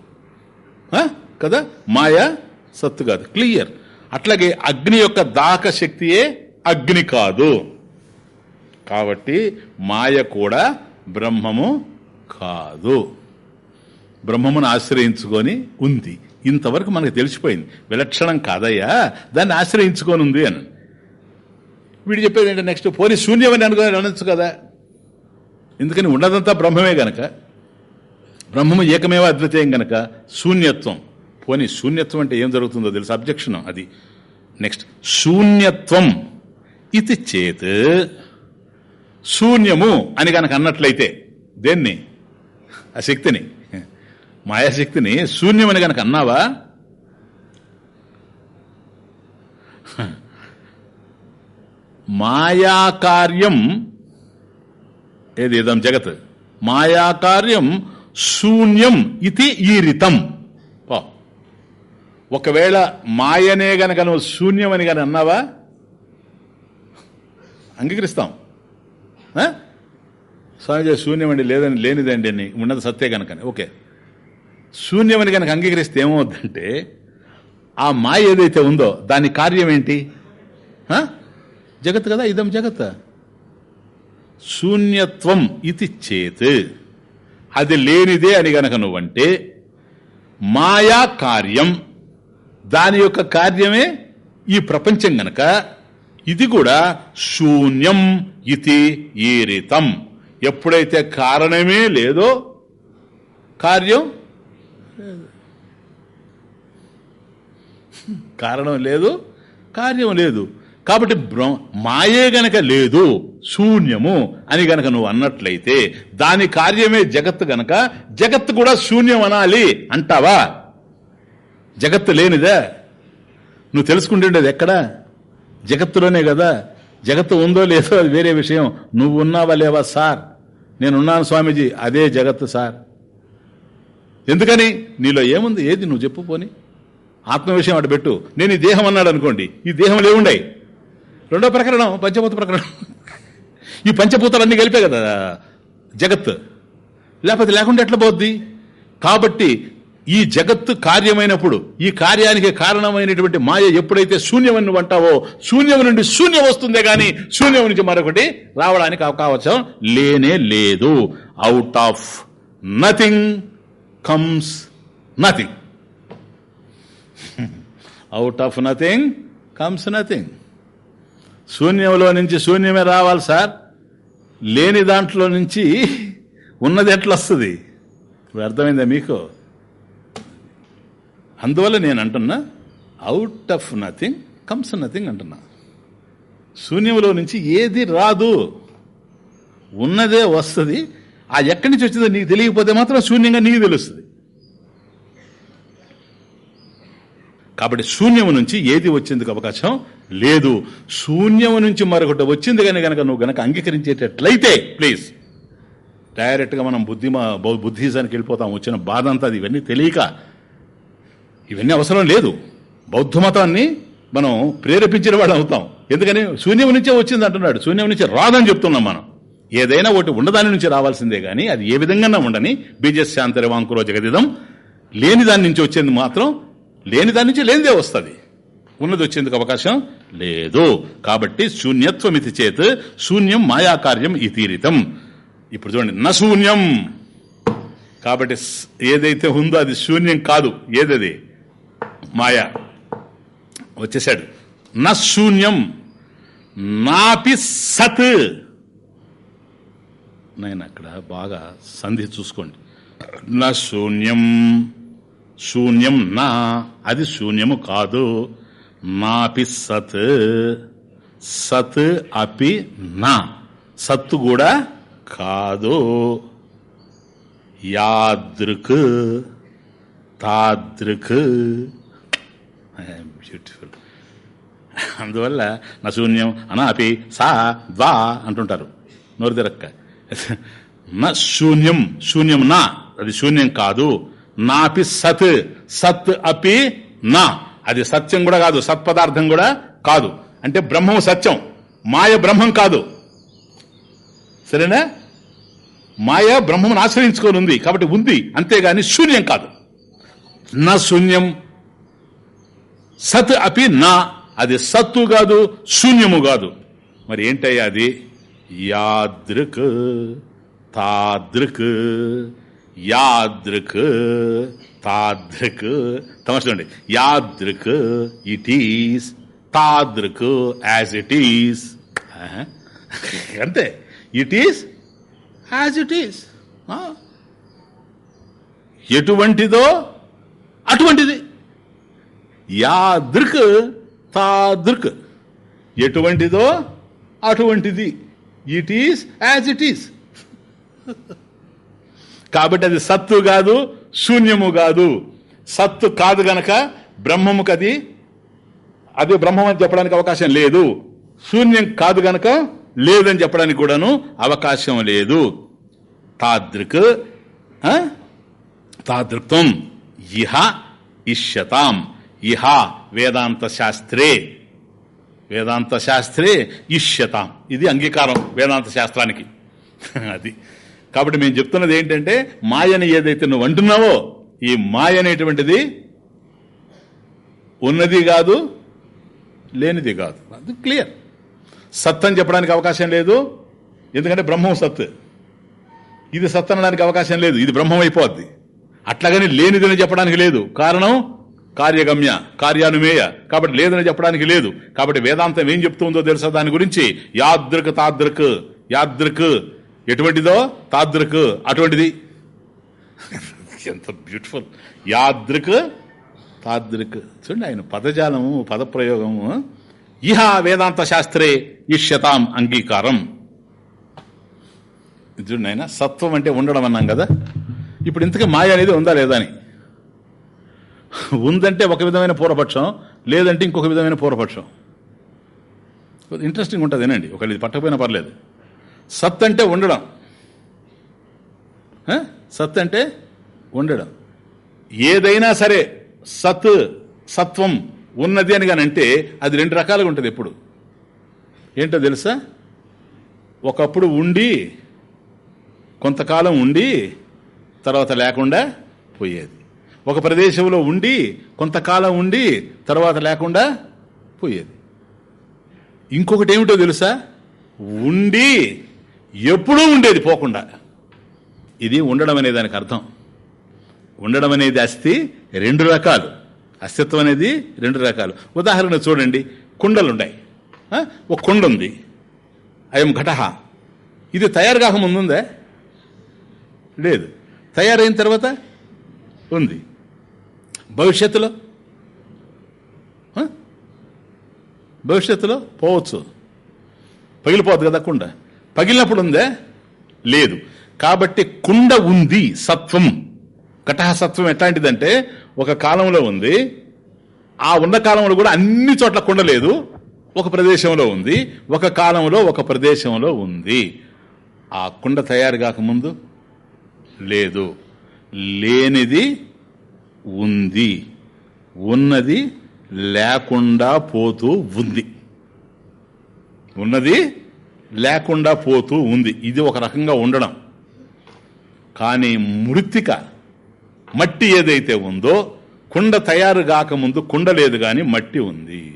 కదా? మాయ సత్తు కాదు. క్లియర్ అట్లాగే అగ్ని యొక్క దాహక శక్తియే అగ్ని కాదు. కాబట్టి మాయ కూడా బ్రహ్మము కాదు. బ్రహ్మమును ఆశ్రయించుకొని ఉంది. ఇంతవరకు మనకు తెలిసిపోయింది. విలక్షణం కాదయ్యా. దాన్ని ఆశ్రయించుకొని ఉంది అని. వీడు చెప్పేది ఏంటంటే నెక్స్ట్ పోనీ శూన్యమని అనుకుని అనొచ్చు కదా. ఎందుకని? ఉన్నదంతా బ్రహ్మమే గనక. బ్రహ్మము ఏకమేవ అద్వితీయం గనక. శూన్యత్వం. పోనీ శూన్యత్వం అంటే ఏం జరుగుతుందో తెలుసు? అబ్జెక్షన్ అది. నెక్స్ట్ శూన్యత్వం. ఇది చేత్ శూన్యము అని కనుక అన్నట్లయితే దేన్ని? ఆ శక్తిని. మాయాశక్తిని శూన్యమని కనుక అన్నావా? మాయాకార్యం ఏది? ఇదం జగత్. మాయాకార్యం శూన్యం ఇది ఈరితం ఒకవేళ మాయనే గనక నువ్వు శూన్యమని కానీ అన్నావా? అంగీకరిస్తాం. స్వామిజీ శూన్యమండి లేదని లేనిదండి అని ఉన్నది సత్తే గనకని. ఓకే. శూన్యమని కనుక అంగీకరిస్తే ఏమవుద్దంటే ఆ మాయ ఏదైతే ఉందో దాని కార్యం ఏంటి? జగత్ కదా ఇదం జగత్. శూన్యత్వం ఇది చేత్. అది లేనిదే అని గనక నువ్వంటే మాయా కార్యం. దాని యొక్క కార్యమే ఈ ప్రపంచం గనక. ఇది కూడా శూన్యం ఇది ఈరితం ఎప్పుడైతే కారణమే లేదో కార్యం? కారణం లేదు కార్యం లేదు. కాబట్టి మాయే గనక లేదు శూన్యము అని గనక నువ్వు అన్నట్లయితే దాని కార్యమే జగత్తు గనక. జగత్తు కూడా శూన్యం అనాలి అంటావా? జగత్తు లేనిదా. నువ్వు తెలుసుకుంటుండేది ఎక్కడ? జగత్తులోనే కదా. జగత్తు ఉందో లేదో అది వేరే విషయం. నువ్వు ఉన్నావా లేవా సార్? నేనున్నాను స్వామీజీ అదే జగత్తు సార్. ఎందుకని? నీలో ఏముంది? ఏది? నువ్వు చెప్పు పోని. ఆత్మ విషయం అటు పెట్టు. నేను ఈ దేహం అన్నాడు అనుకోండి. ఈ దేహం లేవుండే రెండో ప్రకరణం పంచభూత ప్రకరణం. ఈ పంచభూతాలన్నీ కలిపే కదా జగత్ లేకపోతే లేకుండా ఎట్లా పోద్ది? కాబట్టి ఈ జగత్తు కార్యమైనప్పుడు ఈ కార్యానికి కారణమైనటువంటి మాయ ఎప్పుడైతే శూన్యమని నువ్వు అంటావో శూన్యం నుండి శూన్యం వస్తుందే గాని శూన్యం నుంచి మరొకటి రావడానికి అవకాశం లేనే లేదు. Out of nothing comes nothing out of nothing comes nothing శూన్యంలో నుంచి శూన్యమే రావాలి సార్. లేని దాంట్లో నుంచి ఉన్నది ఎట్లా వస్తుంది ఇప్పుడు అర్థమైందా మీకు? అందువల్ల నేను అంటున్నా out of nothing comes nothing అంటున్నా. శూన్యంలో నుంచి ఏది రాదు. ఉన్నదే వస్తుంది. ఆ ఎక్కడి నుంచి వచ్చిందో నీకు తెలియకపోతే మాత్రం శూన్యంగా నీకు తెలుస్తుంది. కాబట్టి శూన్యము నుంచి ఏది వచ్చేందుకు అవకాశం లేదు. శూన్యము నుంచి మరొకటి వచ్చింది కానీ కనుక నువ్వు గనక అంగీకరించేటట్లయితే ప్లీజ్ డైరెక్ట్గా మనం బుద్ధి బుద్ధిజానికి వెళ్ళిపోతాం. వచ్చిన బాధ అంతా ఇవన్నీ తెలియక ఇవన్నీ అవసరం లేదు. బౌద్ధ మతాన్ని మనం ప్రేరేపించిన వాడు అవుతాం. ఎందుకని? శూన్యం నుంచే వచ్చింది అంటున్నాడు. శూన్యం నుంచి రాదని చెప్తున్నాం మనం. ఏదైనా ఒకటి ఉండదాని నుంచి రావాల్సిందే కానీ అది ఏ విధంగా ఉండని బీజశాంతరి వాంకులో జగదిదం. లేని దాని నుంచి వచ్చేది మాత్రం లేని దాని నుంచి లేనిదే వస్తుంది. ఉన్నది వచ్చేందుకు అవకాశం లేదు. కాబట్టి శూన్యత్వం ఇది చేత్ శూన్యం మాయాకార్యం ఇతీరితం ఇప్పుడు చూడండి నా శూన్యం. కాబట్టి ఏదైతే ఉందో అది శూన్యం కాదు. ఏదది? మాయ వచ్చేసాడు. నా శూన్యం నాపి సత్. నేను అక్కడ బాగా సంధి చూసుకోండి. నా శూన్యం శూన్యం నా అది శూన్యము కాదు. నాపి సత్ సత్ అపి నా సత్తు కూడా కాదు. యాదృక్ తాదృక్ బ్యూటిఫుల్ అందువల్ల నశూన్యం శూన్యం అనాపి సా ద్వా అంటుంటారు. నోరు తిరక్క. నా శూన్యం శూన్యం నా. అది శూన్యం కాదు. నాపి సత్. సత్ అపి నా. అది సత్యం కూడా కాదు సత్పదార్థం కూడా కాదు. అంటే బ్రహ్మం సత్యం. మాయ బ్రహ్మం కాదు. సరేనా? మాయ బ్రహ్మం ఆశ్రయించుకొని ఉంది కాబట్టి ఉంది. అంతేగాని శూన్యం కాదు. నా శూన్యం. సత్ అపి నా. అది సత్తు కాదు శూన్యము కాదు. మరి ఏంటయ్యా అది? యాదృక్ తాదృక్ యాదృక్ తాదృక్ తమస్కండి యాదృక్ ఇట్ ఈస్ తాదృక్ యాజ్ ఇట్ ఈస్ అంతే. It is as it is ఎటువంటిదో అటువంటిది. యాదృక్ తాదృక్. ఎటువంటిదో అటువంటిది. It is as it is కాబట్టి అది సత్తు కాదు శూన్యము కాదు. సత్తు కాదు గనక బ్రహ్మముకు అది అది బ్రహ్మం అని చెప్పడానికి అవకాశం లేదు. శూన్యం కాదు గనక లేదని చెప్పడానికి కూడాను అవకాశం లేదు. తాదృక్ తాదృక్తం. ఇహ ఇష్యతాం. ఇహ వేదాంత శాస్త్రే వేదాంత శాస్త్రే ఇష్యతాం. ఇది అంగీకారం వేదాంత శాస్త్రానికి అది. కాబట్టి మేము చెప్తున్నది ఏంటంటే మాయని ఏదైతే నువ్వు అంటున్నావో ఈ మాయ అనేటువంటిది ఉన్నది కాదు లేనిది కాదు. అది క్లియర్. సత్ అని చెప్పడానికి అవకాశం లేదు. ఎందుకంటే బ్రహ్మం సత్ ఇది సత్ అనడానికి అవకాశం లేదు. ఇది బ్రహ్మం అయిపోద్ది. అట్లాగని లేనిదని చెప్పడానికి లేదు. కారణం కార్యగమ్య కార్యానుమేయ. కాబట్టి లేదని చెప్పడానికి లేదు. కాబట్టి వేదాంతం ఏం చెప్తుందో తెలుసా? దాని గురించి యాదృక్ తాదృక్. యాదృక్ ఎటువంటిదో? తాదృక్. అటువంటిది? ఎంత బ్యూటిఫుల్ యాదృక్ తాదృక్. చూడండి ఆయన పదజాలము పదప్రయోగము. ఇహ వేదాంత శాస్త్రే ఇష్యతాం అంగీకారం. చూడండి ఆయన సత్వం అంటే ఉండడం అన్నాం కదా? ఇప్పుడు ఇంతకీ మాయ అనేది ఉందా లేదా అని? ఉందంటే ఒక విధమైన పూర్వపక్షం లేదంటే ఇంకొక విధమైన పూర్వపక్షం. ఇంట్రెస్టింగ్ ఉంటుంది ఏనండి ఒకళ్ళు ఇది పట్టకపోయినా పర్లేదు. సత్ అంటే ఉండడం. సత్ అంటే ఉండడం. ఏదైనా సరే సత్ సత్వం ఉన్నది అని కానంటే అంటే అది రెండు రకాలుగా ఉంటుంది ఎప్పుడు. ఏంటో తెలుసా? ఒకప్పుడు ఉండి కొంతకాలం ఉండి తర్వాత లేకుండా పోయేది. ఒక ప్రదేశంలో ఉండి కొంతకాలం ఉండి తర్వాత లేకుండా పోయేది. ఇంకొకటి ఏమిటో తెలుసా? ఉండి ఎప్పుడూ ఉండేది పోకుండా. ఇది ఉండడం అనే దానికి అర్థం. ఉండడం అనేది అస్థి రెండు రకాలు. అస్తిత్వం అనేది రెండు రకాలు. ఉదాహరణ చూడండి. కుండలు ఉన్నాయి ఒక కుండ ఉంది. అయం ఘటహ ఇది తయారు కాకముందుందా ఉందా లేదు. తయారైన తర్వాత ఉంది. భవిష్యత్తులో? భవిష్యత్తులో పోవచ్చు. పగిలిపోద్ది కదా కుండ. పగిలినప్పుడు ఉందే లేదు. కాబట్టి కుండ ఉంది సత్వం. కటహ సత్వం ఎట్లాంటిదంటే ఒక కాలంలో ఉంది. ఆ ఉన్న కాలంలో కూడా అన్ని చోట్ల కుండ లేదు. ఒక ప్రదేశంలో ఉంది. ఒక కాలంలో ఒక ప్రదేశంలో ఉంది. ఆ కుండ తయారు కాకముందు? లేదు. లేనిది ఉంది. ఉన్నది లేకుండా పోతూ ఉంది. ఉన్నది లేకుండా పోతూ ఉంది. ఇది ఒక రకంగా ఉండడం. కానీ మృతిక మట్టి ఏదైతే ఉందో కుండ తయారు కాకముందు కుండ లేదు కానీ మట్టి ఉంది.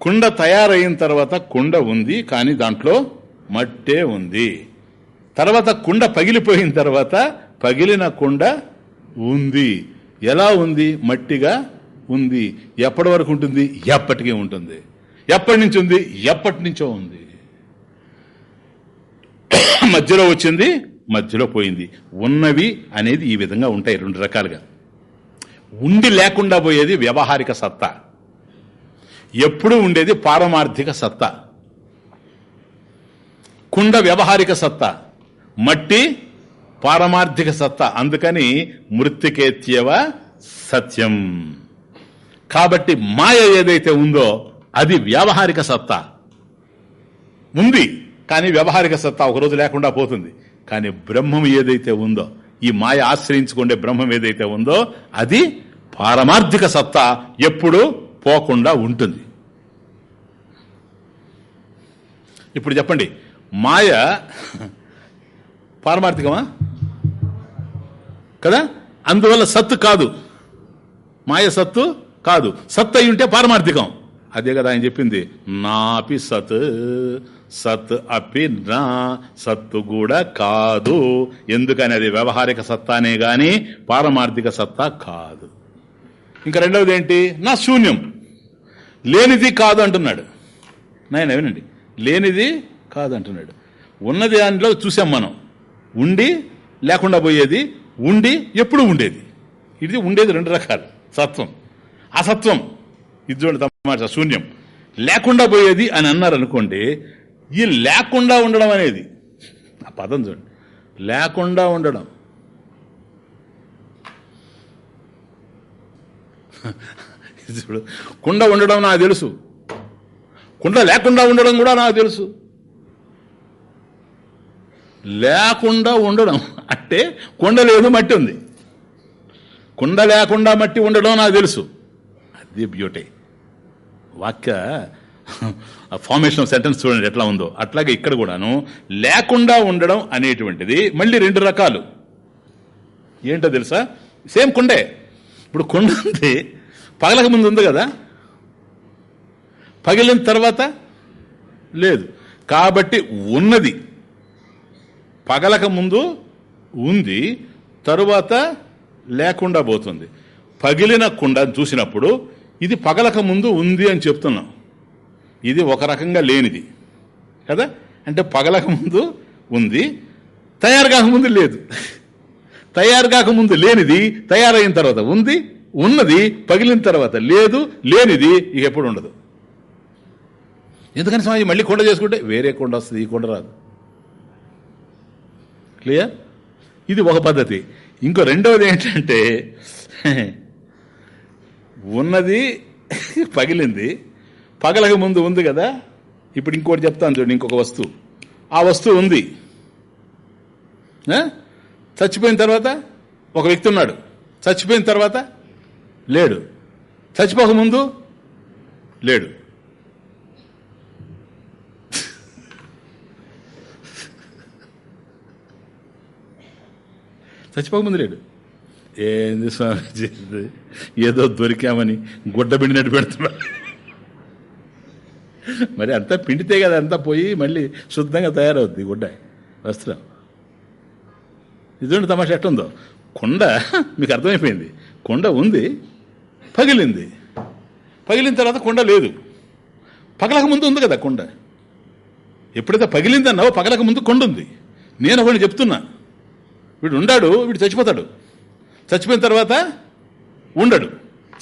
కుండ తయారైన తర్వాత కుండ ఉంది కానీ దాంట్లో మట్టే ఉంది. తర్వాత కుండ పగిలిపోయిన తర్వాత పగిలిన కుండ ఉంది. ఎలా ఉంది? మట్టిగా ఉంది. ఎప్పటి వరకు ఉంటుంది? ఎప్పటికీ ఉంటుంది. ఎప్పటి నుంచి ఉంది? ఎప్పటి నుంచో ఉంది. మధ్యలో వచ్చింది మధ్యలో పోయింది. ఉన్నవి అనేది ఈ విధంగా ఉంటాయి రెండు రకాలుగా. ఉండి లేకుండా పోయేది వ్యవహారిక సత్తా. ఎప్పుడు ఉండేది పారమార్థిక సత్తా. కుండ వ్యవహారిక సత్తా. మట్టి పారమార్థిక సత్తా. అందుకని మృతికేత్యవ సత్యం. కాబట్టి మాయ ఏదైతే ఉందో అది వ్యావహారిక సత్తా. ఉంది కానీ వ్యవహారిక సత్తా ఒకరోజు లేకుండా పోతుంది. కానీ బ్రహ్మం ఏదైతే ఉందో ఈ మాయ ఆశ్రయించుకుండే బ్రహ్మం ఏదైతే ఉందో అది పారమార్థిక సత్తా ఎప్పుడు పోకుండా ఉంటుంది. ఇప్పుడు చెప్పండి మాయ పారమార్థికమా? కదా? అందువల్ల సత్తు కాదు. మాయ సత్తు కాదు. సత్ అయి ఉంటే పారమార్థికం. అదే కదా ఆయన చెప్పింది. నాపి సత్ సత్ అపి నా సత్తు కూడా కాదు. ఎందుకని? అది వ్యవహారిక సత్తానే గాని పారమార్థిక సత్తా కాదు. ఇంకా రెండవది ఏంటి? నా శూన్యం. లేనిది కాదు అంటున్నాడు. నాయన వినండి. లేనిది కాదు అంటున్నాడు. ఉన్నది దాంట్లో చూసాం మనం. ఉండి లేకుండా పోయేది ఉండి ఎప్పుడు ఉండేది. ఇది ఉండేది రెండు రకాలు. సత్వం. అసత్వం. ఇది చూడండి తమాష శూన్యం. లేకుండా పోయేది అని అన్నారు అనుకోండి ఈ లేకుండా ఉండడం అనేది ఆ పదం చూడండి. లేకుండా ఉండడం. ఇది చూడు కుండ ఉండడం నాకు తెలుసు. కుండ లేకుండా ఉండడం కూడా నాకు తెలుసు. లేకుండా ఉండడం. అంటే కొండ లేదు మట్టి ఉంది. కుండ లేకుండా మట్టి ఉండడం నాకు తెలుసు. అది బ్యూటీ వాక్య ఫార్మేషన్ ఆఫ్ సెంటెన్స్ చూడండి ఎట్లా ఉందో. అట్లాగే ఇక్కడ కూడాను లేకుండా ఉండడం అనేటువంటిది మళ్ళీ రెండు రకాలు. ఏంటో తెలుసా? సేమ్ కుండే. ఇప్పుడు కుండ ఉంది పగలక ముందు ఉంది కదా? పగిలిన తర్వాత లేదు. కాబట్టి ఉన్నది. పగలక ముందు ఉంది తరువాత లేకుండా పోతుంది. పగిలిన కుండ చూసినప్పుడు ఇది పగలక ముందు ఉంది అని చెప్తున్నాం. ఇది ఒక రకంగా లేనిది. కదా? అంటే పగలక ముందు ఉంది తయారు కాకముందు లేదు. తయారు కాకముందు లేనిది తయారైన తర్వాత ఉంది ఉన్నది పగిలిన తర్వాత లేదు లేనిది ఇక ఎప్పుడు ఉండదు. ఎందుకని సమాజం మళ్ళీ కొండ చేసుకుంటే వేరే కొండ వస్తుంది ఈ కొండ రాదు. క్లియర్ ఇది ఒక పద్ధతి. ఇంకో రెండవది ఏంటంటే ఉన్నది పగిలింది. పగలక ముందు ఉంది కదా? ఇప్పుడు ఇంకోటి చెప్తాను చూడండి ఇంకొక వస్తువు. ఆ వస్తువు ఉంది. చచ్చిపోయిన తర్వాత ఒక వ్యక్తి ఉన్నాడు. చచ్చిపోయిన తర్వాత లేడు. చచ్చిపోక ముందు లేడు. చచ్చిపోకముందు లేడు ఏంది స్వామి ఏదో దొరికామని గుడ్డ పిండినట్టు పెడుతున్నాడు మరి అంతా పిండితే కదా అంతా పోయి మళ్ళీ శుద్ధంగా తయారవుద్ది గుడ్డ. వస్త్రం. ఇదండి తమాషా ఎట్టుందో? కొండ మీకు అర్థమైపోయింది. కొండ ఉంది పగిలింది. పగిలిన తర్వాత కొండ లేదు. పగలక ముందు ఉంది కదా కొండ. ఎప్పుడైతే పగిలిందన్నావో పగలక ముందు కొండ ఉంది నేను ఒకటి చెప్తున్నా. వీడు ఉండాడు వీడు చచ్చిపోతాడు. చచ్చిపోయిన తర్వాత ఉండడు.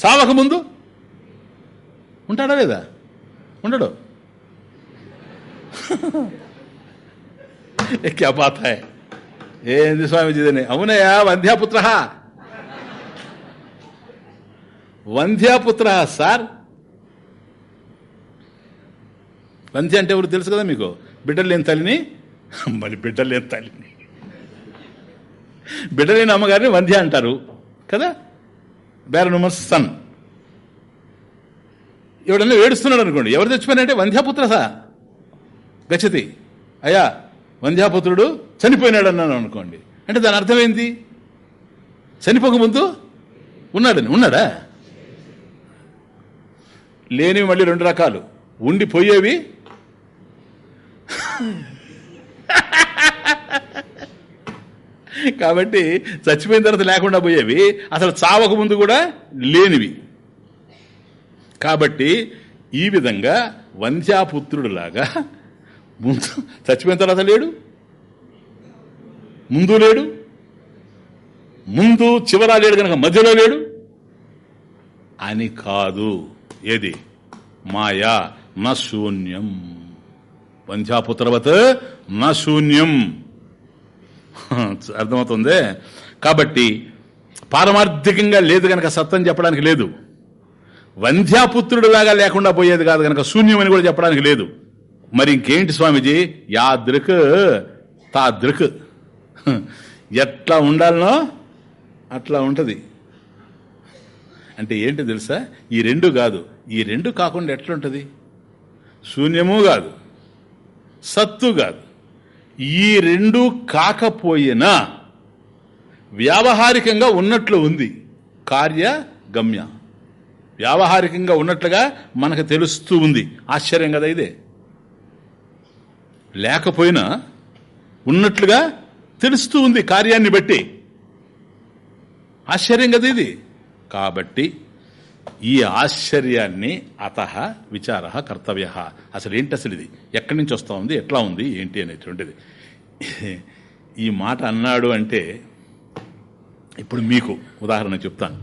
చావక ముందు ఉంటాడా లేదా? ఉండడు. ఏ క్యా బాత్ ఏంది స్వామిజీదని అవునయా వంధ్యాపుత్ర వంధ్యాపుత్ర సార్. వంధ్య అంటే ఎవరు తెలుసు కదా మీకు? బిడ్డలు లేని తల్లిని. మరి బిడ్డలేని తల్లిని. బిడ్డలేని అమ్మగారిని వంధ్య అంటారు. కదా? Barren woman son. ఎవడన్నా ఏడుస్తున్నాడు అనుకోండి. ఎవరు చచ్చిపోయినంటే వంధ్యాపుత్రసా గచ్చతి. అయ్యా వంధ్యాపుత్రుడు చనిపోయినాడు అన్నాను అనుకోండి. అంటే దాని అర్థం ఏంటి చనిపోక ముందు ఉన్నాడని. ఉన్నాడా? లేనివి మళ్ళీ రెండు రకాలు. ఉండిపోయేవి. కాబట్టి చచ్చిపోయిన తర్వాత లేకుండా పోయేవి అసలు చావక ముందు కూడా లేనివి. కాబట్టి ఈ విధంగా వంధ్యాపుత్రుడులాగా ముందు చచ్చిపోయిన తర్వాత లేడు? ముందు లేడు? ముందు చివర లేడు కనుక మధ్యలో లేడు? అని కాదు. ఏది? మాయా నా శూన్యం వంధ్యాపుత్రవత్ నా శూన్యం అర్థమవుతుంది? కాబట్టి పారమార్థికంగా లేదు కనుక సత్యం చెప్పడానికి లేదు. వంధ్యాపుత్రుడిలాగా లేకుండా పోయేది కాదు కనుక శూన్యమని అని కూడా చెప్పడానికి లేదు. మరి ఇంకేంటి స్వామిజీ? యాదృక్ తాదృక్. ఎట్లా ఉండాలనో అట్లా ఉంటుంది. అంటే ఏంటి తెలుసా? ఈ రెండు కాదు. ఈ రెండు కాకుండా ఎట్లుంటుంది? శూన్యము కాదు. సత్తు కాదు. ఈ రెండు కాకపోయినా వ్యావహారికంగా ఉన్నట్లు ఉంది. కార్య గమ్య. వ్యావహారికంగా ఉన్నట్లుగా మనకు తెలుస్తూ ఉంది. ఆశ్చర్యం కదా ఇదే. లేకపోయినా ఉన్నట్లుగా తెలుస్తూ ఉంది కార్యాన్ని బట్టి. ఆశ్చర్యం కదా ఇది. కాబట్టి ఈ ఆశ్చర్యాన్ని అత విచార కర్తవ్య. అసలు ఏంటి అసలు ఇది? ఎక్కడి నుంచి వస్తూ ఉంది? ఎట్లా ఉంది? ఏంటి అనేటువంటిది. ఈ మాట అన్నాడు అంటే ఇప్పుడు మీకు ఉదాహరణ చెప్తాను.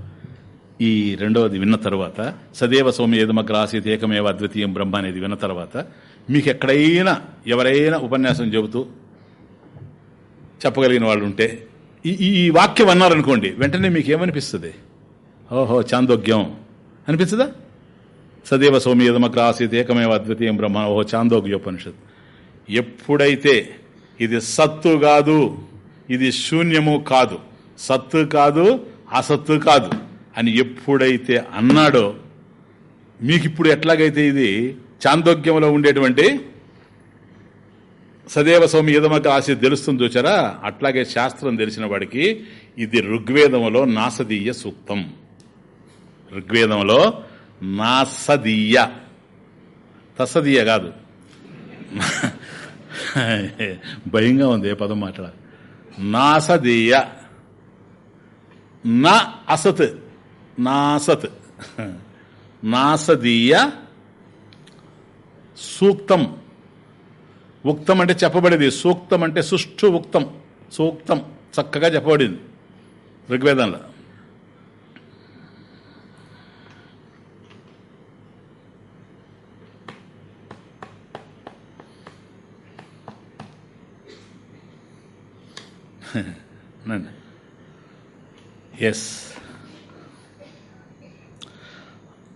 ఈ రెండవది విన్న తర్వాత సదేవ సౌమ్య ఏదమగ్రాసీత ఏకమేవ అద్వితీయం బ్రహ్మ అనేది విన్న తర్వాత మీకు ఎక్కడైనా ఎవరైనా ఉపన్యాసం చెబుతూ చెప్పగలిగిన వాళ్ళు ఉంటే ఈ ఈ వాక్యం అన్నారనుకోండి వెంటనే మీకు ఏమనిపిస్తుంది? ఓహో చాందోగ్యం. అనిపించదా సదేవ సౌమ్యదమగ్ర ఆసీత్ ఏకమేవ అద్వితీయం బ్రహ్మ ఓహో చాందోగ్యోపనిషత్ ఎప్పుడైతే ఇది సత్తు కాదు ఇది శూన్యము కాదు సత్తు కాదు అసత్తు కాదు అని ఎప్పుడైతే అన్నాడో మీకు ఇప్పుడు ఎట్లాగైతే ఇది చాందోగ్యంలో ఉండేటువంటి సదేవ స్వామి ఏదమక ఆశ తెలుస్తుంది చూచారా? అట్లాగే శాస్త్రం తెలిసిన వాడికి ఇది ఋగ్వేదములో నాసదీయ సూక్తం. ఋగ్వేదంలో నాసదీయ తసదీయ కాదు. భయంగా ఉంది ఏ పదం మాట్లాడాలి నాసదీయ. నా అసత్. నాసత్. నాసదీయ. సూక్తం. ఉక్తం అంటే చెప్పబడేది. సూక్తం అంటే సుష్ఠు ఉక్తం. సూక్తం. చక్కగా చెప్పబడింది. ఋగ్వేదంలో. ఎస్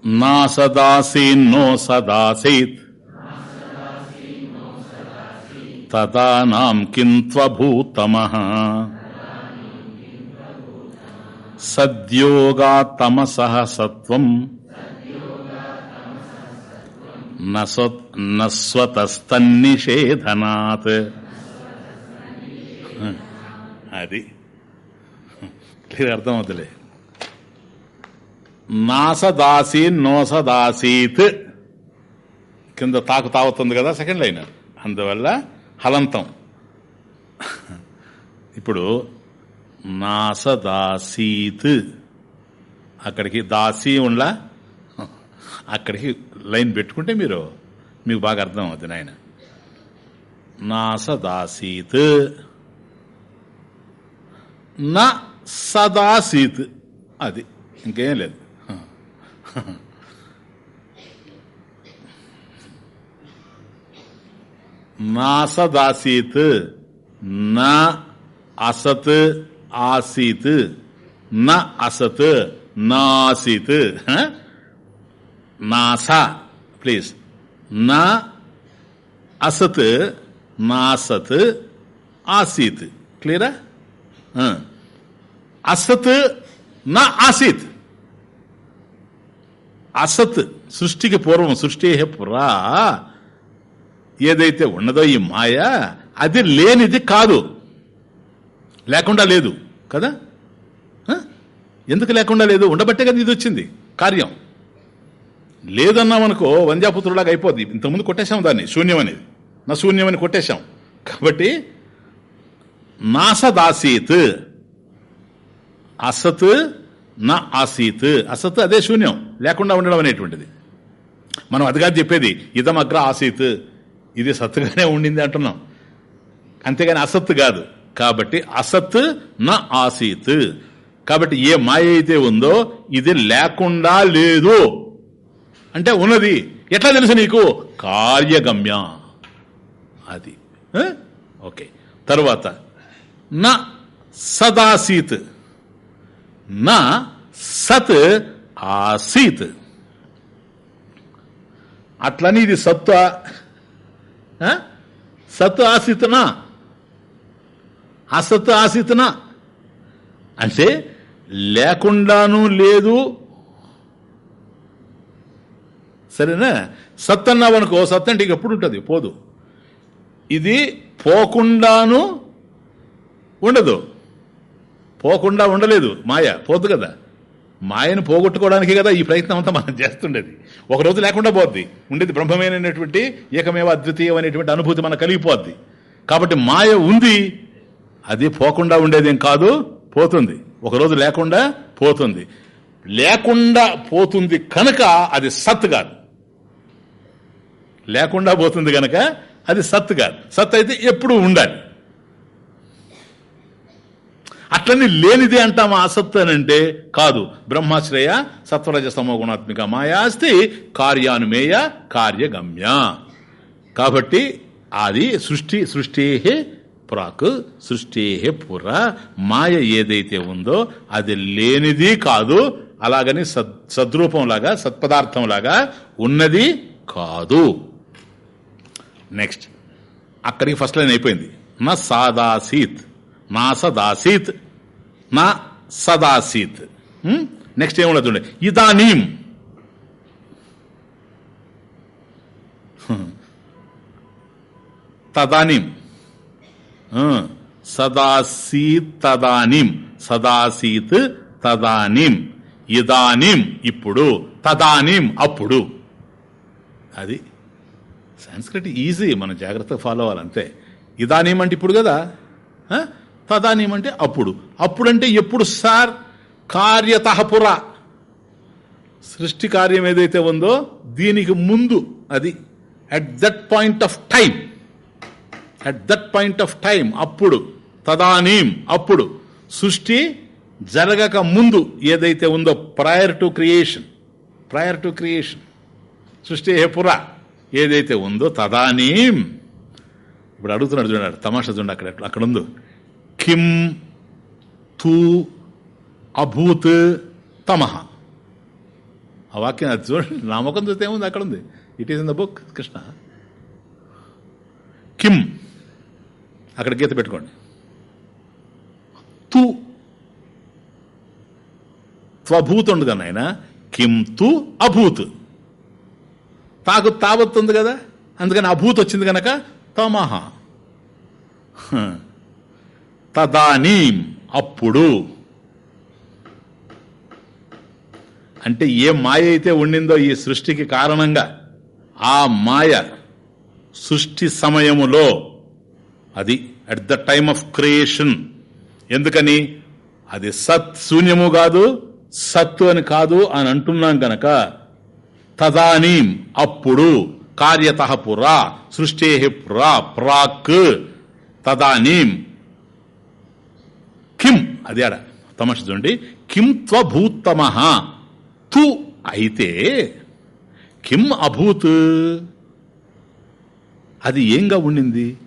నా సదాసీన్నో సదాసీత్ తదానాం కింత్వభూతమ సద్యోగా తమసః సత్వం నస్వతస్తన్నిషేధనాత్ అది. క్లియర్ అర్థమవుతులే. నాసదాసీ నోసదాసీత్. కింద తాకు తాగుతుంది కదా సెకండ్ లైన్. అందువల్ల హలంతం. ఇప్పుడు నాసదాసీత్. అక్కడికి దాసీ ఉండ్లా. అక్కడికి లైన్ పెట్టుకుంటే మీరు మీకు బాగా అర్థం అవుతుంది ఆయన నాసదాసీత్. నా సదాసీత్. అది. ఇంకేం లేదు. నాసదాసీత్ నా అసత్ ఆసీత్. నా అసత్ నాసీత్. నాసా. ప్లీజ్. నా అసత్ నాసత్ ఆసీత్. క్లియరా? అసత్ నా ఆసీత్ అసత్ సృష్టికి పూర్వం సృష్టి పురా ఏదైతే ఉన్నదో ఈ మాయ అది లేనిది కాదు లేకుండా లేదు కదా ఎందుకు లేకుండా లేదు ఉండబట్టే కదా ఇది వచ్చింది కార్యం లేదన్నామనుకో వంద్యాపుత్రులాగా అయిపోద్ది ఇంతకుముందు కొట్టేశాం దాన్ని శూన్యం అనేది నా శూన్యం అని కొట్టేశాం కాబట్టి నాసదాసీత్ అసత్ నా ఆసీత్ అసత్ అదే శూన్యం లేకుండా ఉండడం అనేటువంటిది మనం అదిగా చెప్పేది ఇదం అగ్ర ఆసీత్. ఇది సత్తుగానే ఉండింది అంటున్నాం. అంతేగాని అసత్ కాదు. కాబట్టి అసత్ నా ఆసీత్. కాబట్టి ఏ మాయ అయితే ఉందో ఇది లేకుండా లేదు. అంటే ఉన్నది. ఎట్లా తెలుసు నీకు? కార్యగమ్య. అది. ఓకే. తరువాత. నా సదాసీత్ నా సత్ ఆసీత్ అట్లని ఇది సత్వ ఆ? సత్ ఆసీతనా అసత్ ఆసీతనా అంటే లేకుండాను లేదు సరేనా సత్ అన్నావనుకో సత్ అంటే ఇక ఎప్పుడు ఉంటుంది పోదు ఇది పోకుండాను ఉండదు. పోకుండా ఉండలేదు. మాయ. పోదు కదా. మాయను పోగొట్టుకోవడానికి కదా ఈ ప్రయత్నం అంతా మనం చేస్తుండేది. ఒక రోజు లేకుండా పోద్ది. ఉండేది బ్రహ్మమైనటువంటి ఏకమేవ అద్వితీయం అనేటువంటి అనుభూతి మనకు కలిగిపోద్ది. కాబట్టి మాయ ఉంది. అది పోకుండా ఉండేదేం కాదు పోతుంది. ఒక రోజు లేకుండా పోతుంది. లేకుండా పోతుంది కనుక అది సత్ కాదు. లేకుండా పోతుంది కనుక అది సత్ కాదు. సత్ అయితే ఎప్పుడు ఉండాలి. అట్లని లేనిదే అంటాము ఆసక్తి అని అంటే కాదు. బ్రహ్మాశ్రయ సత్వరజ సమో గుణాత్మిక మాయాస్తి కార్యానుమేయ కార్యగమ్య. కాబట్టి అది సృష్టి సృష్టి ప్రాక్ సృష్టి పుర. మాయ ఏదైతే ఉందో అది లేనిది కాదు. అలాగని సద్ సద్రూపంలాగా సత్పదార్థంలాగా ఉన్నది కాదు. నెక్స్ట్. అక్కడికి ఫస్ట్ లైన్ అయిపోయింది. నా సాదాసీత్. మా సదాసీత్. మా సదాసీత్. నెక్స్ట్ ఏమున్నది చూడండి. ఇదానీం. తదానీం. సదాసీత్ తదానీం. సదాసీత్ తదానీం. ఇదానీం ఇప్పుడు తదానీం అప్పుడు. అది సంస్కృతి ఈజీ మనం జాగ్రత్తగా ఫాలో అవ్వాలంతే. ఇదానీం అంటే ఇప్పుడు కదా? ఆ? అంటే అప్పుడు. అప్పుడంటే ఎప్పుడు సార్? కార్యతఃపుర సృష్టి కార్యం ఏదైతే ఉందో దీనికి ముందు అది at that point of time at that point of time అప్పుడు. తదానీం అప్పుడు. సృష్టి జరగక ముందు ఏదైతే ఉందో prior to creation prior to creation సృష్టి ఏ ఏదైతే ఉందో తదానీం ఇప్పుడు అడుగుతున్నాడు చూడండి తమాషా చూడండి అక్కడ అక్కడ ఉందో. కిం తూ అభూత్ తమహ ఆ వాక్యం అది చూడండి నామకం చూస్తే ఏముంది? అక్కడ ఉంది it is in the book Krishna. కిం అక్కడ గీత పెట్టుకోండి. తు త్వభూత్ ఉంది కదా ఆయన కిం తు అభూత్. తాకు తావత్ ఉంది కదా? అందుకని అభూత్ వచ్చింది కనుక తమహ. తదానీం అప్పుడు. అంటే ఏ మాయ అయితే ఉండిందో ఈ సృష్టికి కారణంగా ఆ మాయ సృష్టి సమయములో అది at the time of creation ఎందుకని? అది సత్ శూన్యము కాదు సత్తు అని కాదు అని అంటున్నాం గనక తదానీం అప్పుడు కార్యత పురా సృష్టే పురా ప్రాక్ తదానీం కిం అది ఆడ తమస్ చూడండి. కిం త్వభూత్తమ తు అయితే కిం అభూత్? అది ఏంగా ఉండింది?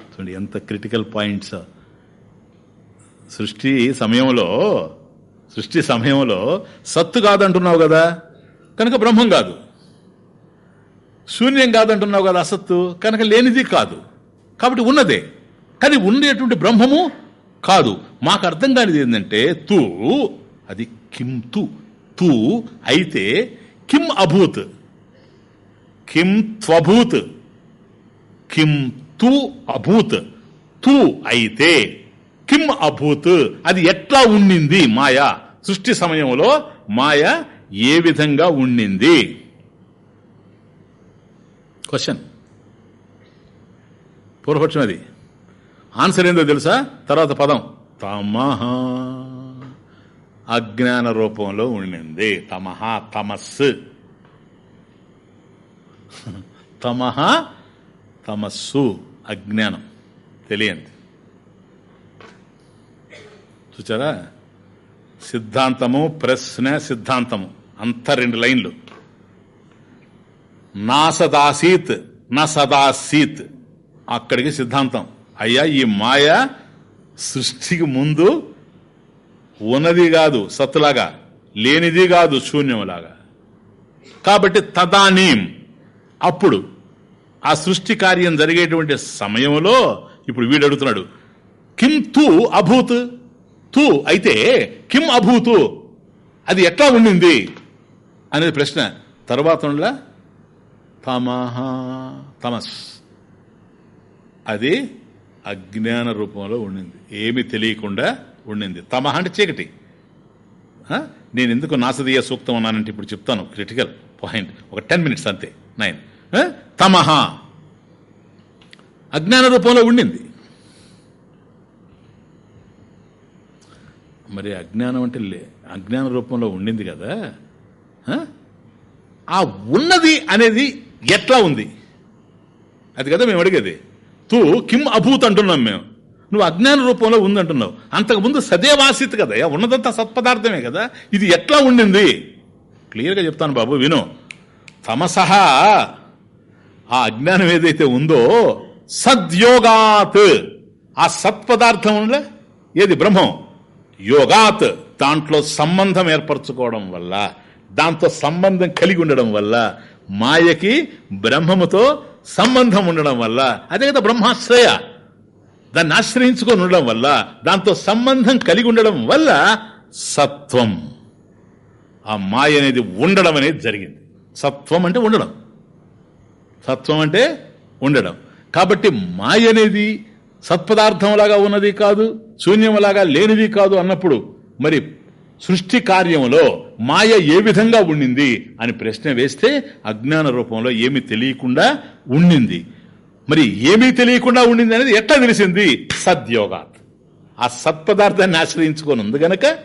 చూడండి ఎంత క్రిటికల్ పాయింట్స్. సృష్టి సమయంలో సృష్టి సమయంలో సత్తు కాదంటున్నావు కదా? కనుక బ్రహ్మం కాదు. శూన్యం కాదంటున్నావు కదా అసత్తు? కనుక లేనిది కాదు. కాబట్టి ఉన్నదే. కానీ ఉండేటువంటి బ్రహ్మము కాదు. మాకు అర్థం కానిది ఏంటంటే తూ అది కిం తు. తూ అయితే కిం అభూత్. కిం త్వభూత్. కిం తు అభూత్. తు అయితే కిం అభూత్. అది ఎట్లా ఉండింది? మాయ. సృష్టి సమయంలో మాయ ఏ విధంగా ఉండింది? క్వశ్చన్. పూర్వపక్షం అది. ఆన్సర్ ఏందో తెలుసా? తర్వాత పదం. తమహ. అజ్ఞాన రూపంలో ఉండింది. తమహ తమస్సు తమహ తమస్సు అజ్ఞానం. తెలియంది. చూచారా? సిద్ధాంతము ప్రశ్న సిద్ధాంతము. అంత రెండు లైన్లు. నా సదాసీత్ నా సదాసీత్. అక్కడికి సిద్ధాంతం. అయ్యా ఈ మాయ సృష్టికి ముందు ఉన్నది కాదు సత్తులాగా. లేనిది కాదు శూన్యములాగా. కాబట్టి తదానీం. అప్పుడు ఆ సృష్టి కార్యం జరిగేటువంటి సమయంలో ఇప్పుడు వీడు అడుగుతున్నాడు కిం తూ అభూత్? తూ అయితే కిం అభూతు? అది ఎట్లా ఉండింది? అనేది ప్రశ్న. తర్వాత ఉండలా? తమహ తమస్. అది అజ్ఞాన రూపంలో ఉండింది. ఏమి తెలియకుండా ఉండింది. తమ అంటే చీకటి. నేను ఎందుకు నాసదీయ సూక్తం అన్నానంటే ఇప్పుడు చెప్తాను. క్రిటికల్ పాయింట్ ఒక టెన్ మినిట్స్ అంతే. నైన్ తమహ. అజ్ఞాన రూపంలో ఉండింది. మరి అజ్ఞానం అంటే లే అజ్ఞాన రూపంలో ఉండింది కదా? ఆ ఉన్నది అనేది ఎట్లా ఉంది? అది కదా మేము అడిగేది. తూ కిమ్ అభూత్ అంటున్నాం మేము. నువ్వు అజ్ఞాన రూపంలో ఉందంటున్నావు అంతకుముందు సదేవాసిత్ కదా ఉన్నదంతా సత్పదార్థమే కదా ఇది ఎట్లా ఉండింది? క్లియర్గా చెప్తాను బాబు విను. తమసహ ఆ అజ్ఞానం ఏదైతే ఉందో సద్యోగాత్. ఆ సత్పదార్థం ఉండే ఏది? బ్రహ్మం. యోగాత్ దాంట్లో సంబంధం ఏర్పరచుకోవడం వల్ల దాంతో సంబంధం కలిగి ఉండడం వల్ల మాయకి బ్రహ్మముతో సంబంధం ఉండడం వల్ల అదే కదా బ్రహ్మాశ్రయ. దాన్ని ఆశ్రయించుకొని ఉండడం వల్ల దాంతో సంబంధం కలిగి ఉండడం వల్ల సత్వం. ఆ మాయ అనేది ఉండడం అనేది జరిగింది. సత్వం అంటే ఉండడం. సత్వం అంటే ఉండడం. కాబట్టి మాయ అనేది సత్పదార్థంలాగా ఉన్నది కాదు శూన్యంలాగా లేనిది కాదు అన్నప్పుడు మరి సృష్టి కార్యంలో మాయ ఏ విధంగా ఉండింది అని ప్రశ్న వేస్తే అజ్ఞాన రూపంలో ఏమి తెలియకుండా ఉండింది. మరి ఏమీ తెలియకుండా ఉండింది అనేది ఎట్లా తెలిసింది? సద్యోగాత్. ఆ సత్పదార్థాన్ని ఆశ్రయించుకొని ఉంది గనక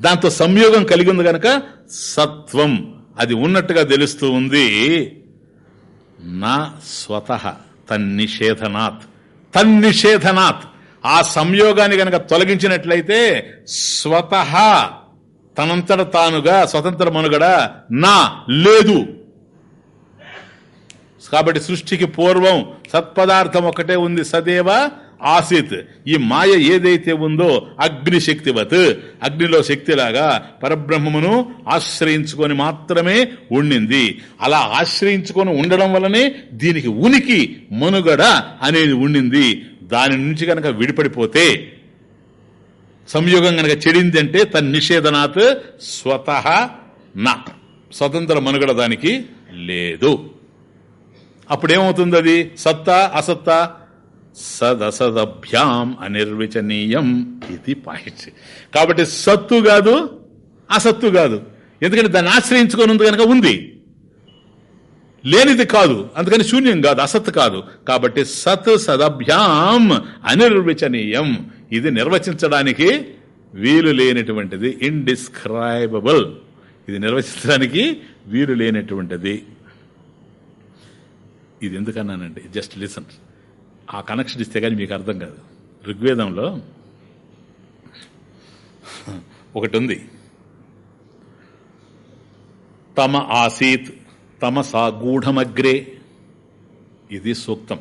దాంతో సంయోగం కలిగి ఉంది గనక సత్వం అది ఉన్నట్టుగా తెలుస్తూ ఉంది. నా స్వత తన్నిషేధనాత్. తన్నిషేధనాత్. ఆ సంయోగాన్ని గనక తొలగించినట్లయితే స్వతహా తనంతట తానుగా స్వతంత్ర మనుగడ నా లేదు. కాబట్టి సృష్టికి పూర్వం సత్పదార్థం ఒకటే ఉంది సదేవ ఆసిత్. ఈ మాయ ఏదైతే ఉందో అగ్ని శక్తివత్. అగ్నిలో శక్తిలాగా పరబ్రహ్మమును ఆశ్రయించుకొని మాత్రమే ఉండింది. అలా ఆశ్రయించుకొని ఉండడం వలనే దీనికి ఉనికి మనుగడ అనేది ఉండింది. దాని నుంచి కనుక విడిపడిపోతే సంయోగం కనుక చెడింది అంటే తన నిషేధనాత్ స్వతహ నా స్వతంత్ర మనుగడ దానికి లేదు. అప్పుడేమవుతుంది అది సత్తా అసత్తా? సదసదభ్యాం అనిర్వచనీయం ఇది పాయింట్ కాబట్టి సత్తు కాదు అసత్తు కాదు. ఎందుకంటే దాన్ని ఆశ్రయించుకొని ఉంది కనుక ఉంది. లేనిది కాదు. అందుకని శూన్యం కాదు అసత్ కాదు. కాబట్టి సత్ సదభ్యాం అనిర్వచనీయం. ఇది నిర్వచించడానికి వీలు లేనటువంటిది ఇండిస్క్రైబుల్ ఇది నిర్వచించడానికి వీలు లేనటువంటిది. ఇది ఎందుకన్నానండి జస్ట్ లిసన్ ఆ కనెక్షన్ ఇస్తే కానీ మీకు అర్థం కాదు. ఋగ్వేదంలో ఒకటి ఉంది. తమ ఆసీత్ తమ సాగూఢమగ్రే ఇది సూక్తం.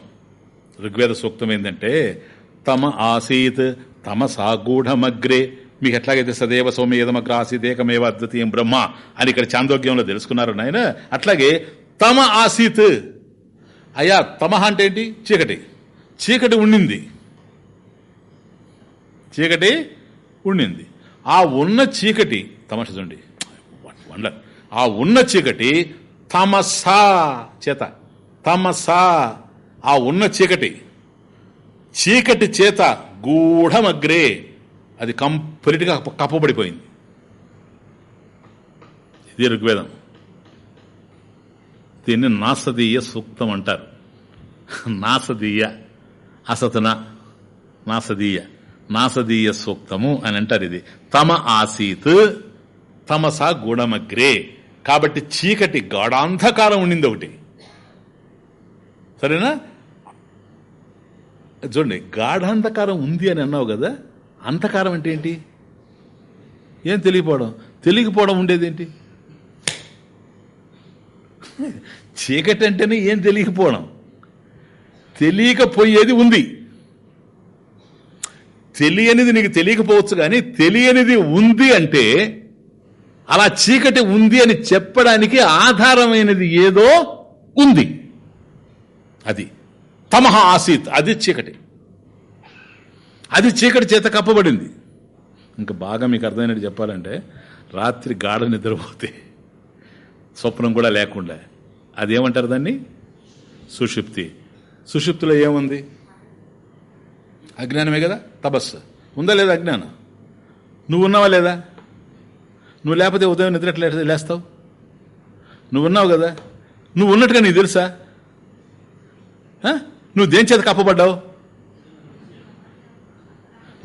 ఋగ్వేద సూక్తం ఏంటంటే తమ ఆసీత్ తమ సాగూఢమగ్రే మీకు ఎట్లాగైతే సదేవ సౌమ్యదమగ్ర ఆసీత్ ఏకమేవ అద్వితీయం బ్రహ్మ అని ఇక్కడ చాందోగ్యంలో తెలుసుకున్నారు నాయన అట్లాగే తమ ఆసీత్. అయ్యా తమ అంటే ఏంటి? చీకటి. చీకటి ఉండింది. చీకటి ఉండింది. ఆ ఉన్న చీకటి తమస చూడండి. వండర్ ఆ ఉన్న చీకటి తమసా చేత తమసా ఆ ఉన్న చీకటి. చీకటి చేత గూఢమగ్రే అది కంప్లీట్గా కప్పబడిపోయింది. ఇది ఋగ్వేదం. దీన్ని నాసదీయ సూక్తం అంటారు. నాసదీయ అసతన నాసదీయ నాసదీయ సూక్తము అని అంటారు ఇది. తమ ఆసీత్ తమసా గుణమగ్రే కాబట్టి చీకటి గాఢాంధకారం ఉండింది ఒకటి. సరేనా? చూడండి గాఢాంధకారం ఉంది అని అన్నావు కదా అంధకారం అంటే ఏంటి? ఏం తెలియపోవడం? తెలియకపోవడం ఉండేదేంటి చీకటి అంటేనే ఏం తెలియకపోవడం? తెలియకపోయేది ఉంది. తెలియనిది నీకు తెలియకపోవచ్చు కానీ తెలియనిది ఉంది అంటే అలా చీకటి ఉంది అని చెప్పడానికి ఆధారమైనది ఏదో ఉంది. అది. తమహ ఆసీత్. అది చీకటి. అది చీకటి చేత కప్పబడింది. ఇంకా బాగా మీకు అర్థమైనట్టు చెప్పాలంటే రాత్రి గాఢ నిద్రపోతే స్వప్నం కూడా లేకుండా. అదేమంటారు దాన్ని? సుషుప్తి. సుషుప్తిలో ఏముంది? అజ్ఞానమే కదా? తపస్సు. ఉందా లేదా అజ్ఞానం? నువ్వు ఉన్నావా లేదా? నువ్వు లేకపోతే ఉదయం నిద్ర ఎట్లా లేస్తావు? నువ్వు ఉన్నావు కదా? నువ్వు ఉన్నట్టుగా నీకు తెలుసా? నువ్వు దేని చేత కప్పబడ్డావు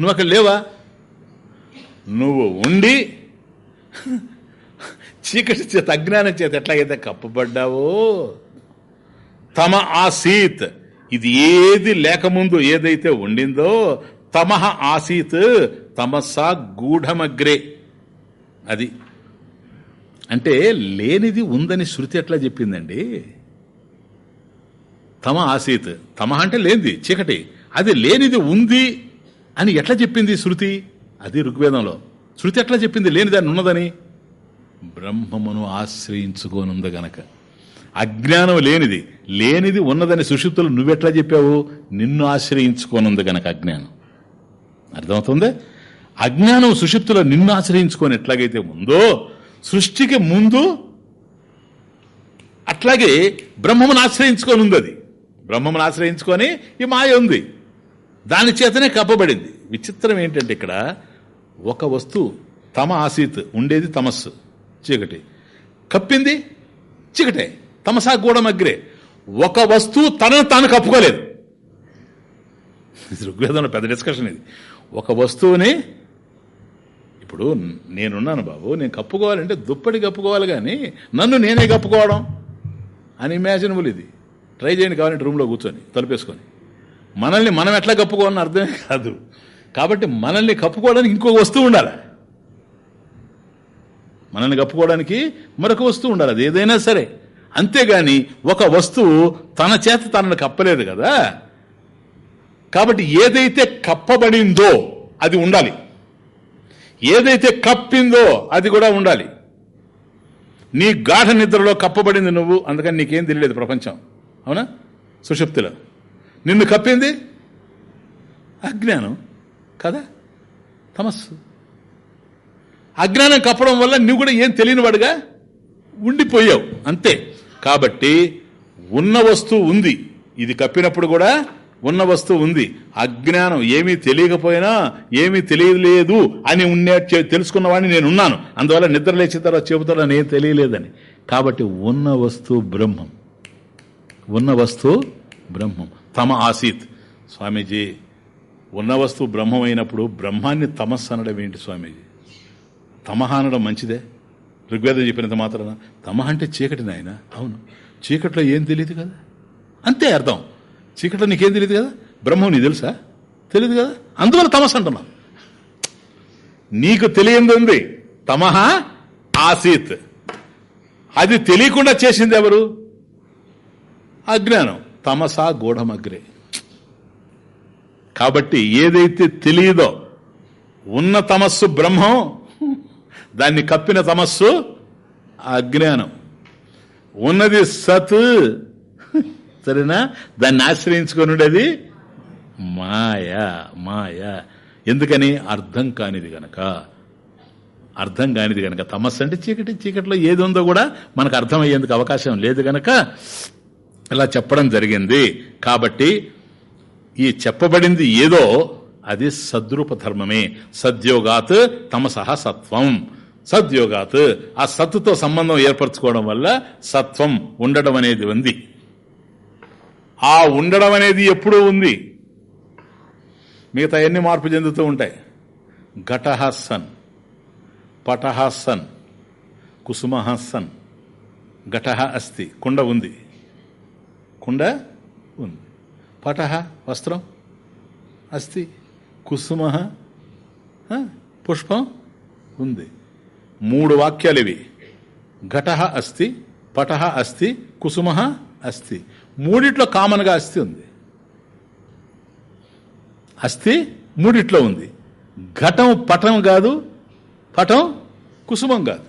నువ్వు అక్కడ లేవా? నువ్వు ఉండి చీకటి చేత అజ్ఞానం చేత ఎట్లాగైతే కప్పబడ్డావో తమ ఆసీత్ ఇది ఏది లేకముందు ఏదైతే ఉండిందో తమహ ఆసీత్ తమసా గూఢమగ్రే. అది. అంటే లేనిది ఉందని శృతి ఎట్లా చెప్పిందండి? తమ ఆసీత్ తమ అంటే లేనిది చీకటి. అది లేనిది ఉంది అని ఎట్లా చెప్పింది శృతి? అది ఋగ్వేదంలో. శృతి ఎట్లా చెప్పింది? లేనిదాన్ని ఉన్నదని. బ్రహ్మమును ఆశ్రయించుకోనుంది గనక. అజ్ఞానం లేనిది లేనిది ఉన్నదని సుషుప్తులు నువ్వెట్లా చెప్పావు? నిన్ను ఆశ్రయించుకోనుంది గనక అజ్ఞానం. అర్థమవుతుంది? అజ్ఞానం సుషుప్తులో నిన్ను ఆశ్రయించుకొని ఎట్లాగైతే ఉందో సృష్టికి ముందు అట్లాగే బ్రహ్మమును ఆశ్రయించుకొని ఉంది అది బ్రహ్మమును ఆశ్రయించుకొని ఈ మాయ ఉంది. దాని చేతనే కప్పబడింది. విచిత్రం ఏంటంటే ఇక్కడ ఒక వస్తువు తమ ఆసీత్ ఉండేది తమస్సు చీకటి. కప్పింది చీకటే తమసా గూఢమగ్రే ఒక వస్తువు తనను తాను కప్పుకోలేదు. ఋగ్వేదంలో పెద్ద డిస్కషన్ ఇది. ఒక వస్తువుని ఇప్పుడు నేనున్నాను బాబు నేను కప్పుకోవాలంటే దుప్పటి కప్పుకోవాలి కానీ నన్ను నేనే కప్పుకోవడం అని ఇమాజినబుల్ ఇది. ట్రై చేయండి కావాలంటే రూమ్లో కూర్చొని తలుపేసుకొని. మనల్ని మనం ఎట్లా కప్పుకోవాలని అర్థమే కాదు. కాబట్టి మనల్ని కప్పుకోవడానికి ఇంకొక వస్తువు ఉండాలి. మనల్ని కప్పుకోవడానికి మరొక వస్తువు ఉండాలి అది ఏదైనా సరే. అంతేగాని ఒక వస్తువు తన చేత తనను కప్పలేదు కదా. కాబట్టి ఏదైతే కప్పబడిందో అది ఉండాలి. ఏదైతే కప్పిందో అది కూడా ఉండాలి. నీ గాఢ నిద్రలో కప్పబడింది నువ్వు అందుకని నీకేం తెలియలేదు ప్రపంచం. అవునా? సుషుప్తిలో. నిన్ను కప్పింది? అజ్ఞానం. కదా? తమస్సు. అజ్ఞానం కప్పడం వల్ల నువ్వు కూడా ఏం తెలియనివాడుగా ఉండిపోయావు. అంతే. కాబట్టి ఉన్న వస్తువు ఉంది. ఇది కప్పినప్పుడు కూడా ఉన్న వస్తువు ఉంది. అజ్ఞానం ఏమీ తెలియకపోయినా ఏమీ తెలియలేదు అని ఉండే తెలుసుకున్నవాడిని నేను ఉన్నాను అందువల్ల నిద్ర లేచిన తర్వాత చెబుతాను నేను తెలియలేదని. కాబట్టి ఉన్న వస్తువు బ్రహ్మం. ఉన్న వస్తువు బ్రహ్మం. తమ ఆసీత్. స్వామీజీ ఉన్న వస్తువు బ్రహ్మం అయినప్పుడు బ్రహ్మాన్ని తమస్సు అనడం ఏంటి స్వామీజీ? తమహ అనడం మంచిదే. ఋగ్వేదం చెప్పినంత మాత్రాన తమ అంటే చీకటి నాయన? అవును. చీకట్లో ఏం తెలియదు కదా? అంతే అర్థం. చీకట్లో నీకేం తెలియదు కదా? బ్రహ్మం నీ తెలుసా? తెలియదు కదా? అందువల్ల తమస్ అంటున్నావు నీకు తెలియంది ఉంది. తమహ ఆసీత్. అది తెలియకుండా చేసింది ఎవరు? అజ్ఞానం. తమసా గూఢమగ్రే. కాబట్టి ఏదైతే తెలియదో ఉన్న తమస్సు బ్రహ్మం దాన్ని కప్పిన తమస్సు అజ్ఞానం. ఉన్నది సత్ సరేనా? దాన్ని ఆశ్రయించుకొని ఉండేది మాయ మాయ. ఎందుకని? అర్థం కానిది గనక. అర్థం కానిది గనక. తమస్సు అంటే చీకటి చీకటిలో ఏది ఉందో కూడా మనకు అర్థమయ్యేందుకు అవకాశం లేదు గనక ఇలా చెప్పడం జరిగింది. కాబట్టి ఈ చెప్పబడింది ఏదో అది సద్రూప ధర్మమే. సద్యోగాత్ తమసహ సత్వం. సద్యోగాత్ ఆ సత్తుతో సంబంధం ఏర్పరచుకోవడం వల్ల సత్వం ఉండడం అనేది ఉంది. ఆ ఉండడం అనేది ఎప్పుడూ ఉంది. మిగతా ఎన్ని మార్పు చెందుతూ ఉంటాయి? ఘటహ సన్ పటహ సన్ సన్ ఘటహ అస్తి కుండ ఉంది. కుండ ఉంది. పటహ వస్త్రం అస్తి కుసుమ పుష్పం ఉంది. మూడు వాక్యాలు ఇవి. ఘటహ అస్తి పటహ అస్తి కుసుమ అస్తి. మూడిట్లో కామన్గా అస్థి ఉంది. అస్థి మూడిట్లో ఉంది. ఘటం పటం కాదు పటం కుసుమం కాదు.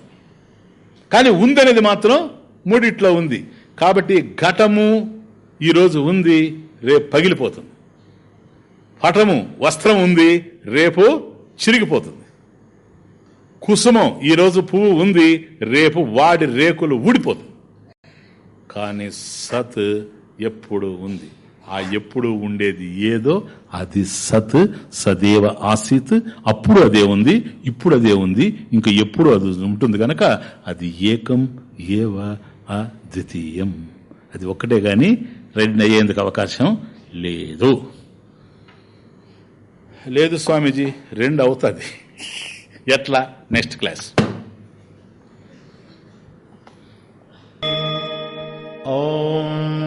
కానీ ఉందనేది మాత్రం మూడిట్లో ఉంది. కాబట్టి ఘటము ఈరోజు ఉంది రేపు పగిలిపోతుంది. పటము వస్త్రం ఉంది రేపు చిరిగిపోతుంది. కుసుమం ఈరోజు పువ్వు ఉంది రేపు వాడి రేకులు ఊడిపోతుంది. కానీ సత్ ఎప్పుడు ఉంది. ఆ ఎప్పుడు ఉండేది ఏదో అది సత్ సదేవ ఆసీత్ అప్పుడు అదే ఉంది ఇప్పుడు అదే ఉంది ఇంకా ఎప్పుడు అది ఉంటుంది కనుక అది ఏకం ఏవ అద్వితీయం. అది ఒక్కటే కానీ రెడీ అయ్యేందుకు అవకాశం లేదు. లేదు స్వామీజీ రెండు అవుతుంది. ఎట్లా? Next class. ఓం